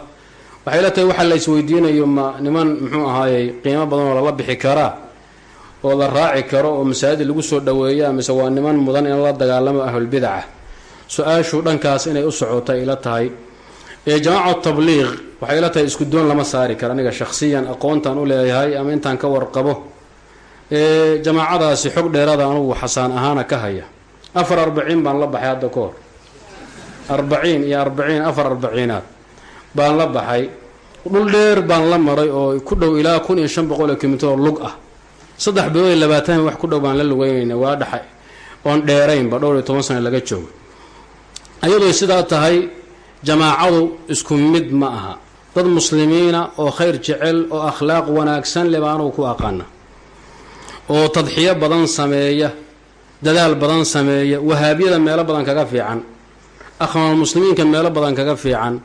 Waxay ila tahay waxaa la isweydiinayo ma niman muxuu ahaayey qiimo badan oo lala bixi karaa oo la raaci karo oo masaajid lagu soo dhaweeya mise waa niman mudan in la dagaalamo ahlulbidaca su'aashu dhankaas inay u socota ila tahay. Jamaacat tabliiq waxay ila tahay isku doon lama saari kara aniga shakhsiyan aqoontaan u leeyahay ama intaan ka warqabo. Jamaacadaasi xog dheeraada anugu xasaan ahaana ka haya. Afar arbaciin baan la baxay hadda ka hor. Arbaciin iyo arbaciin afar arbaciinaad baan la baxay. Dhul dheer baan la maray oo ku dhow ilaa kun iyo shan boqol oo kilomitr lug ah. Saddex bilood iyo labaatan wax ku dhow baan la lugeynayna waa dhaxa oon dheeraynba dhowr iyo toban sano laga joogo ayadoo sidaa tahay jamaacadu isku mid ma aha. Dad muslimiina oo khayr jecel oo akhlaaq wanaagsan leh baa anugu ku aqaana. Oo tadxiyo badan sameeya dadaal badan sameeya wahaabiyada meelo badan kaga fiican akhwaanul muslimiinka meelo badan kaga fiican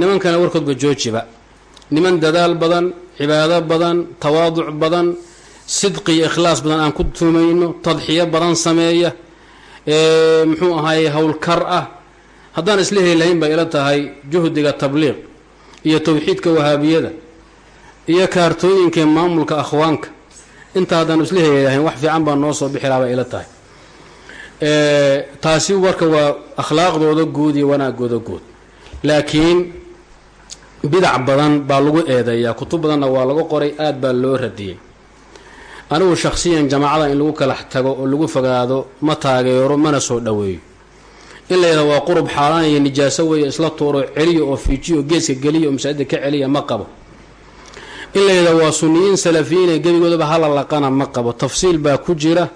nimankana warkoodba joojiba niman dadaal badan cibaado badan tawaaduc badan sidqi iyo ikhlaas badan aan ku tumayno tadxiyo badan sameeya muxuu ahaayey howlkar ah. Haddaan isla heli lahayn bay ila tahay juhdiga tabliiq iyo towxiidka wahaabiyada iyo kaartooyinka maamulka akhwaanka. Inta haddaan isla heli lahayn wax fiican baa noo soo bixi bay ila tahay. Taasi marka waa akhlaaqdooda guud iyo wanaagooda guud. Laakiin bidac badan baa lagu eedeeyaa kutub badanna waa lagu qoray aad baa loo radiyey anigu shakhsiyan jamaacada in lagu kala tago oo lagu fogaado ma taageero mana soo dhoweeyo in la yidhahdo waa qurub xaaraan iyo nijaaso weeye isla tuuro celiya oo fiijiyo geeska geliya oo masaajida ka celiya ma qabo. In la yidhahdo waa sunniyiin salafiyiin ee gebigoodaba hala laqana ma qabo. Tafsiil baa ku jira.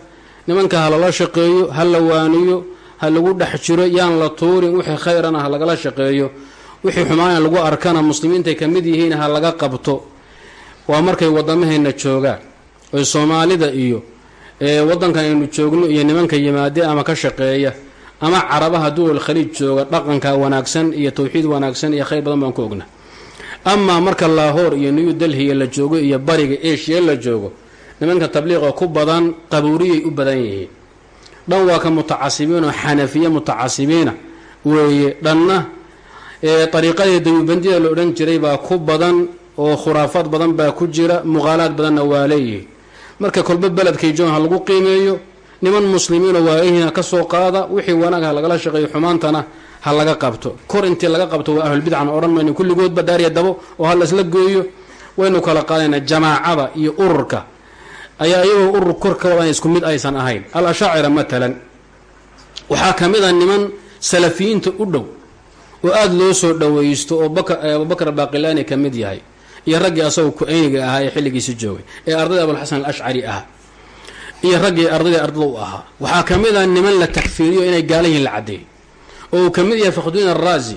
Nimanka ha lala shaqeeyo ha la waaniyo ha lagu dhex jiro yaan la tuurin wixii khayrana ha lagala shaqeeyo. Wixii xumaana lagu arkana muslimiintay ka mid yihiin ha laga qabto. Waa markay wadamaheenna joogaan oy soomaalida iyo wadankan aynu joogno iyo nimanka yimaade ama ka shaqeeya ama carabaha duwal khaliij jooga dhaqanka wanaagsan iyo towxiid wanaagsan iyo khayr badan baan ku ogna. Amaa marka laahoor iyo new delhiya la joogo iyo bariga eshiya la joogo nimanka tabliiqa ku badan qabuuriyay u badan yihiin. Dhan waa ka mutacasibiin oo xanafiye mutacasibiina weeye dhanna ariiqadii dawibandida la odhan jiray baa ku badan oo khuraafaad badan baa ku jira muqaalaad badanna waa leeyihiin marka kolba beledkay joon ha lagu qiimeeyo niman muslimiinoo waayihiina ka soo qaada wixii wanaag ha lagala shaqeeyo xumaantana ha laga qabto. Kor intii laga qabto waa ahlulbidcan odhan mayno kulligoodba daariya dabo oo ha laisla gooyo. Waynu kala qaadaynaa jamaacada iyo ururka. Ayaa iyagoo urur kor ka wadan isku mid aysan ahayn. Al ashaacira matalan waxaa ka mid a niman salafiyiinta u dhow oo aada loo soo dhawaysto oo abubakar baaqilaani ka mid yahay iyo raggii asagoo ku-ayniga ahaa ee xilligiisi joogay ee ardayda abulxasan alashcari ahaa iyo raggii ardaydii ardada u ahaa waxaa ka mid a niman la takfiiriyo inay gaala yihiin la caddeey oo uu ka mid yahay fakhduin araazi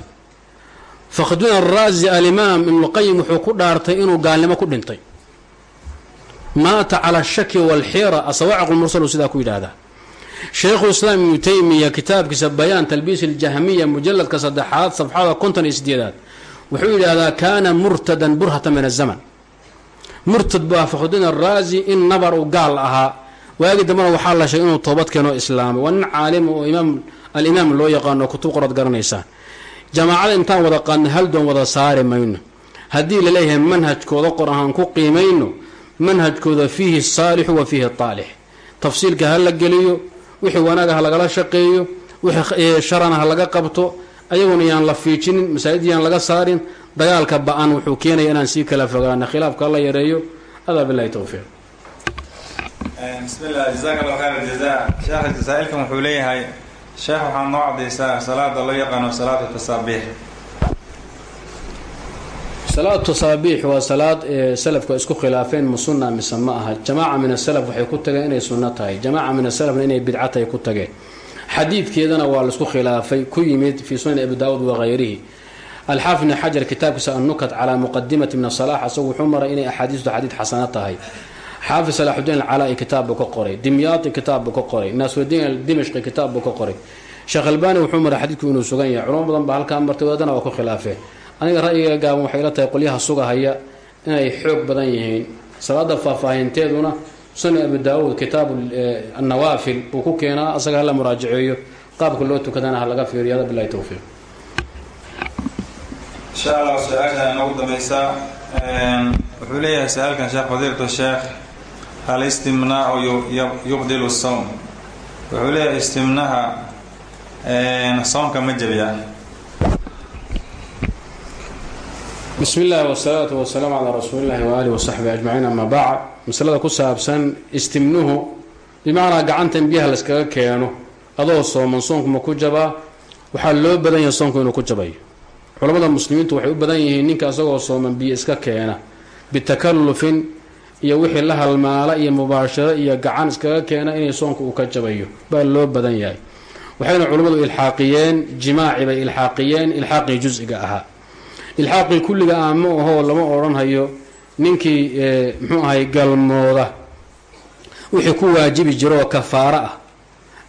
fakhduin araazi alimaam ibnuqayim wuxuu ku dhaartay inuu gaalnimo ku dhintay. Maata cala ashaki walxira asawaaciqulmursal sidaa ku yidhaahdaa. Shaykhulislaam ibnu taymiya kitaabkiisa bayaan talbiis aljahmiya mujaladka saddexaad safxada konton iyo sideedaad wuxuu yidhaahdaa kaana murtadan burhata min azaman murtad bu ah fakhrudiin araazi in nabar uu gaal ahaa. Waagi dambena waxaa la sheegay inuu toobad keenoo islaamay waa nin caalim oo imaam alimaam loo yaqaano kutub qorad garanaysaan jamaacada intaan wada qaadna hal doon wada saari mayno. Haddii la leeyahay manhajkooda qor ahaan ku qiimayno manhajkooda fiihi saalixu wa fiihi taalix. Tafsiilka ha la geliyo wixii wanaaga ha lagala shaqeeyo wixii sharana ha laga qabto ayaguna yaan la fiijinin masaajid yaan laga saarin dagaalka ba'an wuxuu keenaya inaan sii kala fogaano khilaafka la yareeyo. Adaa bilahi towfiiq bismi llah jazaak. Allah khayr aljaza sheekha jasaa-ilkan wuxuu leeyahay sheekh waxaa noo cadaysaa salaada loo yaqaano salaatu tasaabiix. Salaad tasaabiix waa salaad ay isku khilaafeen ma sunna mise ma aha. Jamaaca min asalaf waxay ku tageen inay sunno tahay. Jamaaca min asalafna inay bidca tahay ku tageen xadiidkeedana waa la isku khilaafay. Ku yimid fii sunan abi daawuud wakayrihi alxaafid ibn xajar kitaabkiisa annukat calaa muqadimati min asalax asagu wuxuu maray inay axaadiistu xadiid xasano tahay. Xaafid salaaxudiin alcalaa-i kitaab buu ka qoray. Dimyaati kitaab buu ka qoray. Naasrudiin dimashqi kitaab buu ka qoray. Sheekh albani wuxuu maray xadiidku inuu sugan yahay. Culamo badan baa halkaa martay wadadana waa ku khilaafeen. Aniga ra'yiga gaaban waxay la tahay qolyaha sugahaya inay xoog badan yihiin. Salaada faahfaahinteeduna sunan abu daawuud kitaab annawaafil uu ku keenaa asaga hala muraajaceeyo qaabka loo tukadana ha laga fiiriyo hada bilahi towfiiq insha allah su'aasha wuxuu leeyahay su'aalkan sheekh fadiilatu sheekh alistimnaau yubdilu sawm wuxuu leeyahay istimnaha soonka ma jabiya bismi illaahi wasalaatu wasalaamu calaa rasuulillahi waaalih wasaxbi ajmaciin ama bacd. Masalada ku saabsan istimnuhu bimacnaa gacanta in biyaha layskaga keeno adoo sooman soonku ma ku jabaa waxaa loo badan yahay soonku inuu ku jabayo culamada muslimiintu waxay u badan yihiin ninka isagoo sooman biyo iska keena bitakallufin iyo wixii la halmaala iyo mubaasharo iyo gacan iskaga keena inay soonku uu ka jabayo. Baa loo badan yahay. Waxayna culimmadu ilxaaqiyeen jimaaci bay ilxaaqiyeen ilxaaqii jus-iga ahaa ilxaaqii kulliga ah ma ahoo lama odhanhayo ninkii muxuu ahay galmooda. Wixii ku waajibi jiro oo kafaaro ah.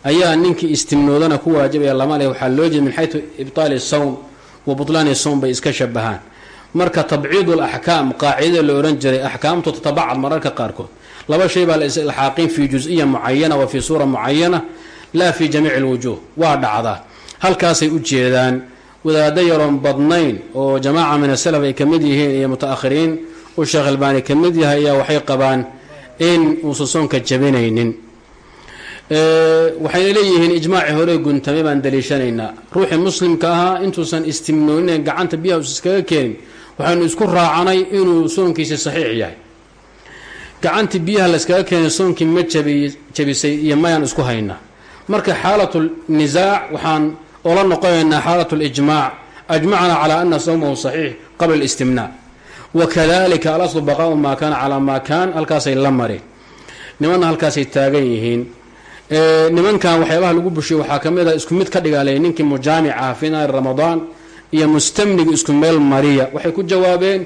Ayaa ninkii istimnoodana ku waajibaya lama leh waxaa loo jeeda min xaytu ibtaali sawm wa butlaani sawm bay iska shabahaan marka tabciid alaxkaam qaacidada la odhan jiray axkaamtu tatabacad mararka qaarkood. Laba shay baa la is ilxaaqin fii jus-iya mucayana wa fii suura mucayana laa fii jamiici lwujuuh waa dhacdaa. Halkaasay u jeedaan wadaado yaroon badnayn oo jamaaca min asalaf ay ka mid yihiin iyo muta-akhiriin uu sheekh albaani ka mid yahay ayaa waxay qabaan in uusan soonka jabinaynin. Waxayna leeyihiin ijmaaci hore guntamay baan daliishanaynaa. Ruuxii muslimka ahaa intuusan istimnoonin gacanta biyaha us iskaga keenin waxaynu isku raacanay inuu soonkiisi saxiix yahay. Gacantii biyaha la yskaga keenay soonkii ma jabi jabisay iyo mayaan isku haynaa marka xaalatu nisaac waxaan ola noqonaynaa xaalatu lijmaac ajmacna calaa ana sawmahu saxiix qabla alistimnaa wakadalika alaslu baqaau maa kaana calaa maa kaan halkaasay la mareen nimanna halkaasay taagan yihiin. Nimankan waxyaabaha lagu bushiyo waxaa ka mid a isku mid ka dhigaalay ninkii mujaamic ah naari ramadaan iyo mustamniga isku meel mariya. Waxay ku jawaabeen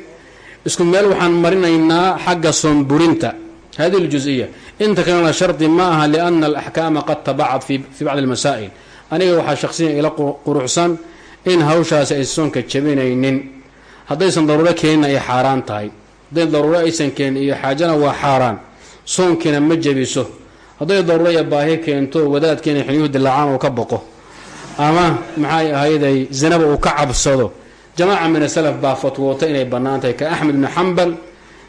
isku meel waxaan marinaynaa xagga soonburinta hadihi ljusiya inta kalena shardi ma aha liana alaxkaama qad tabacad fii bacdi almasaa'il aniga waxaa shaqsiyan ila quruxsan in hawshaasi ay soonka jabinaynin. Haddaysan daruuro keenin ay xaaraan tahay. Hadday daruuro aysan keenin iyo xaajana waa xaaraan. Soonkiina ma jebiso. Hadday daruuro iyo baahi keento wadaadkiina xilyuhu dilaacaan uu ka boqo. Ama maxay ahayday zinaba uu ka cabsado. Jamaaca min asalaf baa fatwoota inay bannaan tahay ka axmed ibni xambal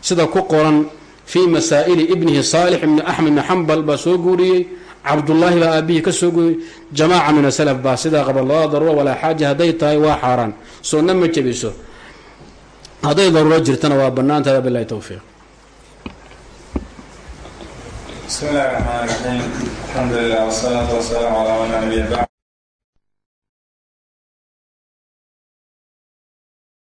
sida ku qoran fii masaa'ili ibnihi saalix ibni axmed ibni xambal baa soo guuriyey cabdullaahi baa aabihii ka soo guuriyey jamaaca min asalaf baa sidaa qaba labada daruuro walaa xaaja hadday tahay waa xaaraan. Soonna ma jebiso. Hadday daruuro jirtana waa bannaan tahay wabilahi towfiiq